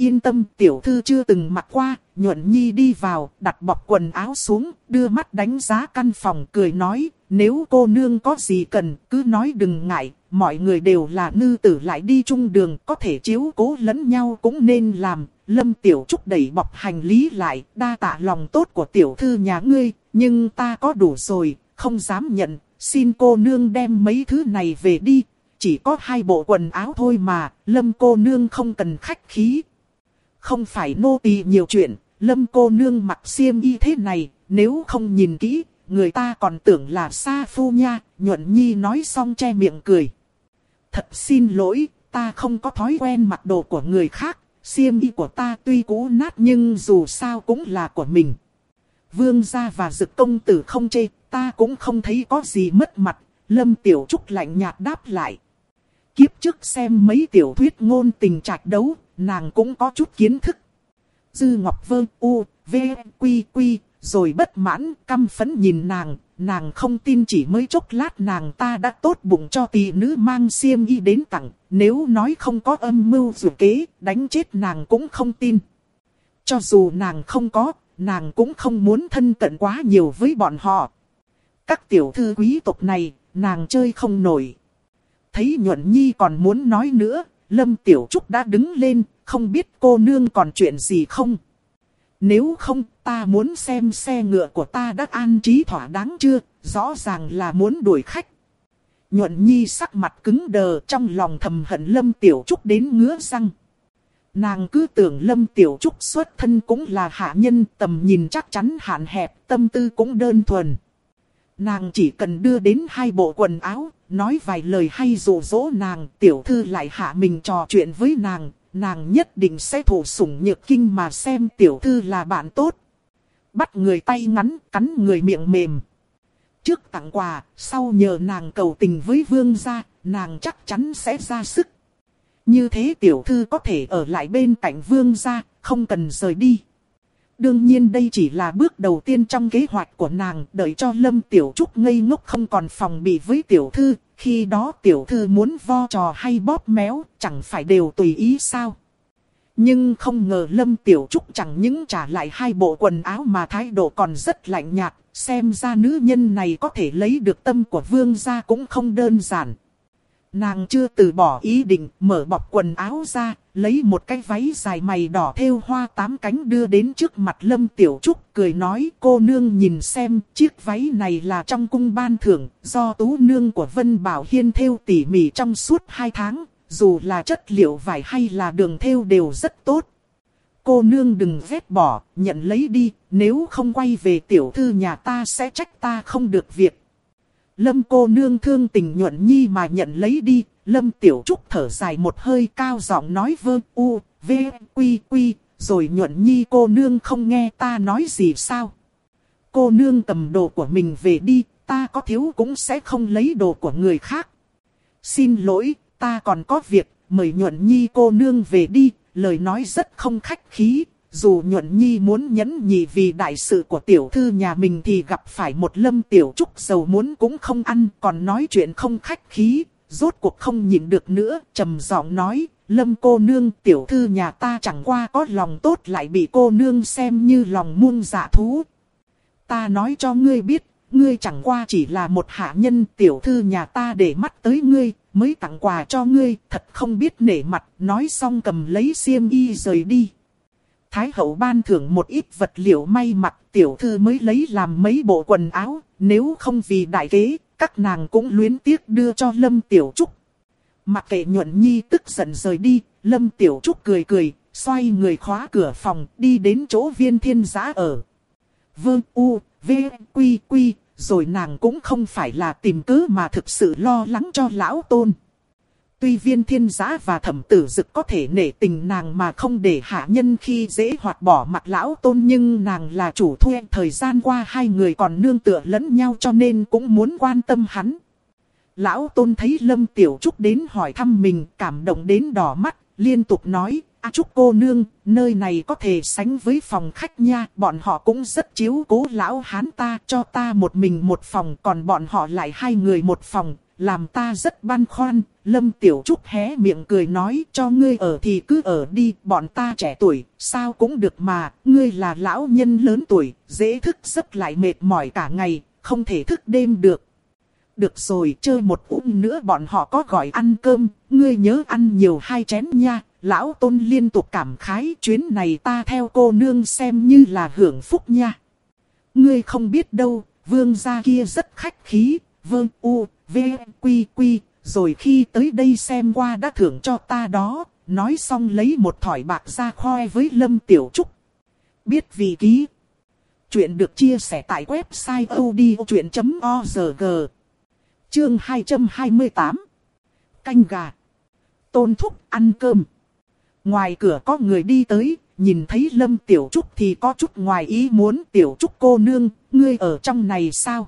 Yên tâm tiểu thư chưa từng mặc qua, nhuận nhi đi vào, đặt bọc quần áo xuống, đưa mắt đánh giá căn phòng cười nói, nếu cô nương có gì cần, cứ nói đừng ngại, mọi người đều là nư tử lại đi chung đường, có thể chiếu cố lẫn nhau cũng nên làm. Lâm Tiểu Trúc đẩy bọc hành lý lại, đa tạ lòng tốt của tiểu thư nhà ngươi, nhưng ta có đủ rồi, không dám nhận, xin cô nương đem mấy thứ này về đi. Chỉ có hai bộ quần áo thôi mà, Lâm cô nương không cần khách khí. Không phải nô tỳ nhiều chuyện, Lâm cô nương mặc xiêm y thế này, nếu không nhìn kỹ, người ta còn tưởng là sa phu nha, nhuận nhi nói xong che miệng cười. Thật xin lỗi, ta không có thói quen mặc đồ của người khác, xiêm y của ta tuy cũ nát nhưng dù sao cũng là của mình. Vương gia và dực công tử không chê, ta cũng không thấy có gì mất mặt, Lâm Tiểu Trúc lạnh nhạt đáp lại. Kiếp trước xem mấy tiểu thuyết ngôn tình trạch đấu, nàng cũng có chút kiến thức. Dư Ngọc Vơ U, V, Quy, Quy, rồi bất mãn, căm phấn nhìn nàng, nàng không tin chỉ mới chốc lát nàng ta đã tốt bụng cho tỷ nữ mang xiêm y đến tặng, nếu nói không có âm mưu dù kế, đánh chết nàng cũng không tin. Cho dù nàng không có, nàng cũng không muốn thân cận quá nhiều với bọn họ. Các tiểu thư quý tộc này, nàng chơi không nổi. Thấy nhuận nhi còn muốn nói nữa, Lâm Tiểu Trúc đã đứng lên, không biết cô nương còn chuyện gì không. Nếu không, ta muốn xem xe ngựa của ta đã an trí thỏa đáng chưa, rõ ràng là muốn đuổi khách. Nhuận nhi sắc mặt cứng đờ trong lòng thầm hận Lâm Tiểu Trúc đến ngứa răng. Nàng cứ tưởng Lâm Tiểu Trúc xuất thân cũng là hạ nhân tầm nhìn chắc chắn hạn hẹp, tâm tư cũng đơn thuần. Nàng chỉ cần đưa đến hai bộ quần áo, nói vài lời hay dụ dỗ nàng, tiểu thư lại hạ mình trò chuyện với nàng, nàng nhất định sẽ thủ sủng nhược kinh mà xem tiểu thư là bạn tốt. Bắt người tay ngắn, cắn người miệng mềm. Trước tặng quà, sau nhờ nàng cầu tình với vương gia, nàng chắc chắn sẽ ra sức. Như thế tiểu thư có thể ở lại bên cạnh vương gia, không cần rời đi. Đương nhiên đây chỉ là bước đầu tiên trong kế hoạch của nàng, đợi cho Lâm Tiểu Trúc ngây ngốc không còn phòng bị với tiểu thư, khi đó tiểu thư muốn vo trò hay bóp méo, chẳng phải đều tùy ý sao. Nhưng không ngờ Lâm Tiểu Trúc chẳng những trả lại hai bộ quần áo mà thái độ còn rất lạnh nhạt, xem ra nữ nhân này có thể lấy được tâm của vương gia cũng không đơn giản. Nàng chưa từ bỏ ý định mở bọc quần áo ra, lấy một cái váy dài mày đỏ thêu hoa tám cánh đưa đến trước mặt Lâm Tiểu Trúc, cười nói cô nương nhìn xem chiếc váy này là trong cung ban thưởng, do tú nương của Vân Bảo Hiên thêu tỉ mỉ trong suốt hai tháng, dù là chất liệu vải hay là đường thêu đều rất tốt. Cô nương đừng ghét bỏ, nhận lấy đi, nếu không quay về tiểu thư nhà ta sẽ trách ta không được việc. Lâm cô nương thương tình nhuận nhi mà nhận lấy đi, Lâm tiểu trúc thở dài một hơi cao giọng nói vơ u, v, quy quy, rồi nhuận nhi cô nương không nghe ta nói gì sao. Cô nương cầm đồ của mình về đi, ta có thiếu cũng sẽ không lấy đồ của người khác. Xin lỗi, ta còn có việc, mời nhuận nhi cô nương về đi, lời nói rất không khách khí, dù nhuận nhi muốn nhẫn nhị vì đại sự của tiểu thư nhà mình thì gặp phải một lâm tiểu trúc giàu muốn cũng không ăn còn nói chuyện không khách khí, rốt cuộc không nhịn được nữa, trầm giọng nói, lâm cô nương tiểu thư nhà ta chẳng qua có lòng tốt lại bị cô nương xem như lòng muôn dạ thú. Ta nói cho ngươi biết, ngươi chẳng qua chỉ là một hạ nhân tiểu thư nhà ta để mắt tới ngươi, mới tặng quà cho ngươi, thật không biết nể mặt, nói xong cầm lấy xiêm y rời đi. Thái hậu ban thưởng một ít vật liệu may mặc tiểu thư mới lấy làm mấy bộ quần áo, nếu không vì đại kế, các nàng cũng luyến tiếc đưa cho Lâm Tiểu Trúc. Mặc kệ nhuận nhi tức giận rời đi, Lâm Tiểu Trúc cười cười, xoay người khóa cửa phòng, đi đến chỗ viên thiên giã ở. Vương U, V, Quy, Quy, rồi nàng cũng không phải là tìm cớ mà thực sự lo lắng cho lão tôn. Tuy viên thiên giã và thẩm tử dực có thể nể tình nàng mà không để hạ nhân khi dễ hoặc bỏ mặt lão tôn nhưng nàng là chủ thuê thời gian qua hai người còn nương tựa lẫn nhau cho nên cũng muốn quan tâm hắn. Lão tôn thấy Lâm Tiểu Trúc đến hỏi thăm mình cảm động đến đỏ mắt, liên tục nói, A Trúc cô nương, nơi này có thể sánh với phòng khách nha, bọn họ cũng rất chiếu cố lão hán ta, cho ta một mình một phòng, còn bọn họ lại hai người một phòng, làm ta rất băn khoăn. Lâm Tiểu Trúc hé miệng cười nói cho ngươi ở thì cứ ở đi, bọn ta trẻ tuổi, sao cũng được mà, ngươi là lão nhân lớn tuổi, dễ thức giấc lại mệt mỏi cả ngày, không thể thức đêm được. Được rồi, chơi một uống nữa bọn họ có gọi ăn cơm, ngươi nhớ ăn nhiều hai chén nha. Lão Tôn liên tục cảm khái chuyến này ta theo cô nương xem như là hưởng phúc nha. Ngươi không biết đâu, vương gia kia rất khách khí, vương u, v, quy quy, rồi khi tới đây xem qua đã thưởng cho ta đó, nói xong lấy một thỏi bạc ra khoe với Lâm Tiểu Trúc. Biết vì ký. Chuyện được chia sẻ tại website odchuyện.org. Chương 228. Canh gà. Tôn thúc ăn cơm. Ngoài cửa có người đi tới, nhìn thấy Lâm Tiểu Trúc thì có chút ngoài ý muốn Tiểu Trúc cô nương, ngươi ở trong này sao?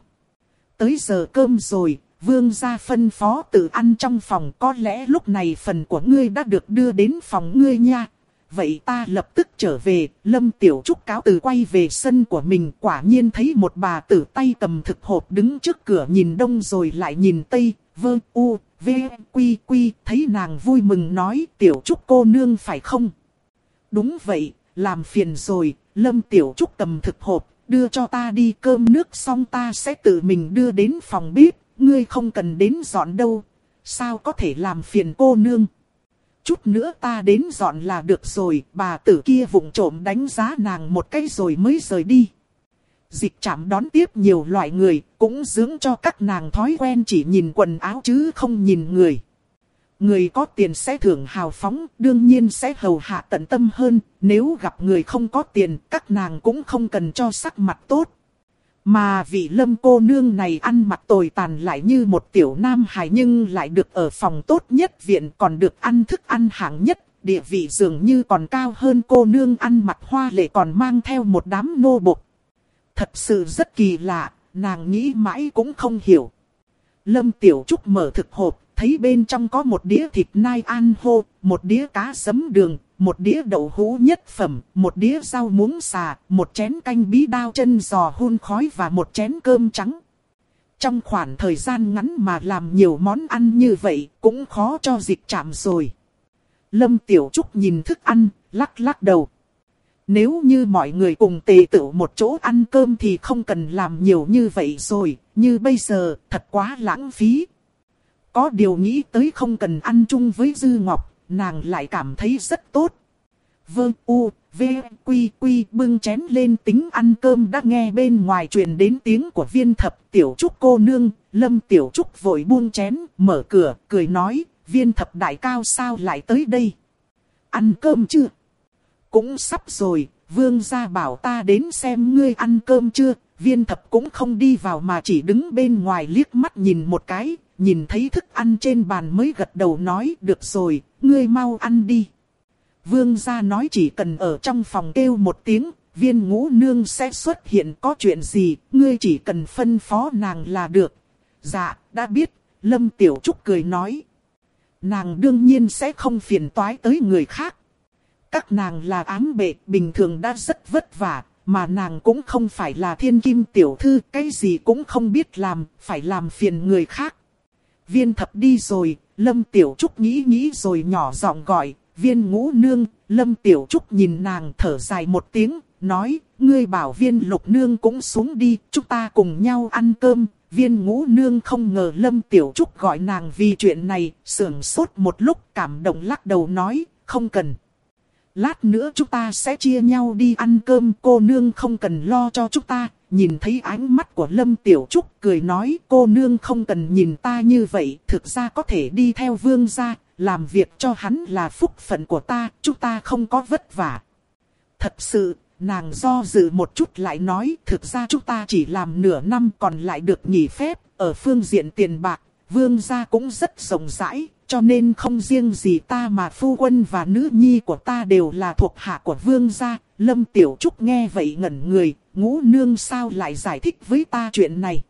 Tới giờ cơm rồi, vương gia phân phó tự ăn trong phòng có lẽ lúc này phần của ngươi đã được đưa đến phòng ngươi nha. Vậy ta lập tức trở về, Lâm Tiểu Trúc cáo từ quay về sân của mình quả nhiên thấy một bà tử tay cầm thực hộp đứng trước cửa nhìn đông rồi lại nhìn tây, vơ u, v, quy quy, thấy nàng vui mừng nói Tiểu Trúc cô nương phải không? Đúng vậy, làm phiền rồi, Lâm Tiểu Trúc cầm thực hộp, đưa cho ta đi cơm nước xong ta sẽ tự mình đưa đến phòng bếp, ngươi không cần đến dọn đâu, sao có thể làm phiền cô nương. Chút nữa ta đến dọn là được rồi, bà tử kia vụng trộm đánh giá nàng một cái rồi mới rời đi. Dịch chạm đón tiếp nhiều loại người, cũng dưỡng cho các nàng thói quen chỉ nhìn quần áo chứ không nhìn người. Người có tiền sẽ thưởng hào phóng, đương nhiên sẽ hầu hạ tận tâm hơn, nếu gặp người không có tiền, các nàng cũng không cần cho sắc mặt tốt. Mà vị lâm cô nương này ăn mặc tồi tàn lại như một tiểu nam hài nhưng lại được ở phòng tốt nhất viện còn được ăn thức ăn hạng nhất, địa vị dường như còn cao hơn cô nương ăn mặc hoa lệ còn mang theo một đám nô bộc. Thật sự rất kỳ lạ, nàng nghĩ mãi cũng không hiểu. Lâm Tiểu Trúc mở thực hộp, thấy bên trong có một đĩa thịt nai an hô, một đĩa cá sấm đường, một đĩa đậu hũ nhất phẩm, một đĩa rau muống xà, một chén canh bí đao chân giò hun khói và một chén cơm trắng. Trong khoảng thời gian ngắn mà làm nhiều món ăn như vậy cũng khó cho dịch chạm rồi. Lâm Tiểu Trúc nhìn thức ăn, lắc lắc đầu. Nếu như mọi người cùng tề tựu một chỗ ăn cơm thì không cần làm nhiều như vậy rồi, như bây giờ, thật quá lãng phí. Có điều nghĩ tới không cần ăn chung với Dư Ngọc, nàng lại cảm thấy rất tốt. Vương u, v, quy quy bưng chén lên tính ăn cơm đã nghe bên ngoài truyền đến tiếng của viên thập tiểu trúc cô nương, lâm tiểu trúc vội buông chén, mở cửa, cười nói, viên thập đại cao sao lại tới đây. Ăn cơm chưa? Cũng sắp rồi, vương gia bảo ta đến xem ngươi ăn cơm chưa, viên thập cũng không đi vào mà chỉ đứng bên ngoài liếc mắt nhìn một cái, nhìn thấy thức ăn trên bàn mới gật đầu nói được rồi, ngươi mau ăn đi. Vương gia nói chỉ cần ở trong phòng kêu một tiếng, viên ngũ nương sẽ xuất hiện có chuyện gì, ngươi chỉ cần phân phó nàng là được. Dạ, đã biết, Lâm Tiểu Trúc cười nói. Nàng đương nhiên sẽ không phiền toái tới người khác. Các nàng là ám bệ, bình thường đã rất vất vả, mà nàng cũng không phải là thiên kim tiểu thư, cái gì cũng không biết làm, phải làm phiền người khác. Viên thập đi rồi, Lâm Tiểu Trúc nghĩ nghĩ rồi nhỏ giọng gọi, viên ngũ nương, Lâm Tiểu Trúc nhìn nàng thở dài một tiếng, nói, ngươi bảo viên lục nương cũng xuống đi, chúng ta cùng nhau ăn cơm. Viên ngũ nương không ngờ Lâm Tiểu Trúc gọi nàng vì chuyện này, sưởng sốt một lúc cảm động lắc đầu nói, không cần. Lát nữa chúng ta sẽ chia nhau đi ăn cơm, cô nương không cần lo cho chúng ta, nhìn thấy ánh mắt của Lâm Tiểu Trúc cười nói cô nương không cần nhìn ta như vậy, thực ra có thể đi theo vương gia, làm việc cho hắn là phúc phận của ta, chúng ta không có vất vả. Thật sự, nàng do dự một chút lại nói, thực ra chúng ta chỉ làm nửa năm còn lại được nghỉ phép, ở phương diện tiền bạc, vương gia cũng rất rộng rãi, cho nên không riêng gì ta mà phu quân và nữ nhi của ta đều là thuộc hạ của vương gia. Lâm Tiểu Trúc nghe vậy ngẩn người, ngũ nương sao lại giải thích với ta chuyện này.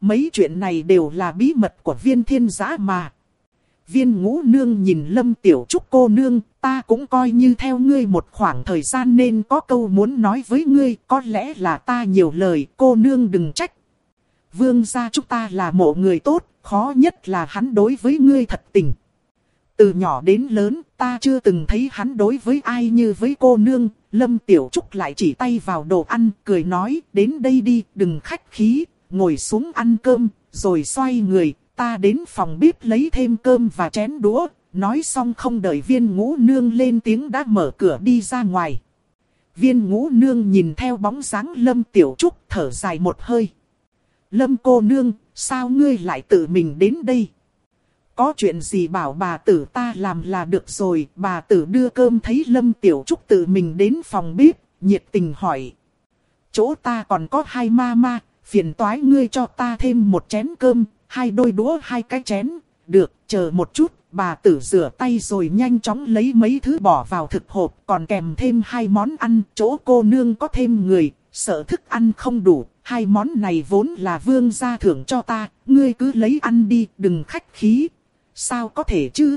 Mấy chuyện này đều là bí mật của viên thiên giã mà. Viên ngũ nương nhìn Lâm Tiểu Trúc cô nương, ta cũng coi như theo ngươi một khoảng thời gian nên có câu muốn nói với ngươi, có lẽ là ta nhiều lời, cô nương đừng trách. Vương gia chúng ta là mộ người tốt, khó nhất là hắn đối với ngươi thật tình. Từ nhỏ đến lớn, ta chưa từng thấy hắn đối với ai như với cô nương, Lâm Tiểu Trúc lại chỉ tay vào đồ ăn, cười nói, đến đây đi, đừng khách khí, ngồi xuống ăn cơm, rồi xoay người, ta đến phòng bếp lấy thêm cơm và chén đũa, nói xong không đợi viên ngũ nương lên tiếng đã mở cửa đi ra ngoài. Viên ngũ nương nhìn theo bóng dáng Lâm Tiểu Trúc thở dài một hơi. Lâm cô nương, sao ngươi lại tự mình đến đây? Có chuyện gì bảo bà tử ta làm là được rồi, bà tử đưa cơm thấy Lâm Tiểu Trúc tự mình đến phòng bếp, nhiệt tình hỏi. Chỗ ta còn có hai ma ma, phiền toái ngươi cho ta thêm một chén cơm, hai đôi đũa hai cái chén, được, chờ một chút, bà tử rửa tay rồi nhanh chóng lấy mấy thứ bỏ vào thực hộp, còn kèm thêm hai món ăn, chỗ cô nương có thêm người, sợ thức ăn không đủ, hai món này vốn là vương gia thưởng cho ta, ngươi cứ lấy ăn đi, đừng khách khí. Sao có thể chứ?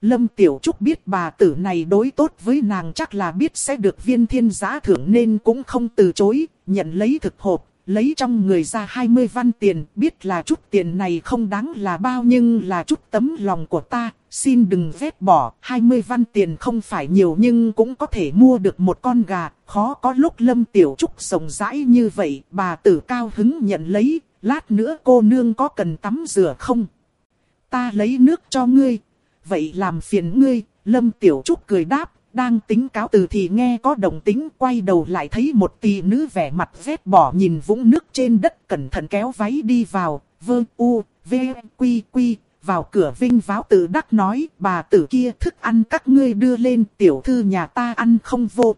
Lâm Tiểu Trúc biết bà tử này đối tốt với nàng chắc là biết sẽ được viên thiên giá thưởng nên cũng không từ chối, nhận lấy thực hộp, lấy trong người ra 20 văn tiền, biết là chút tiền này không đáng là bao nhưng là chút tấm lòng của ta, xin đừng vét bỏ, 20 văn tiền không phải nhiều nhưng cũng có thể mua được một con gà, khó có lúc Lâm Tiểu Trúc rộng rãi như vậy, bà tử cao hứng nhận lấy, lát nữa cô nương có cần tắm rửa không? Ta lấy nước cho ngươi, vậy làm phiền ngươi, Lâm Tiểu Trúc cười đáp, đang tính cáo từ thì nghe có đồng tính quay đầu lại thấy một tỷ nữ vẻ mặt vét bỏ nhìn vũng nước trên đất cẩn thận kéo váy đi vào, vơ u, v, quy quy, vào cửa vinh váo tự đắc nói bà tử kia thức ăn các ngươi đưa lên tiểu thư nhà ta ăn không vô.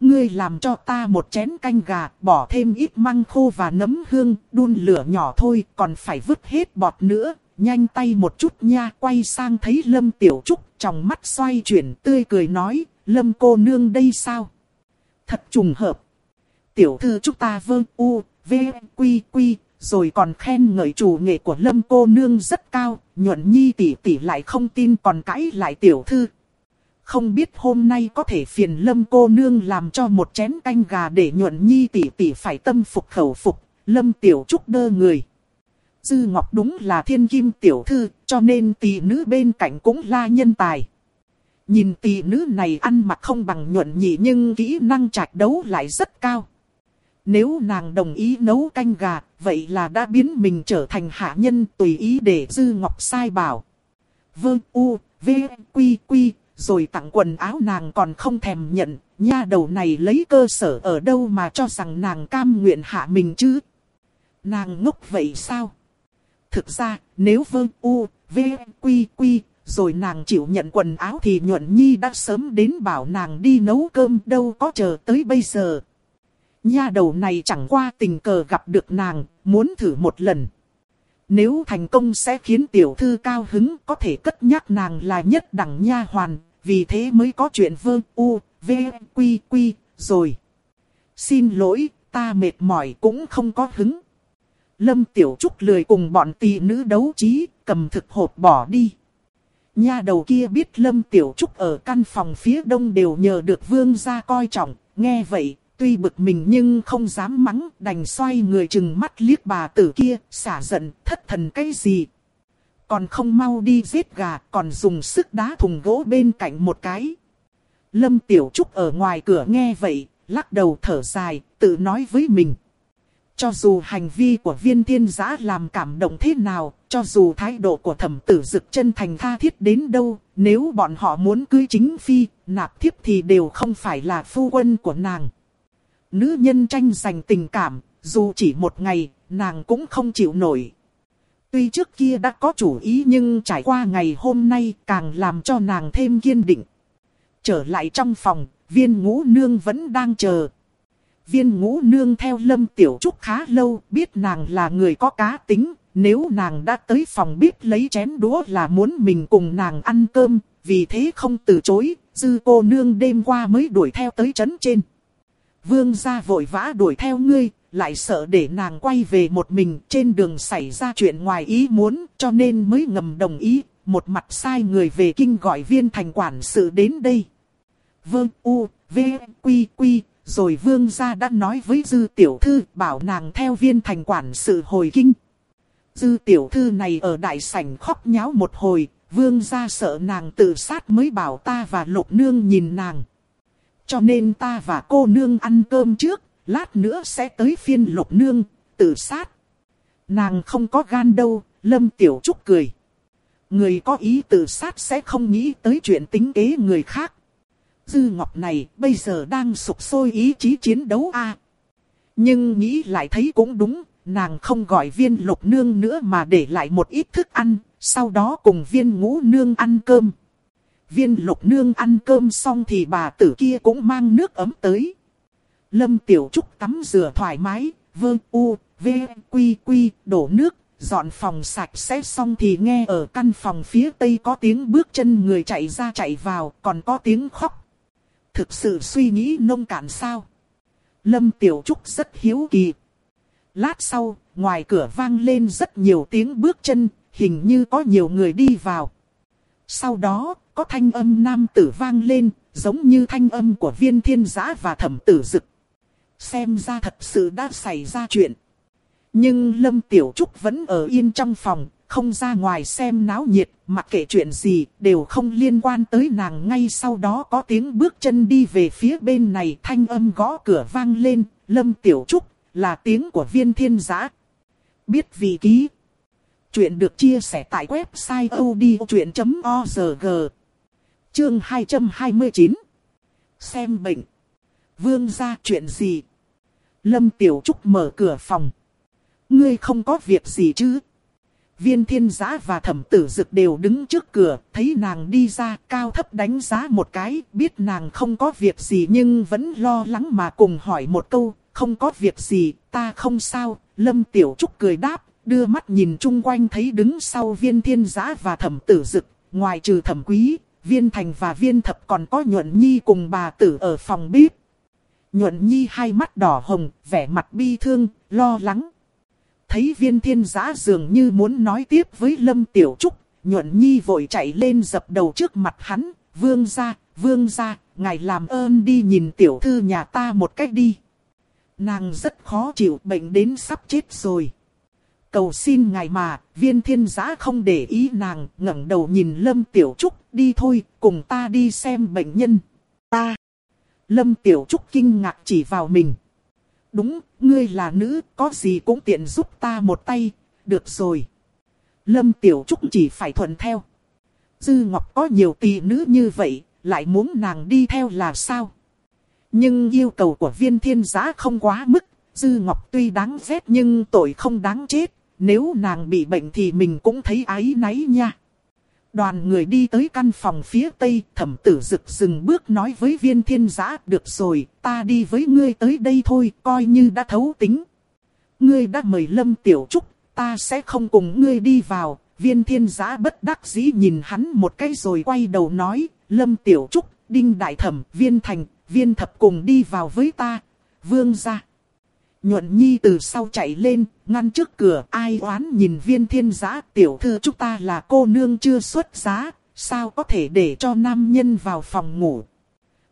Ngươi làm cho ta một chén canh gà, bỏ thêm ít măng khô và nấm hương, đun lửa nhỏ thôi, còn phải vứt hết bọt nữa, nhanh tay một chút nha, quay sang thấy Lâm Tiểu Trúc, trong mắt xoay chuyển tươi cười nói, Lâm cô nương đây sao? Thật trùng hợp. Tiểu thư chúng ta vương u, v, quy quy, rồi còn khen ngợi chủ nghệ của Lâm cô nương rất cao, nhuận nhi tỷ tỷ lại không tin còn cãi lại tiểu thư. Không biết hôm nay có thể phiền Lâm cô nương làm cho một chén canh gà để nhuận nhi tỷ tỷ phải tâm phục khẩu phục, Lâm tiểu trúc đơ người. Dư Ngọc đúng là thiên kim tiểu thư, cho nên tỷ nữ bên cạnh cũng là nhân tài. Nhìn tỷ nữ này ăn mặc không bằng nhuận nhị nhưng kỹ năng trạch đấu lại rất cao. Nếu nàng đồng ý nấu canh gà, vậy là đã biến mình trở thành hạ nhân tùy ý để Dư Ngọc sai bảo. Vương U, V, Quy, Quy, rồi tặng quần áo nàng còn không thèm nhận, nha đầu này lấy cơ sở ở đâu mà cho rằng nàng cam nguyện hạ mình chứ. Nàng ngốc vậy sao? Thực ra, nếu vương u, v, quy quy, rồi nàng chịu nhận quần áo thì nhuận nhi đã sớm đến bảo nàng đi nấu cơm đâu có chờ tới bây giờ. Nha đầu này chẳng qua tình cờ gặp được nàng, muốn thử một lần. Nếu thành công sẽ khiến tiểu thư cao hứng có thể cất nhắc nàng là nhất đẳng nha hoàn, vì thế mới có chuyện vương u, v, quy quy, rồi. Xin lỗi, ta mệt mỏi cũng không có hứng. Lâm Tiểu Trúc lười cùng bọn tỷ nữ đấu trí, cầm thực hộp bỏ đi. Nha đầu kia biết Lâm Tiểu Trúc ở căn phòng phía đông đều nhờ được vương gia coi trọng, nghe vậy, tuy bực mình nhưng không dám mắng, đành xoay người chừng mắt liếc bà tử kia, xả giận, thất thần cái gì. Còn không mau đi giết gà, còn dùng sức đá thùng gỗ bên cạnh một cái. Lâm Tiểu Trúc ở ngoài cửa nghe vậy, lắc đầu thở dài, tự nói với mình. Cho dù hành vi của viên thiên giã làm cảm động thế nào, cho dù thái độ của thẩm tử dực chân thành tha thiết đến đâu, nếu bọn họ muốn cưới chính phi, nạp thiếp thì đều không phải là phu quân của nàng. Nữ nhân tranh giành tình cảm, dù chỉ một ngày, nàng cũng không chịu nổi. Tuy trước kia đã có chủ ý nhưng trải qua ngày hôm nay càng làm cho nàng thêm kiên định. Trở lại trong phòng, viên ngũ nương vẫn đang chờ, viên ngũ nương theo Lâm Tiểu Trúc khá lâu, biết nàng là người có cá tính, nếu nàng đã tới phòng bếp lấy chén đũa là muốn mình cùng nàng ăn cơm, vì thế không từ chối, dư cô nương đêm qua mới đuổi theo tới trấn trên. Vương gia vội vã đuổi theo ngươi, lại sợ để nàng quay về một mình trên đường xảy ra chuyện ngoài ý muốn, cho nên mới ngầm đồng ý, một mặt sai người về kinh gọi viên thành quản sự đến đây. Vương U, V, Quy, Quy, rồi vương gia đã nói với dư tiểu thư bảo nàng theo viên thành quản sự hồi kinh. Dư tiểu thư này ở đại sảnh khóc nháo một hồi, vương gia sợ nàng tự sát mới bảo ta và lục nương nhìn nàng. Cho nên ta và cô nương ăn cơm trước, lát nữa sẽ tới phiên lục nương, tự sát. Nàng không có gan đâu, lâm tiểu trúc cười. Người có ý tự sát sẽ không nghĩ tới chuyện tính kế người khác. Dư Ngọc này bây giờ đang sụp sôi ý chí chiến đấu a. Nhưng nghĩ lại thấy cũng đúng, nàng không gọi viên lục nương nữa mà để lại một ít thức ăn, sau đó cùng viên ngũ nương ăn cơm. Viên lục nương ăn cơm xong thì bà tử kia cũng mang nước ấm tới. Lâm Tiểu Trúc tắm rửa thoải mái, vơ u, v, quy quy, đổ nước, dọn phòng sạch sẽ xong thì nghe ở căn phòng phía tây có tiếng bước chân người chạy ra chạy vào, còn có tiếng khóc. Thực sự suy nghĩ nông cạn sao? Lâm Tiểu Trúc rất hiếu kỳ. Lát sau, ngoài cửa vang lên rất nhiều tiếng bước chân, hình như có nhiều người đi vào. Sau đó, có thanh âm nam tử vang lên, giống như thanh âm của viên thiên giã và thẩm tử dực. Xem ra thật sự đã xảy ra chuyện. Nhưng Lâm Tiểu Trúc vẫn ở yên trong phòng, không ra ngoài xem náo nhiệt, mặc kệ chuyện gì, đều không liên quan tới nàng. Ngay sau đó có tiếng bước chân đi về phía bên này, thanh âm gõ cửa vang lên, Lâm Tiểu Trúc, là tiếng của viên thiên giã. Biết vị ký. Chuyện được chia sẻ tại website odchuyện.org. Chương 229. Xem bệnh. Vương ra chuyện gì? Lâm Tiểu Trúc mở cửa phòng. Ngươi không có việc gì chứ? Viên thiên giã và thẩm tử dực đều đứng trước cửa, thấy nàng đi ra cao thấp đánh giá một cái, biết nàng không có việc gì nhưng vẫn lo lắng mà cùng hỏi một câu, không có việc gì, ta không sao, Lâm Tiểu Trúc cười đáp, đưa mắt nhìn chung quanh thấy đứng sau viên thiên giã và thẩm tử dực, ngoài trừ thẩm quý, viên thành và viên thập còn có nhuận nhi cùng bà tử ở phòng bếp. Nhuận nhi hai mắt đỏ hồng, vẻ mặt bi thương, lo lắng. Thấy viên thiên giã dường như muốn nói tiếp với Lâm Tiểu Trúc, nhuận nhi vội chạy lên dập đầu trước mặt hắn, vương ra, vương ra, ngài làm ơn đi nhìn tiểu thư nhà ta một cách đi. Nàng rất khó chịu bệnh đến sắp chết rồi. Cầu xin ngài mà, viên thiên giã không để ý nàng, ngẩng đầu nhìn Lâm Tiểu Trúc, đi thôi, cùng ta đi xem bệnh nhân. Ta. Lâm Tiểu Trúc kinh ngạc chỉ vào mình. Đúng, ngươi là nữ, có gì cũng tiện giúp ta một tay, được rồi. Lâm Tiểu Trúc chỉ phải thuận theo. Dư Ngọc có nhiều tỷ nữ như vậy, lại muốn nàng đi theo là sao? Nhưng yêu cầu của viên thiên giá không quá mức, Dư Ngọc tuy đáng ghét nhưng tội không đáng chết, nếu nàng bị bệnh thì mình cũng thấy ái náy nha. Đoàn người đi tới căn phòng phía tây, thẩm tử rực dừng bước nói với viên thiên giã, được rồi, ta đi với ngươi tới đây thôi, coi như đã thấu tính. Ngươi đã mời Lâm Tiểu Trúc, ta sẽ không cùng ngươi đi vào, viên thiên giã bất đắc dĩ nhìn hắn một cái rồi quay đầu nói, Lâm Tiểu Trúc, Đinh Đại Thẩm, Viên Thành, Viên Thập cùng đi vào với ta, vương ra. Nhuận Nhi từ sau chạy lên, ngăn trước cửa, ai oán nhìn viên thiên giã, tiểu thư chúng ta là cô nương chưa xuất giá, sao có thể để cho nam nhân vào phòng ngủ.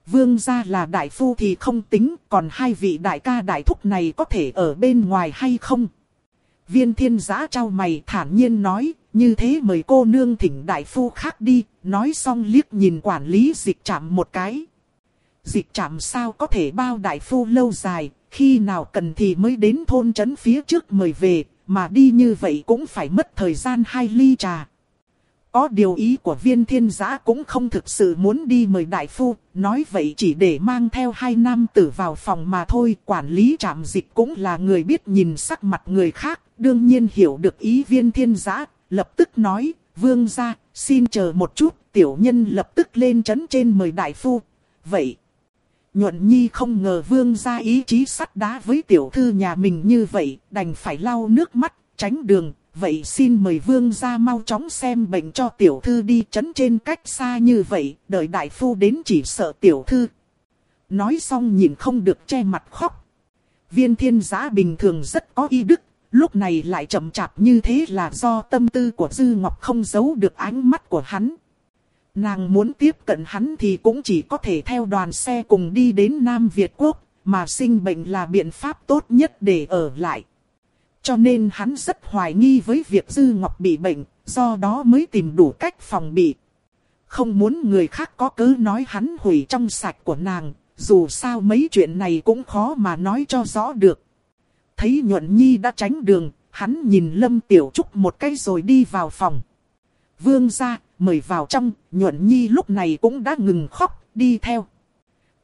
Vương gia là đại phu thì không tính, còn hai vị đại ca đại thúc này có thể ở bên ngoài hay không? Viên thiên giã trao mày thản nhiên nói, như thế mời cô nương thỉnh đại phu khác đi, nói xong liếc nhìn quản lý dịch chạm một cái. Dịch chạm sao có thể bao đại phu lâu dài, khi nào cần thì mới đến thôn trấn phía trước mời về, mà đi như vậy cũng phải mất thời gian hai ly trà. Có điều ý của viên thiên giã cũng không thực sự muốn đi mời đại phu, nói vậy chỉ để mang theo hai nam tử vào phòng mà thôi. Quản lý trạm dịch cũng là người biết nhìn sắc mặt người khác, đương nhiên hiểu được ý viên thiên giã, lập tức nói, vương ra, xin chờ một chút, tiểu nhân lập tức lên trấn trên mời đại phu. Vậy... Nhuận Nhi không ngờ vương ra ý chí sắt đá với tiểu thư nhà mình như vậy, đành phải lau nước mắt, tránh đường. Vậy xin mời vương ra mau chóng xem bệnh cho tiểu thư đi chấn trên cách xa như vậy, đợi đại phu đến chỉ sợ tiểu thư. Nói xong nhìn không được che mặt khóc. Viên thiên giã bình thường rất có y đức, lúc này lại chậm chạp như thế là do tâm tư của Dư Ngọc không giấu được ánh mắt của hắn. Nàng muốn tiếp cận hắn thì cũng chỉ có thể theo đoàn xe cùng đi đến Nam Việt Quốc, mà sinh bệnh là biện pháp tốt nhất để ở lại. Cho nên hắn rất hoài nghi với việc Dư Ngọc bị bệnh, do đó mới tìm đủ cách phòng bị. Không muốn người khác có cứ nói hắn hủy trong sạch của nàng, dù sao mấy chuyện này cũng khó mà nói cho rõ được. Thấy nhuận nhi đã tránh đường, hắn nhìn Lâm Tiểu Trúc một cái rồi đi vào phòng. Vương ra, mời vào trong, nhuận nhi lúc này cũng đã ngừng khóc, đi theo.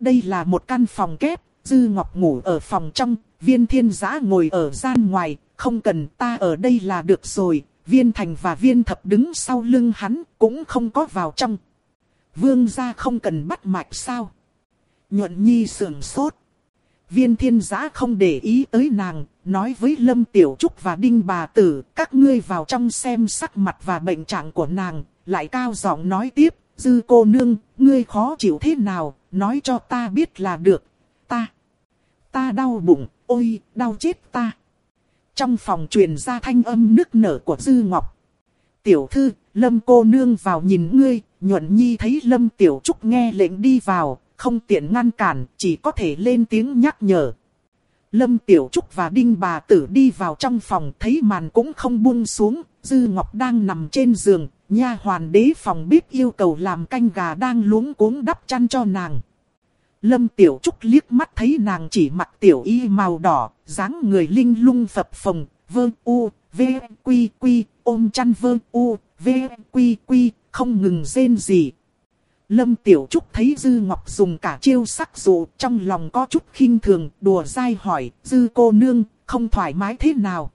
Đây là một căn phòng kép, Dư Ngọc ngủ ở phòng trong, viên thiên giã ngồi ở gian ngoài, không cần ta ở đây là được rồi, viên thành và viên thập đứng sau lưng hắn, cũng không có vào trong. Vương gia không cần bắt mạch sao? Nhuận nhi sườn sốt. Viên thiên giã không để ý tới nàng, nói với Lâm Tiểu Trúc và Đinh bà tử, các ngươi vào trong xem sắc mặt và bệnh trạng của nàng, lại cao giọng nói tiếp, dư cô nương, ngươi khó chịu thế nào, nói cho ta biết là được, ta, ta đau bụng, ôi, đau chết ta. Trong phòng truyền ra thanh âm nức nở của Dư Ngọc. Tiểu thư, Lâm cô nương vào nhìn ngươi, nhuận nhi thấy Lâm Tiểu Trúc nghe lệnh đi vào, không tiện ngăn cản, chỉ có thể lên tiếng nhắc nhở. Lâm Tiểu Trúc và Đinh bà tử đi vào trong phòng thấy màn cũng không buông xuống, Dư Ngọc đang nằm trên giường, nha hoàn đế phòng bếp yêu cầu làm canh gà đang luống cuống đắp chăn cho nàng. Lâm Tiểu Trúc liếc mắt thấy nàng chỉ mặc tiểu y màu đỏ, dáng người linh lung phập phồng, vơ u, v, quy quy, ôm chăn vơ u, v, quy quy, không ngừng rên gì. Lâm Tiểu Trúc thấy Dư Ngọc dùng cả chiêu sắc dụ, trong lòng có chút khinh thường, đùa dai hỏi, Dư cô nương, không thoải mái thế nào?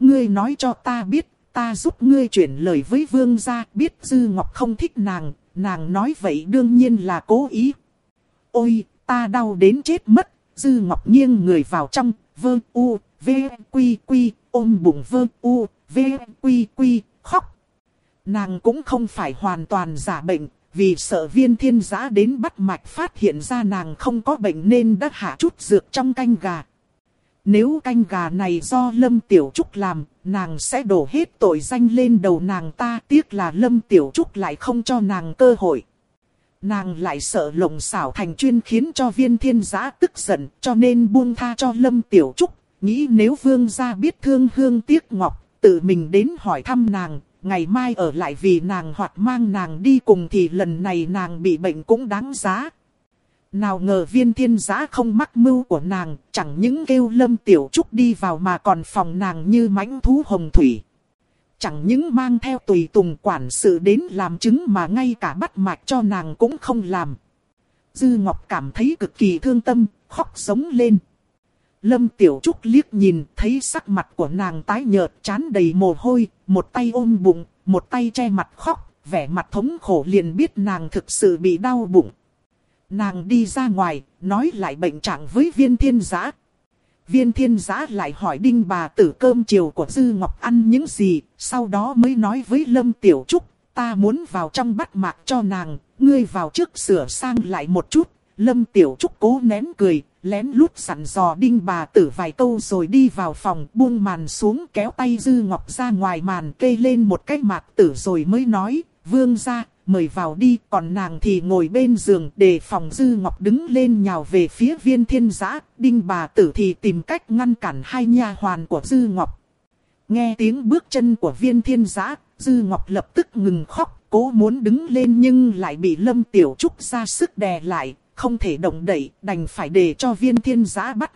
Ngươi nói cho ta biết, ta giúp ngươi chuyển lời với vương gia, biết Dư Ngọc không thích nàng, nàng nói vậy đương nhiên là cố ý. Ôi, ta đau đến chết mất, Dư Ngọc nghiêng người vào trong, vơ u, v, quy quy, ôm bụng vơ u, v, quy quy, khóc. Nàng cũng không phải hoàn toàn giả bệnh, vì sợ viên thiên giã đến bắt mạch phát hiện ra nàng không có bệnh nên đã hạ chút dược trong canh gà. Nếu canh gà này do Lâm Tiểu Trúc làm, nàng sẽ đổ hết tội danh lên đầu nàng ta. Tiếc là Lâm Tiểu Trúc lại không cho nàng cơ hội. Nàng lại sợ lồng xảo thành chuyên khiến cho viên thiên giã tức giận cho nên buông tha cho Lâm Tiểu Trúc. Nghĩ nếu vương gia biết thương hương tiếc ngọc, tự mình đến hỏi thăm nàng, ngày mai ở lại vì nàng hoặc mang nàng đi cùng thì lần này nàng bị bệnh cũng đáng giá. Nào ngờ viên thiên giã không mắc mưu của nàng, chẳng những kêu lâm tiểu trúc đi vào mà còn phòng nàng như mãnh thú hồng thủy. Chẳng những mang theo tùy tùng quản sự đến làm chứng mà ngay cả bắt mạch cho nàng cũng không làm. Dư Ngọc cảm thấy cực kỳ thương tâm, khóc sống lên. Lâm Tiểu Trúc liếc nhìn thấy sắc mặt của nàng tái nhợt chán đầy mồ hôi, một tay ôm bụng, một tay che mặt khóc, vẻ mặt thống khổ liền biết nàng thực sự bị đau bụng. Nàng đi ra ngoài, nói lại bệnh trạng với viên thiên giã. Viên thiên giã lại hỏi đinh bà tử cơm chiều của Dư Ngọc ăn những gì, sau đó mới nói với Lâm Tiểu Trúc, ta muốn vào trong bắt mạc cho nàng, ngươi vào trước sửa sang lại một chút. Lâm Tiểu Trúc cố nén cười, lén lút sẵn dò đinh bà tử vài câu rồi đi vào phòng buông màn xuống kéo tay Dư Ngọc ra ngoài màn kê lên một cái mạc tử rồi mới nói, vương ra, mời vào đi, còn nàng thì ngồi bên giường để phòng Dư Ngọc đứng lên nhào về phía viên thiên giã, đinh bà tử thì tìm cách ngăn cản hai nha hoàn của Dư Ngọc. Nghe tiếng bước chân của viên thiên giã, Dư Ngọc lập tức ngừng khóc, cố muốn đứng lên nhưng lại bị Lâm Tiểu Trúc ra sức đè lại, không thể động đậy, đành phải để cho viên thiên giã bắt